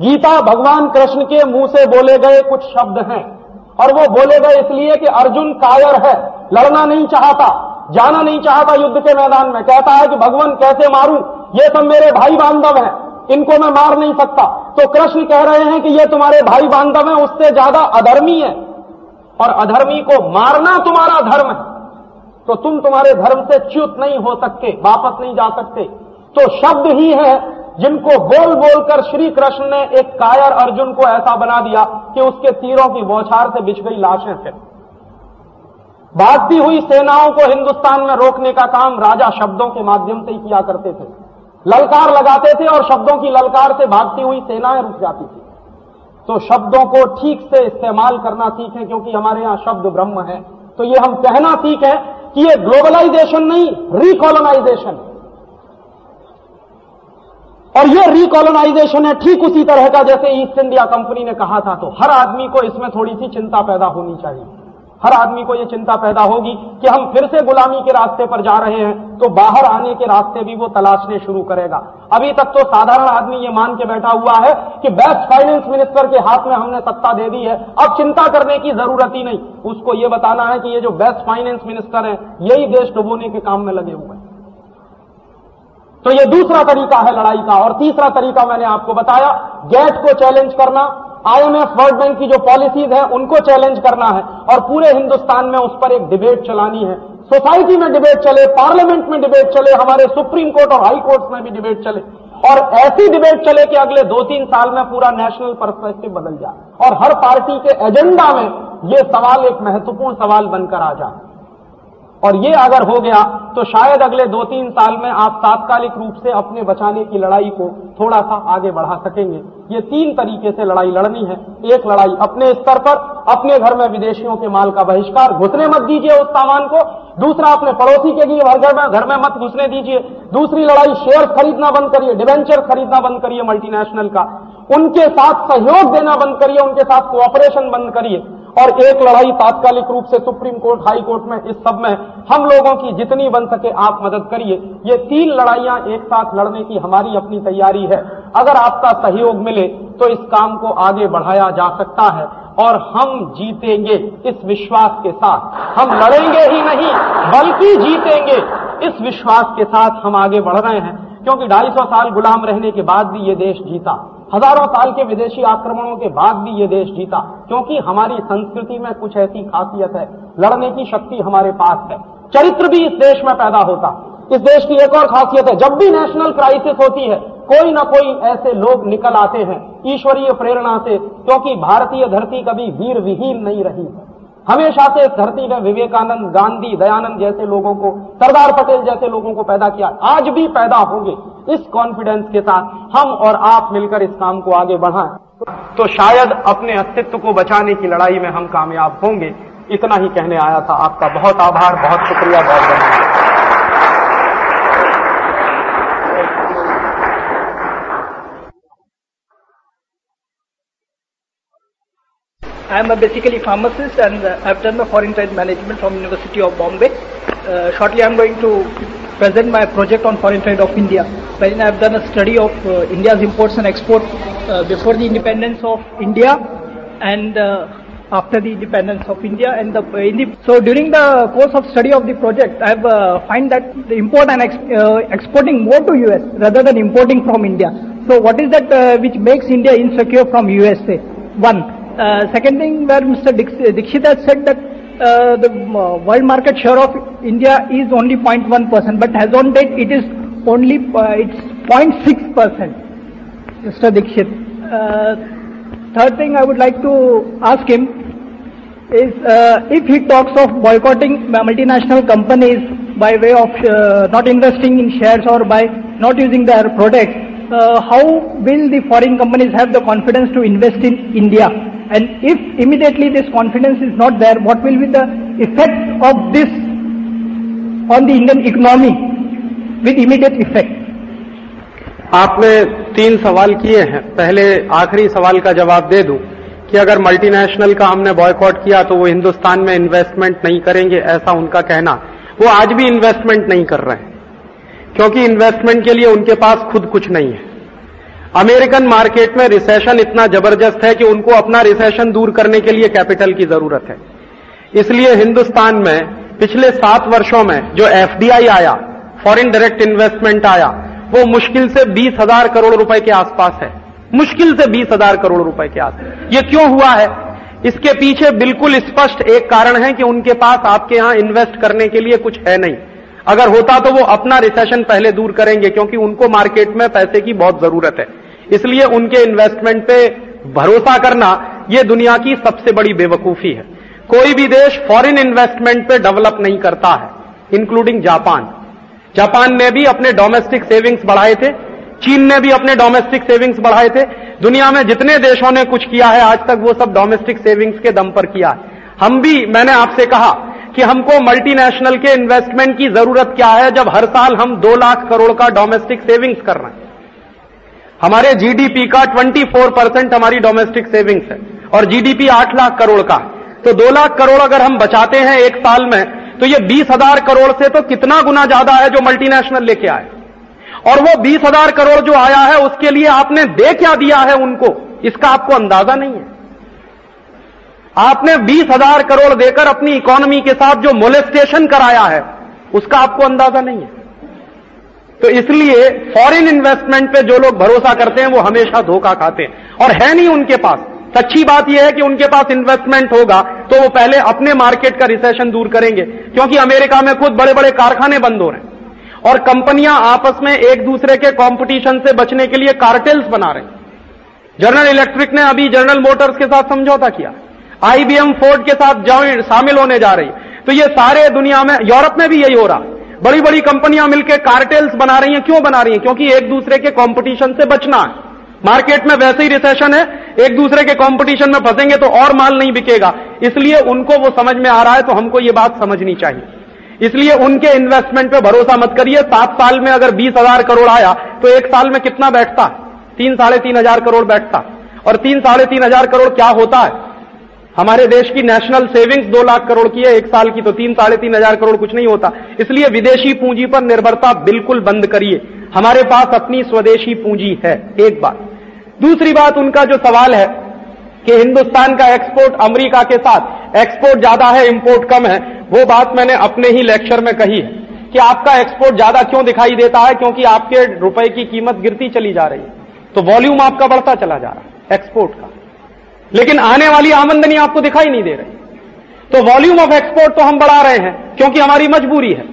गीता भगवान कृष्ण के मुँह से बोले गए कुछ शब्द हैं। और वो बोले गए इसलिए कि अर्जुन कायर है, लड़ना नहीं चाहता। जाना नहीं चाहता युद्ध के मैदान में। कहता है कि भगवान, कैसे मारूं? ये सब मेरे भाई बांधव हैं। इनको मैं मार नहीं सकता। तो कृष्ण कह रहे हैं कि ये तुम्हारे भाई बांधव हैं, उससे ज़्यादा अधर्मी है। और अधर्मी को मारना तुम्हारा धर्म है। तो तुम तुम्हारे धर्म से च्युत नहीं हो सकते, वापस नहीं जा सकते। तो शब्द ही है, जिनको बोल बोलकर श्री कृष्ण ने एक कायर अर्जुन को ऐसा बना दिया कि उसके तीरों की बौछार से बिछ गई लाशें फिर। भागती हुई सेनाओं को हिंदुस्तान में रोकने का काम राजा शब्दों के माध्यम से ही किया करते थे। ललकार लगाते थे और शब्दों की ललकार से भागती हुई सेनाएँ रुक जाती थी। तो शब्दों को ठीक से इस्तेमाल करना सीखें क्योंकि हमारे यहाँ शब्द ब्रह्म है। तो ये हम कहना सीखें कि ये ग्लोबलाइजेशन नहीं, रिकॉलोनाइजेशन। और ये रिकॉलोनाइजेशन है ठीक उसी तरह का जैसे ईस्ट इंडिया कंपनी ने कहा था। तो हर आदमी को इसमें थोड़ी सी चिंता पैदा होनी चाहिए। हर आदमी को यह चिंता पैदा होगी कि हम फिर से गुलामी के रास्ते पर जा रहे हैं तो बाहर आने के रास्ते भी वो तलाशने शुरू करेगा। अभी तक तो साधारण आदमी ये मान के बैठा हुआ है कि बेस्ट फाइनेंस मिनिस्टर के हाथ में हमने सत्ता दे दी है, अब चिंता करने की ज़रूरत ही नहीं। उसको ये बताना है कि ये जो बेस्ट फाइनेंस मिनिस्टर है, यही देश डुबोने के काम में लगे हुए हैं। तो ये दूसरा तरीका है लड़ाई का, और तीसरा तरीका मैंने आपको बताया गेट को चैलेंज करना। आईएमएफ वर्ल्ड बैंक की जो पॉलिसीज़ है, उनको चैलेंज करना है। और पूरे हिंदुस्तान में उस पर एक डिबेट चलानी है। सोसाइटी में डिबेट चले पार्लियामेंट में डिबेट चले, हमारे सुप्रीम कोर्ट और हाई कोर्ट में भी डिबेट चले। और ऐसी डिबेट चले कि अगले दो तीन साल में पूरा नेशनल परस्पेक्टिव बदल जाए। और हर पार्टी के एजेंडा में ये सवाल एक महत्वपूर्ण सवाल बनकर आ जाए। और ये अगर हो गया तो शायद अगले दो तीन साल में आप तात्कालिक रूप से अपने बचाने की लड़ाई को थोड़ा सा आगे बढ़ा सकेंगे। ये तीन तरीके से लड़ाई लड़नी है। एक लड़ाई अपने स्तर पर, अपने घर में विदेशियों के माल का बहिष्कार, घुसने मत दीजिए उस सामान को। दूसरा, अपने पड़ोसी के लिए घर में घर में मत घुसने दीजिए। दूसरी लड़ाई शेयर खरीदना बंद करिए डिवेंचर खरीदना बंद करिए मल्टीनेशनल का। उनके साथ सहयोग देना बंद करिए, उनके साथ कोऑपरेशन बंद करिए। और एक लड़ाई तात्कालिक रूप से सुप्रीम कोर्ट, हाई कोर्ट में, इस सब में हम लोगों की जितनी बन सके आप मदद करिए। ये तीन लड़ाइयाँ एक साथ लड़ने की हमारी अपनी तैयारी है। अगर आपका सहयोग मिले तो इस काम को आगे बढ़ाया जा सकता है और हम जीतेंगे इस विश्वास के साथ। हम लड़ेंगे ही नहीं, बल्कि जीतेंगे। इस विश्वास के साथ हम आगे बढ़ रहे हैं, क्योंकि ढाई सौ साल गुलाम रहने के बाद भी ये देश जीता। हज़ारों साल के विदेशी आक्रमणों के बाद भी ये देश जीता, क्योंकि हमारी संस्कृति में कुछ ऐसी खासियत है, लड़ने की शक्ति हमारे पास है। चरित्र भी इस देश में पैदा होता। इस देश की एक और खासियत है, जब भी नेशनल क्राइसिस होती है, कोई ना कोई ऐसे लोग निकल आते हैं, ईश्वरीय प्रेरणा से, क्योंकि भारतीय धरती कभी वीर विहीन नहीं रही है। हमेशा से इस धरती में विवेकानंद, गांधी, दयानंद जैसे लोगों को, सरदार पटेल जैसे लोगों को पैदा किया। आज भी पैदा होंगे। इस कॉन्फिडेंस के साथ हम और आप मिलकर इस काम को आगे बढ़ाएँ। तो शायद अपने अस्तित्व को बचाने की लड़ाई में हम कामयाब होंगे, इतना ही कहने आया था। आपका बहुत आभार, बहुत शुक्रिया, बहुत धन्यवाद। I am a basically pharmacist and uh, I've done the foreign trade management from University of Bombay. Uh, shortly I'm going to present my project on foreign trade of India, wherein I've done a study of uh, India's imports and exports uh, before the independence of India and uh, after the independence of India. And the, the, so during the course of study of the project, I've uh, find that the import and ex, exporting more to US rather than importing from India. So what is that which makes India insecure from USA? One, Uh, second thing, where Mr. Dixit has said that uh, the uh, world market share of India is only 0.1 percent, but as on date it is only uh, it's 0.6 percent. Mr. Dixit. Uh, third thing I would like to ask him is uh, if he talks of boycotting multinational companies by way of uh, not investing in shares or by not using their products, uh, how will the foreign companies have the confidence to invest in India? And if immediately this confidence is not there, what will be the effect of this on the Indian economy with immediate effect? आपने तीन सवाल किए हैं पहले आखिरी सवाल का जवाब दे दूँ कि अगर मल्टीनेशनल का हमने बॉयकॉट किया तो वो हिंदुस्तान में इन्वेस्टमेंट नहीं करेंगे ऐसा उनका कहना वो आज भी इन्वेस्टमेंट नहीं कर रहे हैं क्योंकि इन्वेस्टमेंट के लिए उनके पास खुद कुछ नहीं है। अमेरिकन मार्केट में रिसेशन इतना ज़बरदस्त है कि उनको अपना रिसेशन दूर करने के लिए कैपिटल की ज़रूरत है। इसलिए हिंदुस्तान में पिछले सात वर्षों में जो एफडीआई आया फॉरेन डायरेक्ट इन्वेस्टमेंट आया, वो मुश्किल से बीस हज़ार करोड़ रुपए के आसपास है। मुश्किल से बीस हज़ार करोड़ रुपए के आसपास। ये क्यों हुआ है? इसके पीछे बिल्कुल स्पष्ट एक कारण है कि उनके पास आपके यहाँ इन्वेस्ट करने के लिए कुछ है नहीं। अगर होता तो वो अपना रिसेशन पहले दूर करेंगे, क्योंकि उनको मार्केट में पैसे की बहुत ज़रूरत है। इसलिए उनके इन्वेस्टमेंट पे भरोसा करना, ये दुनिया की सबसे बड़ी बेवकूफ़ी है। कोई भी देश फॉरेन इन्वेस्टमेंट पे डेवलप नहीं करता है इंक्लूडिंग जापान। जापान ने भी अपने डोमेस्टिक सेविंग्स बढ़ाए थे, चीन ने भी अपने डोमेस्टिक सेविंग्स बढ़ाए थे। दुनिया में जितने देशों ने कुछ किया है, आज तक वो सब डोमेस्टिक सेविंग्स के दम पर किया है। हम भी, मैंने आपसे कहा कि हमको मल्टीनेशनल के इन्वेस्टमेंट की ज़रूरत क्या है जब हर साल हम दो लाख करोड़ का डोमेस्टिक सेविंग्स कर रहे हैं। हमारे जीडीपी का 24 परसेंट हमारी डोमेस्टिक सेविंग्स है और जीडीपी 8 लाख करोड़ का तो 2 लाख करोड़ अगर हम बचाते हैं एक साल में तो ये बीस हज़ार करोड़ से तो कितना गुना ज़्यादा है जो मल्टीनेशनल लेके आए। और वो बीस हज़ार करोड़ जो आया है, उसके लिए आपने दे क्या दिया है उनको? इसका आपको अंदाज़ा नहीं है। आपने बीस हज़ार करोड़ देकर अपनी इकोनॉमी के साथ जो मोलेस्टेशन कराया है, उसका आपको अंदाज़ा नहीं है। तो इसलिए फॉरेन इन्वेस्टमेंट पे जो लोग भरोसा करते हैं, वो हमेशा धोखा खाते हैं। और है नहीं उनके पास। सच्ची बात यह है कि उनके पास इन्वेस्टमेंट होगा तो वो पहले अपने मार्केट का रिसेशन दूर करेंगे, क्योंकि अमेरिका में खुद बड़े बड़े कारखाने बंद हो रहे हैं। और कंपनियाँ आपस में एक दूसरे के कंपटीशन से बचने के लिए कार्टेल्स बना रहे हैं। जनरल इलेक्ट्रिक ने अभी जनरल मोटर्स के साथ समझौता किया। आईबीएम फोर्ड के साथ ज्वाइन शामिल होने जा रही। तो ये सारे दुनिया में, यूरोप में भी यही हो रहा। बड़ी बड़ी कंपनियाँ मिलकर कार्टेल्स बना रही हैं। क्यों बना रही हैं? क्योंकि एक दूसरे के कंपटीशन से बचना है। मार्केट में वैसे ही रिसेशन है। एक दूसरे के कंपटीशन में फंसेंगे तो और माल नहीं बिकेगा। इसलिए उनको वो समझ में आ रहा है तो हमको ये बात समझनी चाहिए। इसलिए उनके इन्वेस्टमेंट पे भरोसा मत करिए। सात साल में अगर बीस हज़ार करोड़ आया तो एक साल में कितना बैठता? तीन साढ़े तीन हज़ार करोड़ बैठता। और तीन साढ़े तीन हज़ार करोड़ क्या होता है? हमारे देश की नेशनल सेविंग्स दो लाख करोड़ की है, एक साल की तो तीन साढ़े तीन हज़ार करोड़ कुछ नहीं होता। इसलिए विदेशी पूंजी पर निर्भरता बिल्कुल बंद करिए। हमारे पास अपनी स्वदेशी पूंजी है, एक बात। दूसरी बात उनका जो सवाल है कि हिंदुस्तान का एक्सपोर्ट अमेरिका के साथ एक्सपोर्ट ज़्यादा है इंपोर्ट कम है, वो बात मैंने अपने ही लेक्चर में कही है कि आपका एक्सपोर्ट ज़्यादा क्यों दिखाई देता है? क्योंकि आपके रुपए की कीमत गिरती चली जा रही है। तो वॉल्यूम आपका बढ़ता चला जा रहा है एक्सपोर्ट का। लेकिन आने वाली आमंदनी आपको दिखाई नहीं दे रही। तो वॉल्यूम ऑफ़ एक्सपोर्ट तो हम बढ़ा रहे हैं क्योंकि हमारी मजबूरी है।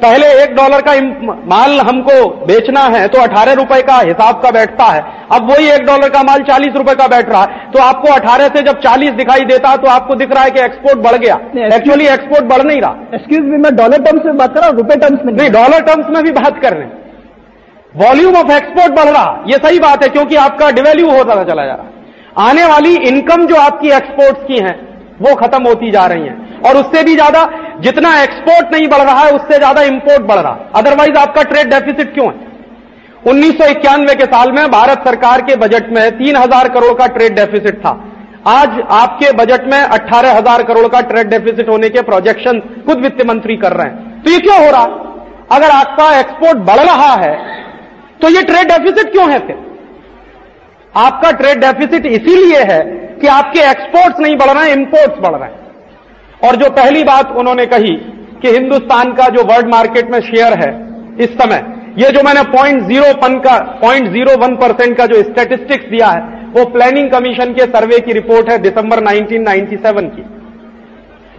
पहले एक डॉलर का माल हमको बेचना है तो अठारह रुपए का हिसाब का बैठता है। अब वही एक डॉलर का माल चालीस रुपए का बैठ रहा है। तो आपको अठारह से जब चालीस दिखाई देता है तो आपको दिख रहा है कि एक्सपोर्ट बढ़ गया। एक्चुअली एक्सपोर्ट बढ़ नहीं रहा। एक्सक्यूज मी मैं डॉलर टर्म्स में बात कर रहा हूँ रुपए टर्म्स में नहीं डॉलर टर्म्स में भी बात कर रहे हैं। वॉल्यूम ऑफ़ एक्सपोर्ट बढ़ रहा। ये सही बात है क्योंकि आपका डिवेल्यू होता चला जा रहा आने वाली इनकम जो आपकी एक्सपोर्ट्स की है, वो खत्म होती जा रही है। और उससे भी ज़्यादा जितना एक्सपोर्ट नहीं बढ़ रहा है, उससे ज़्यादा इंपोर्ट बढ़ रहा। है अदरवाइज़ आपका ट्रेड डेफिसिट क्यों है? उन्नीस सौ इक्यानवे के साल में भारत सरकार के बजट में तीन हज़ार करोड़ का ट्रेड डेफिसिट था। आज आपके बजट में अट्ठारह हज़ार करोड़ का ट्रेड डेफिसिट होने के प्रोजेक्शन खुद वित्त मंत्री कर रहे हैं। तो ये क्यों हो रहा? अगर आपका एक्सपोर्ट बढ़ रहा है तो ये ट्रेड डेफिसिट क्यों है फिर? आपका ट्रेड डेफिसिट इसीलिए है कि आपके एक्सपोर्ट्स नहीं बढ़ रहे हैं इंपोर्ट्स बढ़ रहे हैं। और जो पहली बात उन्होंने कही कि हिंदुस्तान का जो वर्ल्ड मार्केट में शेयर है, इस समय, ये जो मैंने पॉइंट ज़ीरो वन का पॉइंट ज़ीरो वन परसेंट का जो स्टेटिस्टिक्स दिया है, वो प्लानिंग कमीशन के सर्वे की रिपोर्ट है दिसंबर 1997 की।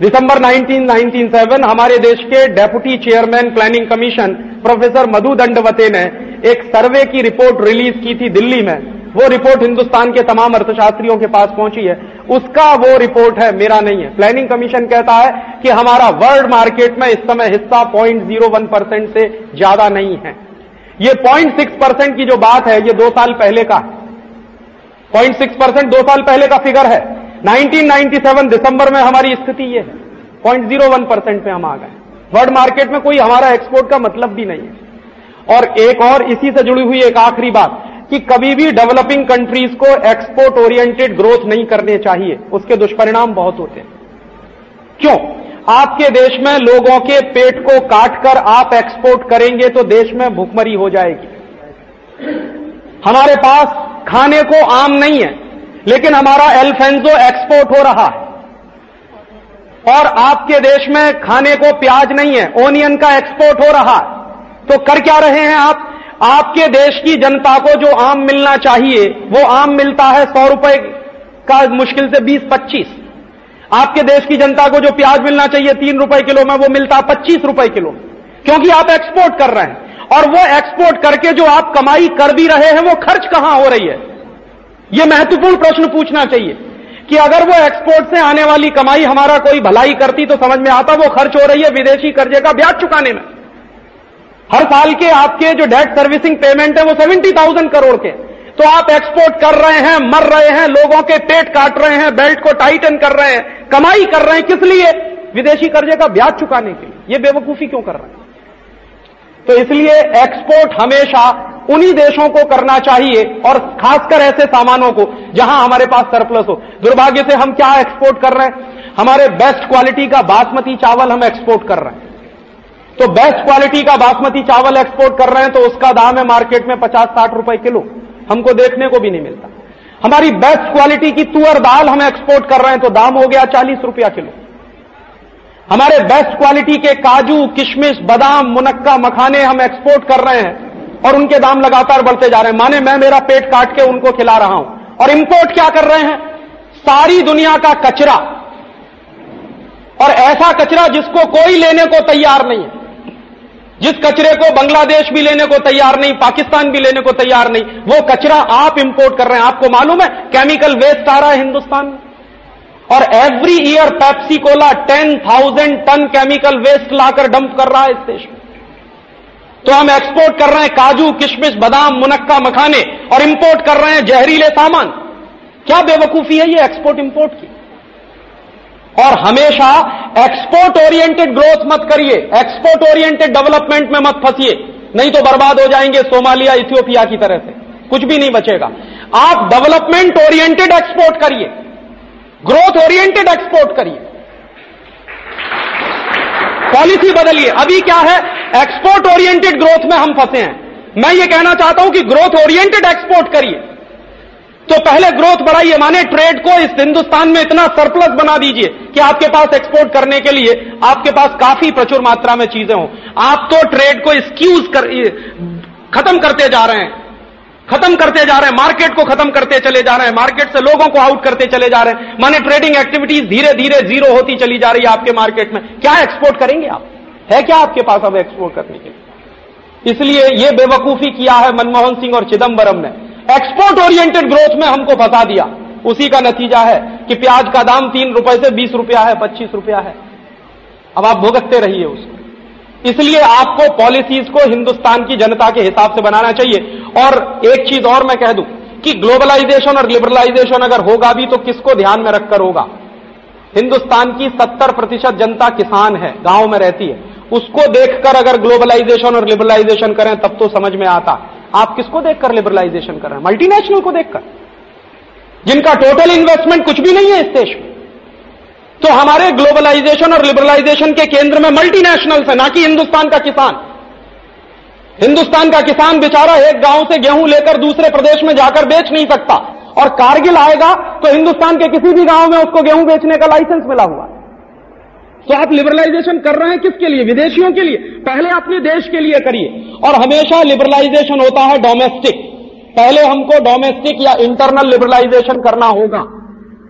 दिसंबर 1997 हमारे देश के deputy chairman planning commission professor Madhu Dandavate ने एक सर्वे की रिपोर्ट रिलीज़ की थी दिल्ली में। वो रिपोर्ट हिंदुस्तान के तमाम अर्थशास्त्रियों के पास पहुँची है। उसका वो रिपोर्ट है, मेरा नहीं है। प्लानिंग कमीशन कहता है कि हमारा वर्ल्ड मार्केट में इस समय हिस्सा 0.01 परसेंट से ज़्यादा नहीं है। ये 0.6 परसेंट की जो बात है, ये दो साल पहले का है। 0.6 परसेंट दो साल पहले का फिगर है। 1997 दिसंबर में हमारी स्थिति ये है। 0.01 परसेंट पे हम आ गए। वर्ल्ड मार्केट में कोई हमारा एक्सपोर्ट का मतलब भी नहीं है। और एक और इसी से जुड़ी हुई एक आखिरी बात। कि कभी भी डेवलपिंग कंट्रीज़ को एक्सपोर्ट ओरिएंटेड ग्रोथ नहीं करने चाहिए। उसके दुष्परिणाम बहुत होते हैं। क्यों? आपके देश में लोगों के पेट को काटकर आप एक्सपोर्ट करेंगे तो देश में भुखमरी हो जाएगी। हमारे पास खाने को आम नहीं है, लेकिन हमारा एल्फेंजो एक्सपोर्ट हो रहा है। और आपके देश में खाने को प्याज नहीं है ओनियन का एक्सपोर्ट हो रहा है। तो कर क्या रहे हैं आप? आपके देश की जनता को जो आम मिलना चाहिए, वो आम मिलता है सौ रुपए का मुश्किल से बीस, पच्चीस। आपके देश की जनता को जो प्याज मिलना चाहिए तीन रुपए किलो में, वो मिलता है पच्चीस रुपए किलो। क्योंकि आप एक्सपोर्ट कर रहे हैं और वो एक्सपोर्ट करके जो आप कमाई कर भी रहे हैं, वो खर्च कहाँ हो रही है? ये महत्वपूर्ण प्रश्न पूछना चाहिए कि अगर वो एक्सपोर्ट से आने वाली कमाई हमारा कोई भलाई करती तो समझ में आता वो खर्च हो रही है विदेशी कर्जे का ब्याज चुकाने में। हर साल के आपके जो डेट सर्विसिंग पेमेंट है वो सेवेंटी थाउज़ेंड करोड़ के। तो आप एक्सपोर्ट कर रहे हैं, मर रहे हैं, लोगों के पेट काट रहे हैं बेल्ट को टाइटन कर रहे हैं, कमाई कर रहे हैं, किस लिए? विदेशी कर्जे का ब्याज चुकाने के लिए। ये बेवकूफ़ी क्यों कर रहे हैं? तो इसलिए एक्सपोर्ट हमेशा उन्हीं देशों को करना चाहिए और खासकर ऐसे सामानों को, जहाँ हमारे पास सरप्लस हो। दुर्भाग्य से हम क्या एक्सपोर्ट कर रहे हैं? हमारे बेस्ट क्वालिटी का बासमती चावल हम एक्सपोर्ट कर रहे हैं। तो बेस्ट क्वालिटी का बासमती चावल एक्सपोर्ट कर रहे हैं तो उसका दाम है मार्केट में पचास साठ रुपए किलो। हमको देखने को भी नहीं मिलता। हमारी बेस्ट क्वालिटी की तुअर दाल हम एक्सपोर्ट कर रहे हैं तो दाम हो गया चालीस रुपया किलो। हमारे बेस्ट क्वालिटी के काजू, किशमिश, बादाम, मुनक्का मखाने हम एक्सपोर्ट कर रहे हैं, और उनके दाम लगातार बढ़ते जा रहे हैं। माने मैं मेरा पेट काट के उनको खिला रहा हूँ। और इंपोर्ट क्या कर रहे हैं? सारी दुनिया का कचरा। और ऐसा कचरा जिसको कोई लेने को तैयार नहीं है। जिस कचरे को बांग्लादेश भी लेने को तैयार नहीं, पाकिस्तान भी लेने को तैयार नहीं, वो कचरा आप इंपोर्ट कर रहे हैं। आपको मालूम है केमिकल वेस्ट आ रहा है हिंदुस्तान में? और every year Pepsi Cola ten thousand ton chemical waste लाकर डंप कर रहा है इस देश में। तो हम एक्सपोर्ट कर रहे हैं काजू, किशमिश, बादाम, मुनक्का, मखाने और इंपोर्ट कर रहे हैं जहरीले सामान। क्या बेवकूफ़ी है ये एक्सपोर्ट इंपोर्ट की? और हमेशा एक्सपोर्ट ओरिएंटेड ग्रोथ मत करिए। एक्सपोर्ट ओरिएंटेड डेवलपमेंट में मत फंसिए। नहीं तो बर्बाद हो जाएँगे सोमालिया, इथियोपिया की तरह से। कुछ भी नहीं बचेगा। आप डेवलपमेंट ओरिएंटेड एक्सपोर्ट करिए। ग्रोथ ओरिएंटेड एक्सपोर्ट करिए। पॉलिसी बदलिए। अभी क्या है? एक्सपोर्ट ओरिएंटेड ग्रोथ में हम फंसे हैं। मैं ये कहना चाहता हूँ कि ग्रोथ ओरिएंटेड एक्सपोर्ट करिए। तो पहले ग्रोथ बढ़ाइए, माने ट्रेड को इस हिंदुस्तान में इतना सरप्लस बना दीजिए कि आपके पास एक्सपोर्ट करने के लिए आपके पास काफ़ी प्रचुर मात्रा में चीज़ें हों। आप तो ट्रेड को एक्सक्यूज कर खत्म करते जा रहे हैं। खत्म करते जा रहे हैं, मार्केट को खत्म करते चले जा रहे हैं, मार्केट से लोगों को आउट करते चले जा रहे हैं। माने ट्रेडिंग एक्टिविटीज़ धीरे धीरे ज़ीरो होती चली जा रही है आपके मार्केट में। क्या एक्सपोर्ट करेंगे आप? है क्या आपके पास अब एक्सपोर्ट करने के लिए? इसलिए यह बेवकूफ़ी किया है मनमोहन सिंह और चिदम्बरम ने। एक्सपोर्ट ओरिएंटेड ग्रोथ में हमको फंसा दिया। उसी का नतीजा है कि प्याज का दाम तीन रुपए से बीस रुपया है, पच्चीस रुपया है। अब आप भुगतते रहिए उसको। इसलिए आपको पॉलिसीज़ को हिंदुस्तान की जनता के हिसाब से बनाना चाहिए। और एक चीज़ और मैं कह दूँ कि ग्लोबलाइजेशन और लिबरलाइजेशन अगर होगा भी तो किसको ध्यान में रखकर होगा? हिंदुस्तान की 70 प्रतिशत जनता किसान है, गाँव में रहती है। उसको देखकर अगर ग्लोबलाइजेशन और लिबरलाइजेशन करें, तब तो समझ में आता। आप किसको देखकर लिबरलाइजेशन कर रहे हैं? मल्टीनेशनल को देखकर। जिनका टोटल इन्वेस्टमेंट कुछ भी नहीं है इस देश में। तो हमारे ग्लोबलाइजेशन और लिबरलाइजेशन के केंद्र में मल्टीनेशनल्स है, ना कि हिंदुस्तान का किसान। हिंदुस्तान का किसान बेचारा एक गाँव से गेहूँ लेकर दूसरे प्रदेश में जाकर बेच नहीं सकता। और कारगिल आएगा तो हिंदुस्तान के किसी भी गाँव में उसको गेहूँ बेचने का लाइसेंस मिला हुआ है। तो आप लिबरलाइजेशन कर रहे हैं किसके लिए? विदेशियों के लिए। पहले अपने देश के लिए करिए। और हमेशा लिबरलाइजेशन होता है डोमेस्टिक पहले हमको डोमेस्टिक या इंटरनल लिबरलाइजेशन करना होगा।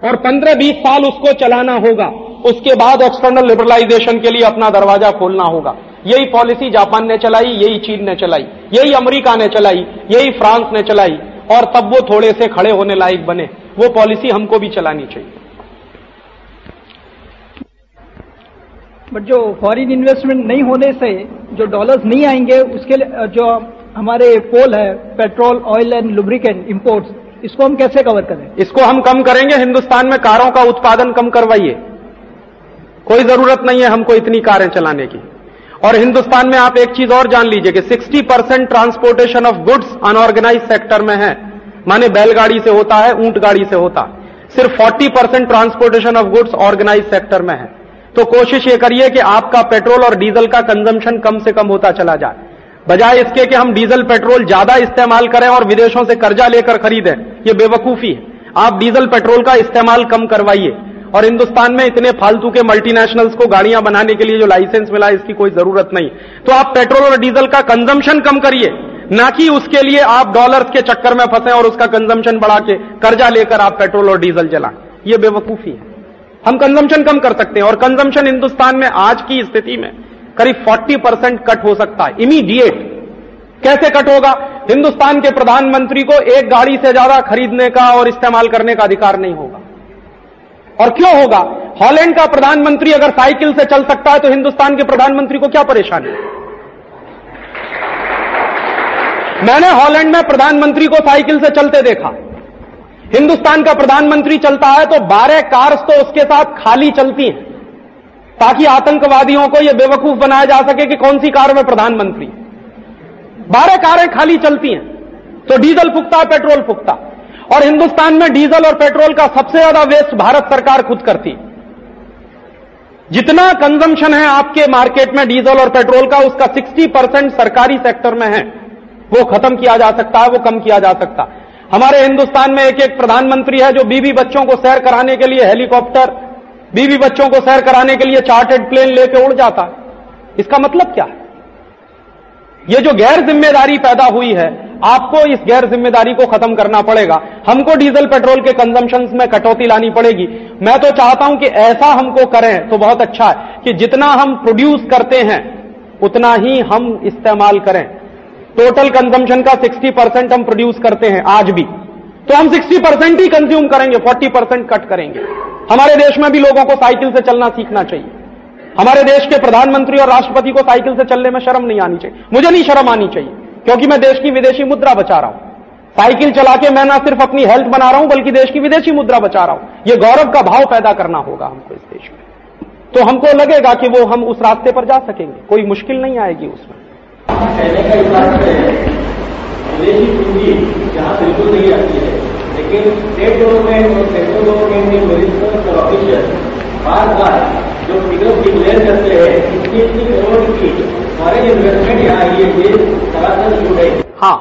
और 15-20 साल उसको चलाना होगा। उसके बाद एक्सटर्नल लिबरलाइजेशन के लिए अपना दरवाज़ा खोलना होगा। यही पॉलिसी जापान ने चलाई, यही चीन ने चलाई, यही अमेरिका ने चलाई, यही फ्रांस ने चलाई। और तब वो थोड़े से खड़े होने लायक बने। वो पॉलिसी हमको भी चलानी चाहिए। बट जो फॉरेन इन्वेस्टमेंट नहीं होने से, जो डॉलर्स नहीं आएँगे, उसके लिए जो हमारे पोल है petrol oil and lubricant imports इसको हम कैसे कवर करें? इसको हम कम करेंगे। हिंदुस्तान में कारों का उत्पादन कम करवाइए। कोई ज़रूरत नहीं है हमको इतनी कारें चलाने की। और हिंदुस्तान में आप एक चीज़ और जान लीजिए कि 60 percent transportation of goods unorganised sector में है। माने बैलगाड़ी से होता है, ऊँट गाड़ी से होता। सिर्फ़ 40 percent transportation of goods organised sector में है। तो कोशिश ये करिए कि आपका पेट्रोल और डीजल का कंजम्पशन कम से कम होता चला जाए। बजाय इसके कि हम डीजल, पेट्रोल ज़्यादा इस्तेमाल करें और विदेशों से कर्जा लेकर खरीदें, ये बेवकूफ़ी है। आप डीजल, पेट्रोल का इस्तेमाल कम करवाइए और हिंदुस्तान में इतने फालतू के मल्टीनेशनल्स को गाड़ियाँ बनाने के लिए जो लाइसेंस मिला इसकी कोई ज़रूरत नहीं। तो आप पेट्रोल और डीजल का कंजम्पशन कम करिए, ना कि उसके लिए आप डॉलर्स के चक्कर में फंसे और उसका कंजम्पशन बढ़ा के कर्जा लेकर आप पेट्रोल और डीजल जलाएँ ये बेवकूफ़ी है। हम कंजम्पशन कम कर सकते हैं और कंजम्पशन हिंदुस्तान में आज की स्थिति में करीब 40 परसेंट कट हो सकता है इमीडिएट कैसे कट होगा? हिंदुस्तान के प्रधानमंत्री को एक गाड़ी से ज़्यादा खरीदने का और इस्तेमाल करने का अधिकार नहीं होगा। और क्यों होगा? हॉलैंड का प्रधानमंत्री अगर साइकिल से चल सकता है तो हिंदुस्तान के प्रधानमंत्री को क्या परेशानी? मैंने हॉलैंड में प्रधानमंत्री को साइकिल से चलते देखा। हिंदुस्तान का प्रधानमंत्री चलता है तो बारह कार्स तो उसके साथ खाली चलती हैं, ताकि आतंकवादियों को यह बेवकूफ़ बनाया जा सके कि कौन सी कार में प्रधानमंत्री। बारह कारें खाली चलती हैं तो डीजल फुकता पेट्रोल फुकता और हिंदुस्तान में डीजल और पेट्रोल का सबसे ज़्यादा वेस्ट भारत सरकार खुद करती है। जितना कंजम्पशन है आपके मार्केट में डीजल और पेट्रोल का, उसका 60 परसेंट सरकारी सेक्टर में है। वो खत्म किया जा सकता है, वो कम किया जा सकता हमारे हिंदुस्तान में एक एक प्रधानमंत्री है जो बीबी बच्चों को सैर कराने के लिए हेलीकॉप्टर, बीवी बच्चों को सैर कराने के लिए चार्टेड प्लेन लेके उड़ जाता है। इसका मतलब क्या है? ये जो गैर ज़िम्मेदारी पैदा हुई है, आपको इस गैर ज़िम्मेदारी को खत्म करना पड़ेगा। हमको डीजल पेट्रोल के कंजम्पशन में कटौती लानी पड़ेगी। मैं तो चाहता हूँ कि ऐसा हमको करें तो बहुत अच्छा है कि जितना हम प्रोड्यूस करते हैं, उतना ही हम इस्तेमाल करें। टोटल कंजम्पशन का 60 परसेंट हम प्रोड्यूस करते हैं आज भी। तो हम 60 परसेंट ही कंज्यूम करेंगे 40 परसेंट कट करेंगे। हमारे देश में भी लोगों को साइकिल से चलना सीखना चाहिए। हमारे देश के प्रधानमंत्री और राष्ट्रपति को साइकिल से चलने में शर्म नहीं आनी चाहिए। मुझे नहीं शर्म आनी चाहिए, क्योंकि मैं देश की विदेशी मुद्रा बचा रहा हूँ। साइकिल चला के मैं ना सिर्फ़ अपनी हेल्थ बना रहा हूँ, बल्कि देश की विदेशी मुद्रा बचा रहा हूँ। यह गौरव का भाव पैदा करना होगा हमको इस देश में। तो हमको लगेगा कि वो हम उस रास्ते पर जा सकेंगे, कोई मुश्किल नहीं आएगी उसमें। विदेशी पूंजी जहाँ बिल्कुल नहीं आती है लेकिन स्टेट गवर्नमेंट और सेंट्रल गवर्नमेंट के मिनिस्टर्स और ऑफिशियल बार बार जो फिगर डिक्लेयर करते हैं इतनी इतनी करोड़ की फॉरेन इन्वेस्टमेंट यहाँ ये देश सरासर जुड़े हाँ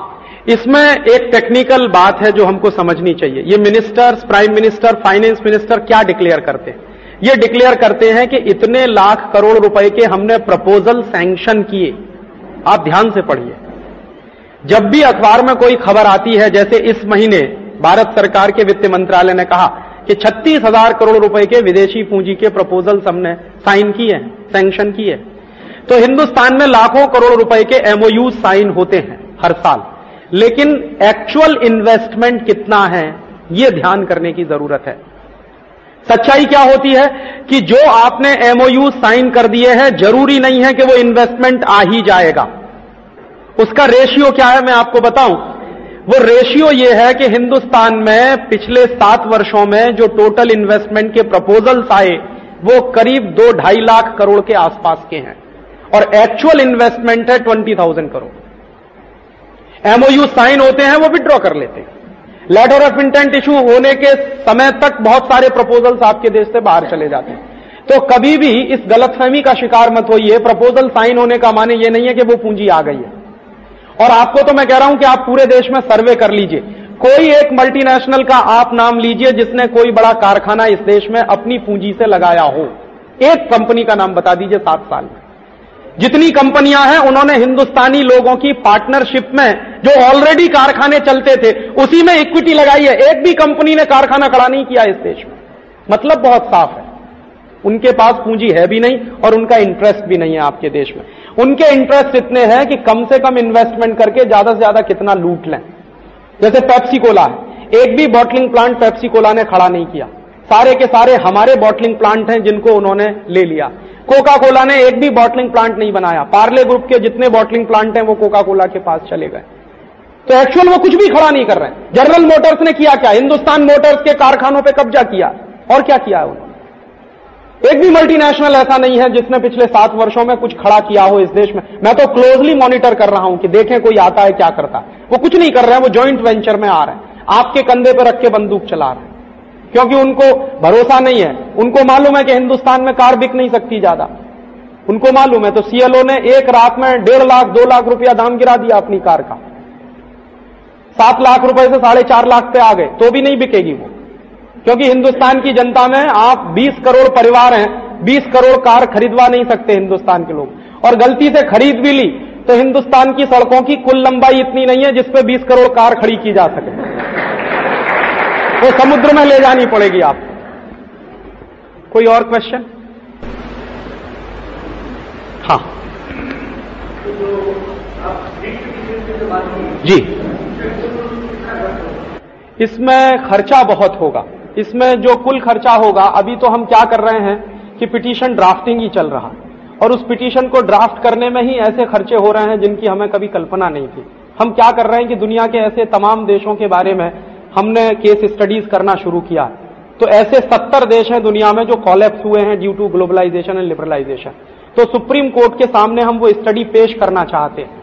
इसमें एक टेक्निकल बात है जो हमको समझनी चाहिए। ये ministers prime minister finance minister क्या डिक्लेयर करते हैं? ये डिक्लेयर करते हैं कि इतने लाख करोड़ रुपए के हमने प्रपोजल सैंक्शन किए। आप ध्यान से पढ़िए। जब भी अखबार में कोई खबर आती है, जैसे इस महीने भारत सरकार के वित्त मंत्रालय ने कहा कि छत्तीस हज़ार करोड़ रुपए के विदेशी पूंजी के प्रपोजल हमने साइन किए हैं, सैंक्शन किए हैं। तो हिंदुस्तान में लाखों करोड़ रुपए के एमओयू साइन होते हैं हर साल। लेकिन एक्चुअल इन्वेस्टमेंट कितना है यह ध्यान करने की ज़रूरत है। सच्चाई क्या होती है? कि जो आपने एमओयू साइन कर दिए हैं, ज़रूरी नहीं है कि वो इन्वेस्टमेंट आ ही जाएगा। उसका रेशियो क्या है मैं आपको बताऊँ? वो रेशियो ये है कि हिंदुस्तान में पिछले सात वर्षों में जो टोटल इन्वेस्टमेंट के प्रपोजल्स आए, वो करीब दो ढाई लाख करोड़ के आसपास के हैं। और एक्चुअल इन्वेस्टमेंट है twenty thousand crore. MOU sign होते हैं, वो विड्रॉ कर लेते हैं। लेटर ऑफ़ इंटेंट इशू होने के समय तक बहुत सारे प्रपोजल्स आपके देश से बाहर चले जाते हैं। तो कभी भी इस गलतफहमी का शिकार मत होइए। प्रपोजल साइन होने का माने ये नहीं है कि वो पूंजी आ गई है। और आपको तो मैं कह रहा हूँ कि आप पूरे देश में सर्वे कर लीजिए। कोई एक मल्टीनेशनल का आप नाम लीजिए जिसने कोई बड़ा कारखाना इस देश में अपनी पूंजी से लगाया हो। एक कंपनी का नाम बता दीजिए सात साल में। जितनी कंपनियाँ हैं, उन्होंने हिंदुस्तानी लोगों की पार्टनरशिप में जो ऑलरेडी कारखाने चलते थे, उसी में इक्विटी लगाई है। एक भी कंपनी ने कारखाना खड़ा नहीं किया इस देश में। मतलब बहुत साफ़ है। उनके पास पूंजी है भी नहीं और उनका इंटरेस्ट भी नहीं है आपके देश में। उनके इंटरेस्ट इतने हैं कि कम से कम इन्वेस्टमेंट करके ज़्यादा से ज़्यादा कितना लूट लें। जैसे पेप्सी कोला है। एक भी बॉटलिंग प्लांट पेप्सी कोला ने खड़ा नहीं किया। सारे के सारे हमारे बॉटलिंग प्लांट हैं जिनको उन्होंने ले लिया। कोका कोला ने एक भी बॉटलिंग प्लांट नहीं बनाया। पार्ले ग्रुप के जितने बॉटलिंग प्लांट हैं वो कोका कोला के पास चले गए। तो एक्चुअल वो कुछ भी खड़ा नहीं कर रहे हैं। जनरल मोटर्स ने किया क्या? हिंदुस्तान मोटर्स के कारखानों पर कब्जा किया। और क्या किया है उन्होंने? एक भी मल्टीनेशनल ऐसा नहीं है जिसने पिछले सात वर्षों में कुछ खड़ा किया हो इस देश में। मैं तो क्लोजली मॉनिटर कर रहा हूँ कि देखें कोई आता है, क्या करता है। वो कुछ नहीं कर रहे हैं, वो ज्वाइंट वेंचर में आ रहे हैं। आपके कंधे पर रख के बंदूक चला रहे हैं। क्योंकि उनको भरोसा नहीं है। उनको मालूम है कि हिंदुस्तान में कार बिक नहीं सकती ज़्यादा। उनको मालूम है। तो सीएलओ ने एक रात में डेढ़ लाख, दो लाख रुपया दाम गिरा दिया अपनी कार का। सात लाख रुपए से साढ़े चार लाख पे आ गए तो भी नहीं बिकेगी वो। क्योंकि हिंदुस्तान की जनता में आप 20 करोड़ परिवार हैं 20 करोड़ कार खरीदवा नहीं सकते हिंदुस्तान के लोग। और गलती से खरीद भी ली तो हिंदुस्तान की सड़कों की कुल लंबाई इतनी नहीं है जिसपे 20 करोड़ कार खड़ी की जा सके। वो समुद्र में ले जानी पड़ेगी आप कोई और क्वेश्चन हाँ। जी। इसमें खर्चा बहुत होगा। इसमें जो कुल खर्चा होगा, अभी तो हम क्या कर रहे हैं कि पिटीशन ड्राफ्टिंग ही चल रहा। और उस पिटीशन को ड्राफ्ट करने में ही ऐसे खर्चे हो रहे हैं जिनकी हमें कभी कल्पना नहीं थी। हम क्या कर रहे हैं कि दुनिया के ऐसे तमाम देशों के बारे में हमने केस स्टडीज़ करना शुरू किया। तो ऐसे सत्तर देश हैं दुनिया में जो कॉलेप्स हुए हैं due to globalisation and liberalisation तो सुप्रीम कोर्ट के सामने हम वो स्टडी पेश करना चाहते हैं।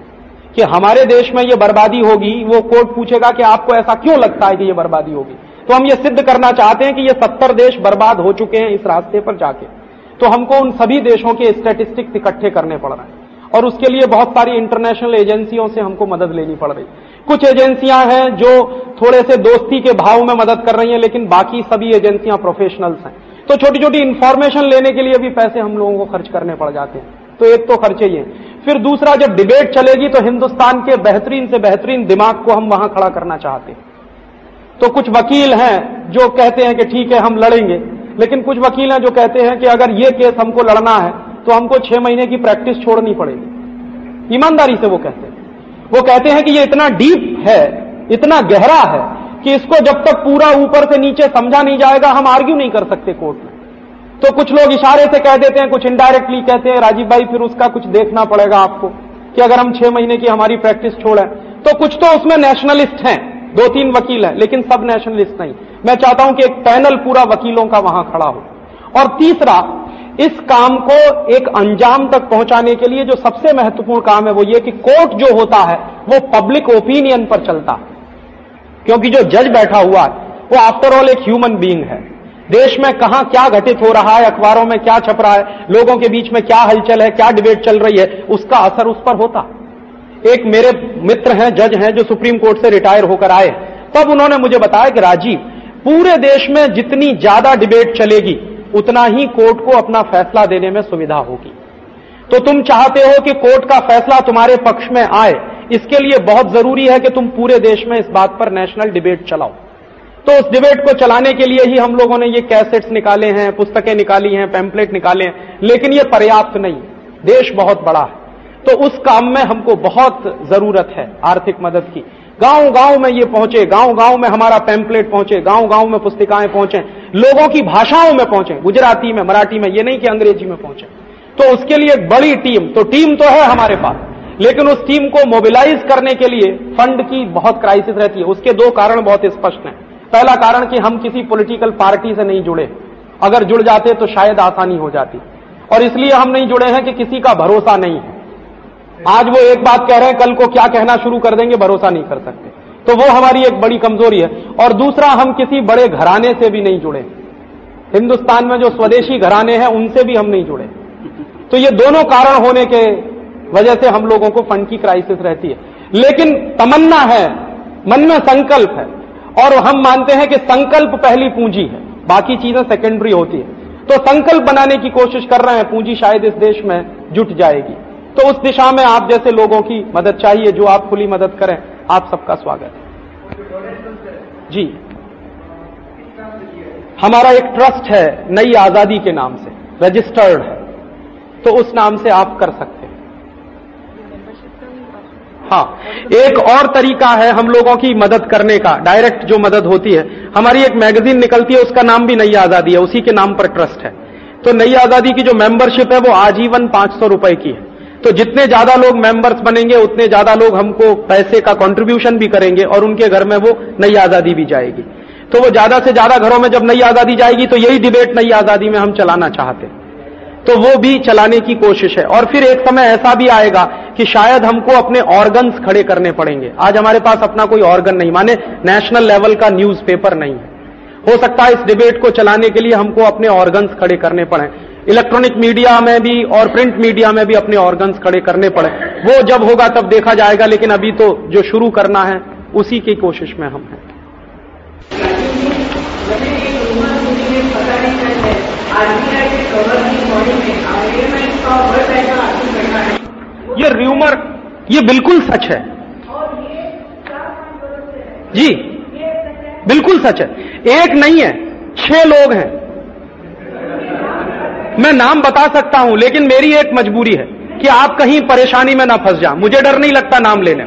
कि हमारे देश में ये बर्बादी होगी, वो कोर्ट पूछेगा कि आपको ऐसा क्यों लगता है कि ये बर्बादी होगी? तो हम ये सिद्ध करना चाहते हैं कि ये सत्तर देश बर्बाद हो चुके हैं इस रास्ते पर जाके। तो हमको उन सभी देशों के स्टेटिस्टिक्स इकट्ठे करने पड़ रहे हैं। और उसके लिए बहुत सारी इंटरनेशनल एजेंसियों से हमको मदद लेनी पड़ रही। कुछ एजेंसियाँ हैं जो थोड़े से दोस्ती के भाव में मदद कर रही हैं, लेकिन बाकी सभी एजेंसियाँ प्रोफेशनल्स हैं। तो छोटी छोटी इंफॉर्मेशन लेने के लिए भी पैसे हम लोगों को खर्च करने पड़ जाते हैं। तो एक तो खर्चे ही है। फिर दूसरा, जब डिबेट चलेगी तो हिंदुस्तान के बेहतरीन से बेहतरीन दिमाग को हम वहाँ खड़ा करना चाहते हैं। तो कुछ वकील हैं जो कहते हैं कि ठीक है, हम लड़ेंगे। लेकिन कुछ वकील हैं जो कहते हैं कि अगर ये केस हमको लड़ना है तो हमको छह महीने की प्रैक्टिस छोड़नी पड़ेगी। ईमानदारी से वो कहते हैं। वो कहते हैं कि ये इतना डीप है, इतना गहरा है कि इसको जब तक पूरा ऊपर से नीचे समझा नहीं जाएगा, हम आर्ग्यू नहीं कर सकते कोर्ट में। तो कुछ लोग इशारे से कह देते हैं, कुछ इनडायरेक्टली कहते हैं, राजीव भाई, फिर उसका कुछ देखना पड़ेगा आपको कि अगर हम छह महीने की हमारी प्रैक्टिस छोड़ें। तो कुछ तो उसमें नेशनलिस्ट हैं दो तीन वकील हैं, लेकिन सब नेशनलिस्ट नहीं। मैं चाहता हूँ कि एक पैनल पूरा वकीलों का वहाँ खड़ा हो। और तीसरा, इस काम को एक अंजाम तक पहुँचाने के लिए जो सबसे महत्वपूर्ण काम है वो ये कि कोर्ट जो होता है, वो पब्लिक ओपिनियन पर चलता। है क्योंकि जो जज बैठा हुआ है, वो आफ्टर ऑल एक ह्यूमन बीइंग है। देश में कहाँ क्या घटित हो रहा है, अखबारों में क्या छप रहा है, लोगों के बीच में क्या हलचल है, क्या डिबेट चल रही है, उसका असर उस पर होता। एक मेरे मित्र हैं, जज हैं, जो सुप्रीम कोर्ट से रिटायर होकर आए। तब उन्होंने मुझे बताया कि राजीव पूरे देश में जितनी ज़्यादा डिबेट चलेगी, उतना ही कोर्ट को अपना फैसला देने में सुविधा होगी। तो तुम चाहते हो कि कोर्ट का फैसला तुम्हारे पक्ष में आए। इसके लिए बहुत ज़रूरी है कि तुम पूरे देश में इस बात पर नेशनल डिबेट चलाओ। तो उस डिबेट को चलाने के लिए ही हम लोगों ने ये कैसेट्स निकाले हैं, पुस्तकें निकाली हैं पैम्पलेट निकाले हैं, लेकिन ये पर्याप्त नहीं। देश बहुत बड़ा है। तो उस काम में हमको बहुत ज़रूरत है आर्थिक मदद की। गाँव गाँव में ये पहुँचे गाँव गाँव में हमारा पैम्पलेट पहुँचे गाँव गाँव में पुस्तिकाएँ पहुँचे, लोगों की भाषाओं में पहुँचे, गुजराती में, मराठी में, ये नहीं कि अंग्रेज़ी में पहुँचे। तो उसके लिए एक बड़ी टीम तो टीम तो है हमारे पास, लेकिन उस टीम को मोबिलाइज करने के लिए फंड की बहुत क्राइसिस रहती है। उसके दो कारण बहुत स्पष्ट हैं। पहला कारण कि हम किसी पॉलिटिकल पार्टी से नहीं जुड़े। अगर जुड़ जाते तो शायद आसानी हो जाती। और इसलिए हम नहीं जुड़े हैं कि किसी का भरोसा नहीं है। आज वो एक बात कह रहे हैं, कल को क्या कहना शुरू कर देंगे, भरोसा नहीं कर सकते। तो वो हमारी एक बड़ी कमज़ोरी है। और दूसरा, हम किसी बड़े घराने से भी नहीं जुड़े। हिंदुस्तान में जो स्वदेशी घराने हैं, उनसे भी हम नहीं जुड़े। तो ये दोनों कारण होने के वजह से हम लोगों को फंड की क्राइसिस रहती है। लेकिन तमन्ना है, मन में संकल्प है। और हम मानते हैं कि संकल्प पहली पूंजी है, बाकी चीज़ें सेकेंडरी होती है। तो संकल्प बनाने की कोशिश कर रहे हैं, पूंजी शायद इस देश में जुट जाएगी। तो उस दिशा में आप जैसे लोगों की मदद चाहिए, जो आप खुली मदद करें, आप सबका स्वागत है। जी। हमारा एक ट्रस्ट है, नई आज़ादी के नाम से रजिस्टर्ड है। तो उस नाम से आप कर सकते हैं। हाँ एक और तरीका है हम लोगों की मदद करने का डायरेक्ट जो मदद होती है। हमारी एक मैगजीन निकलती है, उसका नाम भी नई आज़ादी है, उसी के नाम पर ट्रस्ट है। तो नई आज़ादी की जो मेंबरशिप है, वो आजीवन पाँच सौ रुपए की है। तो जितने ज़्यादा लोग मेंबर्स बनेंगे, उतने ज़्यादा लोग हमको पैसे का कंट्रीब्यूशन भी करेंगे और उनके घर में वो नई आज़ादी भी जाएगी। तो वो ज़्यादा से ज़्यादा घरों में जब नई आज़ादी जाएगी तो यही डिबेट नई आज़ादी में हम चलाना चाहते हैं। तो वो भी चलाने की कोशिश है। और फिर एक समय ऐसा भी आएगा कि शायद हमको अपने ऑर्गन्स खड़े करने पड़ेंगे। आज हमारे पास अपना कोई ऑर्गन नहीं, माने नेशनल लेवल का न्यूज़पेपर नहीं है। हो सकता है इस डिबेट को चलाने के लिए हमको अपने ऑर्गन्स खड़े करने पड़े। इलेक्ट्रॉनिक मीडिया में भी और प्रिंट मीडिया में भी अपने ऑर्गन्स खड़े करने पड़े। वो जब होगा तब देखा जाएगा, लेकिन अभी तो जो शुरू करना है, उसी की कोशिश में हम हैं। ये र्यूमर ये बिल्कुल सच है। जी, बिल्कुल सच है। एक नहीं है, छह लोग हैं। मैं नाम बता सकता हूँ, लेकिन मेरी एक मजबूरी है कि आप कहीं परेशानी में ना फंस जाए। मुझे डर नहीं लगता नाम लेने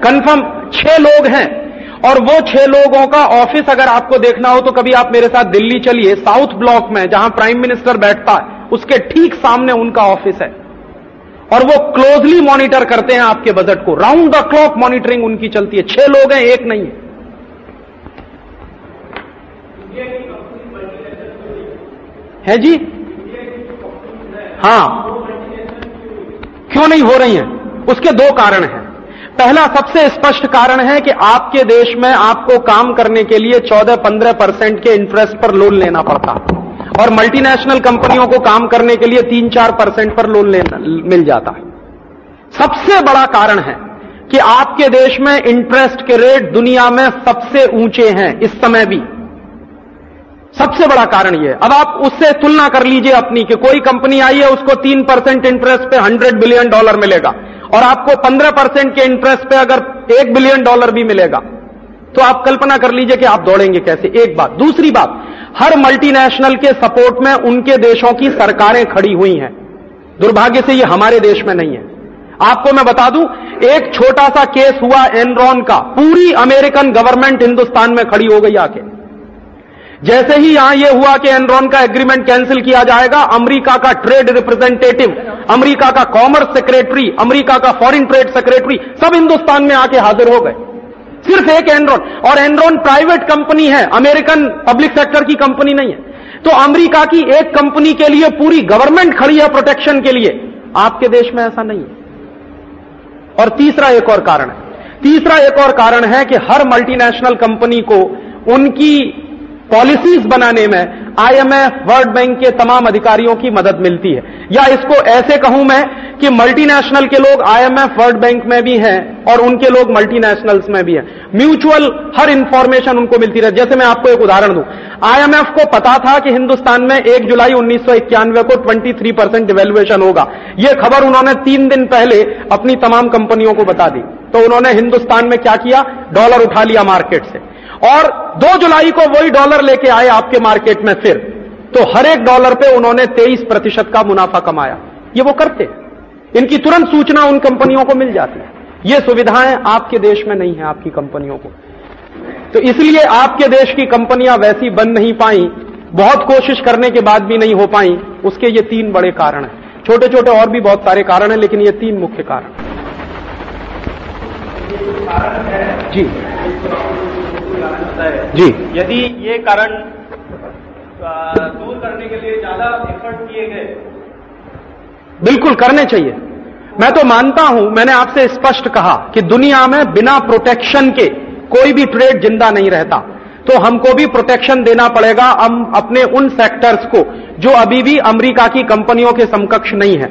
कंफर्म छह लोग हैं। और वो छह लोगों का ऑफ़िस अगर आपको देखना हो तो कभी आप मेरे साथ दिल्ली चलिए, साउथ ब्लॉक में, जहाँ प्राइम मिनिस्टर बैठता है, उसके ठीक सामने उनका ऑफ़िस है। और वो क्लोजली मॉनिटर करते हैं आपके बजट को। राउंड द क्लॉक मॉनिटरिंग उनकी चलती है। छह लोग हैं, एक नहीं है। है जी? हाँ। क्यों नहीं हो रही हैं? उसके दो कारण हैं। पहला सबसे स्पष्ट कारण है कि आपके देश में आपको काम करने के लिए 14-15 परसेंट के इंटरेस्ट पर लोन लेना पड़ता। और मल्टीनेशनल कंपनियों को काम करने के लिए 3-4 परसेंट पर लोन लेना, मिल जाता। है सबसे बड़ा कारण है कि आपके देश में इंटरेस्ट के रेट दुनिया में सबसे ऊँचे हैं, इस समय भी। सबसे बड़ा कारण यह अब आप उससे तुलना कर लीजिए अपनी कि कोई कंपनी आई है, उसको तीन परसेंट इंटरेस्ट पे हंड्रेड बिलियन डॉलर मिलेगा और आपको पंद्रह परसेंट के इंटरेस्ट पे अगर एक बिलियन डॉलर भी मिलेगा तो आप कल्पना कर लीजिए कि आप दौड़ेंगे कैसे। एक बात। दूसरी बात, हर मल्टीनेशनल के सपोर्ट में उनके देशों की सरकारें खड़ी हुई हैं। दुर्भाग्य से ये हमारे देश में नहीं है। आपको मैं बता दूँ, एक छोटा सा केस हुआ एनरॉन का। पूरी अमेरिकन गवर्नमेंट हिंदुस्तान में खड़ी हो गई आके। जैसे ही यहाँ यह हुआ कि एनरॉन का एग्रीमेंट कैंसिल किया जाएगा, अमेरिका का ट्रेड रिप्रेजेंटेटिव अमेरिका का कॉमर्स सेक्रेटरी अमेरिका का फॉरेन ट्रेड सेक्रेटरी सब हिंदुस्तान में आके हाजिर हो गए। सिर्फ़ एक एनरॉन, और एनरॉन प्राइवेट कंपनी है अमेरिकन पब्लिक सेक्टर की कंपनी नहीं है। तो अमेरिका की एक कंपनी के लिए पूरी गवर्नमेंट खड़ी है प्रोटेक्शन के लिए। आपके देश में ऐसा नहीं है। और तीसरा एक और कारण है। तीसरा एक और कारण है कि हर मल्टीनेशनल कंपनी को उनकी पॉलिसीज़ बनाने में आईएमएफ वर्ल्ड बैंक के तमाम अधिकारियों की मदद मिलती है। या इसको ऐसे कहूँ मैं कि मल्टीनेशनल के लोग आईएमएफ वर्ल्ड बैंक में भी हैं और उनके लोग मल्टीनेशनल्स में भी हैं। म्यूचुअल हर इंफॉर्मेशन उनको मिलती रहे जैसे मैं आपको एक उदाहरण दूँ। आईएमएफ को पता था कि हिंदुस्तान में एक जुलाई उन्नीस सौ इक्यानवे को 23 परसेंट डिवेल्युएशन होगा। यह खबर उन्होंने तीन दिन पहले अपनी तमाम कंपनियों को बता दी। तो उन्होंने हिंदुस्तान में क्या किया? डॉलर उठा लिया मार्केट से। और 2 जुलाई को वही डॉलर लेके आए आपके मार्केट में फिर। तो हर एक डॉलर पे उन्होंने 23 प्रतिशत का मुनाफा कमाया। ये वो करते इनकी तुरंत सूचना उन कंपनियों को मिल जाती है। ये सुविधाएँ आपके देश में नहीं है, आपकी कंपनियों को। तो इसलिए आपके देश की कंपनियाँ वैसी बन नहीं पाई, बहुत कोशिश करने के बाद भी नहीं हो पाई, उसके ये तीन बड़े कारण हैं। छोटे छोटे और भी बहुत सारे कारण हैं, लेकिन ये तीन मुख्य कारण जी। जी। यदि ये कारण दूर करने के लिए ज़्यादा एफर्ट किए गए। बिल्कुल करने चाहिए। मैं तो मानता हूँ मैंने आपसे स्पष्ट कहा कि दुनिया में बिना प्रोटेक्शन के कोई भी ट्रेड ज़िंदा नहीं रहता। तो हमको भी प्रोटेक्शन देना पड़ेगा हम अपने उन सेक्टर्स को जो अभी भी अमेरिका की कंपनियों के समकक्ष नहीं है।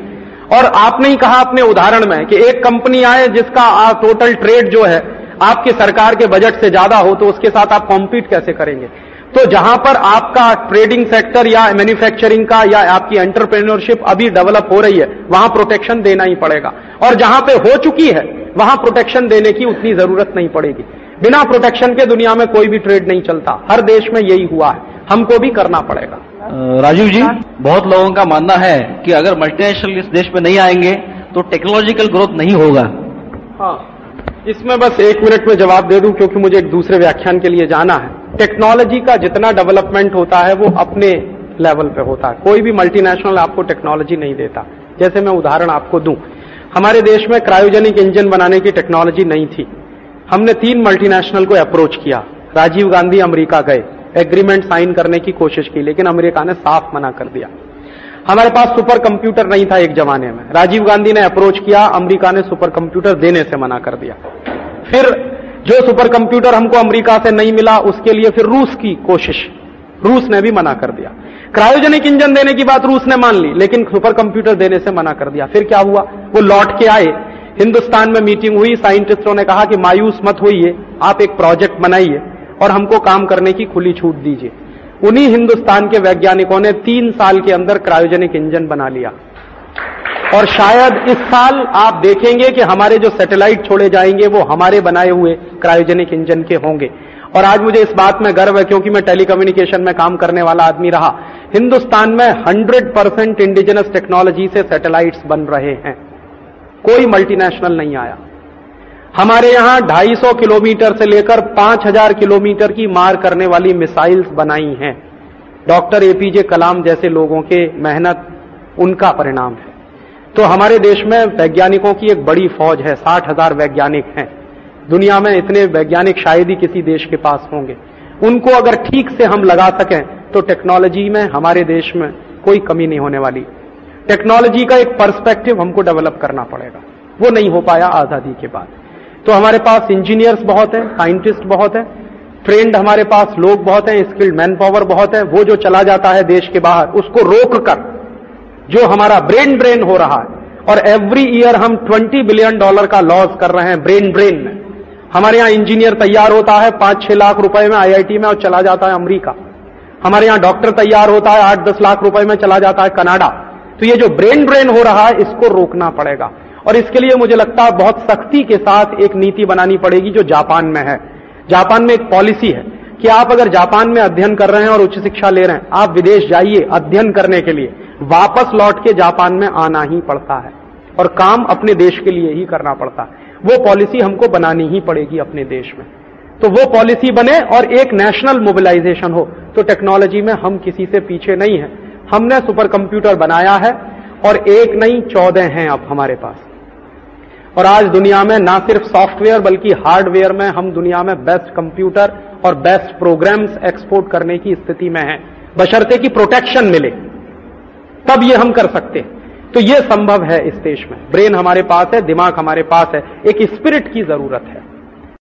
और आपने ही कहा अपने उदाहरण में कि एक कंपनी आए जिसका टोटल ट्रेड जो है आपके सरकार के बजट से ज़्यादा हो तो उसके साथ आप कॉम्पीट कैसे करेंगे? तो जहाँ पर आपका ट्रेडिंग सेक्टर या मैन्युफैक्चरिंग का या आपकी एंटरप्रेन्योरशिप अभी डेवलप हो रही है वहाँ प्रोटेक्शन देना ही पड़ेगा। और जहाँ पे हो चुकी है वहाँ प्रोटेक्शन देने की उतनी ज़रूरत नहीं पड़ेगी। बिना प्रोटेक्शन के दुनिया में कोई भी ट्रेड नहीं चलता। हर देश में यही हुआ है। हमको भी करना पड़ेगा। राजीव जी बहुत लोगों का मानना है कि अगर मल्टीनेशनल इस देश में नहीं आएँगे तो टेक्नोलॉजिकल ग्रोथ नहीं होगा। हाँ। इसमें बस एक मिनट में जवाब दे दूँ, क्योंकि मुझे एक दूसरे व्याख्यान के लिए जाना है। टेक्नोलॉजी का जितना डेवलपमेंट होता है, वो अपने लेवल पे होता है। कोई भी मल्टीनेशनल आपको टेक्नोलॉजी नहीं देता। जैसे मैं उदाहरण आपको दूँ। हमारे देश में क्रायोजेनिक इंजन बनाने की टेक्नोलॉजी नहीं थी। हमने तीन मल्टीनेशनल को अप्रोच किया। राजीव गांधी अमरीका गए। एग्रीमेंट साइन करने की कोशिश की, लेकिन अमरीका ने साफ़ मना कर दिया। हमारे पास सुपर कंप्यूटर नहीं था एक जमाने में। राजीव गांधी ने अप्रोच किया, अमेरिका ने सुपर कंप्यूटर देने से मना कर दिया। फिर जो सुपर कंप्यूटर हमको अमेरिका से नहीं मिला, उसके लिए फिर रूस की कोशिश। रूस ने भी मना कर दिया। क्रायोजेनिक इंजन देने की बात रूस ने मान ली, लेकिन सुपर कंप्यूटर देने से मना कर दिया। फिर क्या हुआ? वो लौट के आए। हिंदुस्तान में मीटिंग हुई। साइंटिस्टों ने कहा कि मायूस मत होइए, आप एक प्रोजेक्ट बनाइए और हमको काम करने की खुली छूट दीजिए। उन्हीं हिंदुस्तान के वैज्ञानिकों ने तीन साल के अंदर क्रायोजेनिक इंजन बना लिया। और शायद इस साल आप देखेंगे कि हमारे जो सैटेलाइट छोड़े जाएँगे, वो हमारे बनाए हुए क्रायोजेनिक इंजन के होंगे। और आज मुझे इस बात में गर्व है, क्योंकि मैं टेलीकम्युनिकेशन में काम करने वाला आदमी रहा। हिंदुस्तान में 100 परसेंट इंडिजिनस टेक्नोलॉजी से सैटेलाइट्स बन रहे हैं। कोई मल्टीनेशनल नहीं आया। हमारे यहाँ 250 किलोमीटर से लेकर 5000 किलोमीटर की मार करने वाली मिसाइल्स बनाई हैं। डॉक्टर एपीजे कलाम जैसे लोगों के मेहनत उनका परिणाम है। तो हमारे देश में वैज्ञानिकों की एक बड़ी फौज है, साठ हज़ार वैज्ञानिक हैं। दुनिया में इतने वैज्ञानिक शायद ही किसी देश के पास होंगे। उनको अगर ठीक से हम लगा सकें तो टेक्नोलॉजी में हमारे देश में कोई कमी नहीं होने वाली। टेक्नोलॉजी का एक पर्सपेक्टिव हमको डेवलप करना पड़ेगा। वो नहीं हो पाया आज़ादी के बाद। तो हमारे पास इंजीनियर्स बहुत हैं साइंटिस्ट बहुत हैं ट्रेंड हमारे पास लोग बहुत हैं स्किल्ड मैन पावर बहुत है, वो जो चला जाता है देश के बाहर, उसको रोक कर जो हमारा ब्रेन ड्रेन हो रहा है। और एवरी ईयर हम 20 बिलियन डॉलर का लॉस कर रहे हैं ब्रेन ड्रेन में। हमारे यहाँ इंजीनियर तैयार होता है पाँच छह लाख रुपए में आईआईटी में और चला जाता है अमरीका। हमारे यहाँ डॉक्टर तैयार होता है, आठ दस लाख रुपए में चला जाता है कनाडा। तो ये जो ब्रेन ड्रेन हो रहा है, इसको रोकना पड़ेगा। और इसके लिए मुझे लगता है बहुत सख्ती के साथ एक नीति बनानी पड़ेगी जो जापान में है। जापान में एक पॉलिसी है कि आप अगर जापान में अध्ययन कर रहे हैं और उच्च शिक्षा ले रहे हैं, आप विदेश जाइए अध्ययन करने के लिए। वापस लौट के जापान में आना ही पड़ता है और काम अपने देश के लिए ही करना पड़ता है। वो पॉलिसी हमको बनानी ही पड़ेगी अपने देश में। तो वो पॉलिसी बने और एक नेशनल मोबिलाइजेशन हो तो टेक्नोलॉजी में हम किसी से पीछे नहीं है। हमने सुपर कंप्यूटर बनाया है और एक नहीं, चौदह हैं अब हमारे पास। और आज दुनिया में ना सिर्फ़ सॉफ्टवेयर बल्कि हार्डवेयर में हम दुनिया में बेस्ट कंप्यूटर और बेस्ट प्रोग्राम्स एक्सपोर्ट करने की स्थिति में है। बशर्ते की प्रोटेक्शन मिले। तब ये हम कर सकते हैं। तो ये संभव है इस देश में। ब्रेन हमारे पास है, दिमाग हमारे पास है। एक स्पिरिट की ज़रूरत है।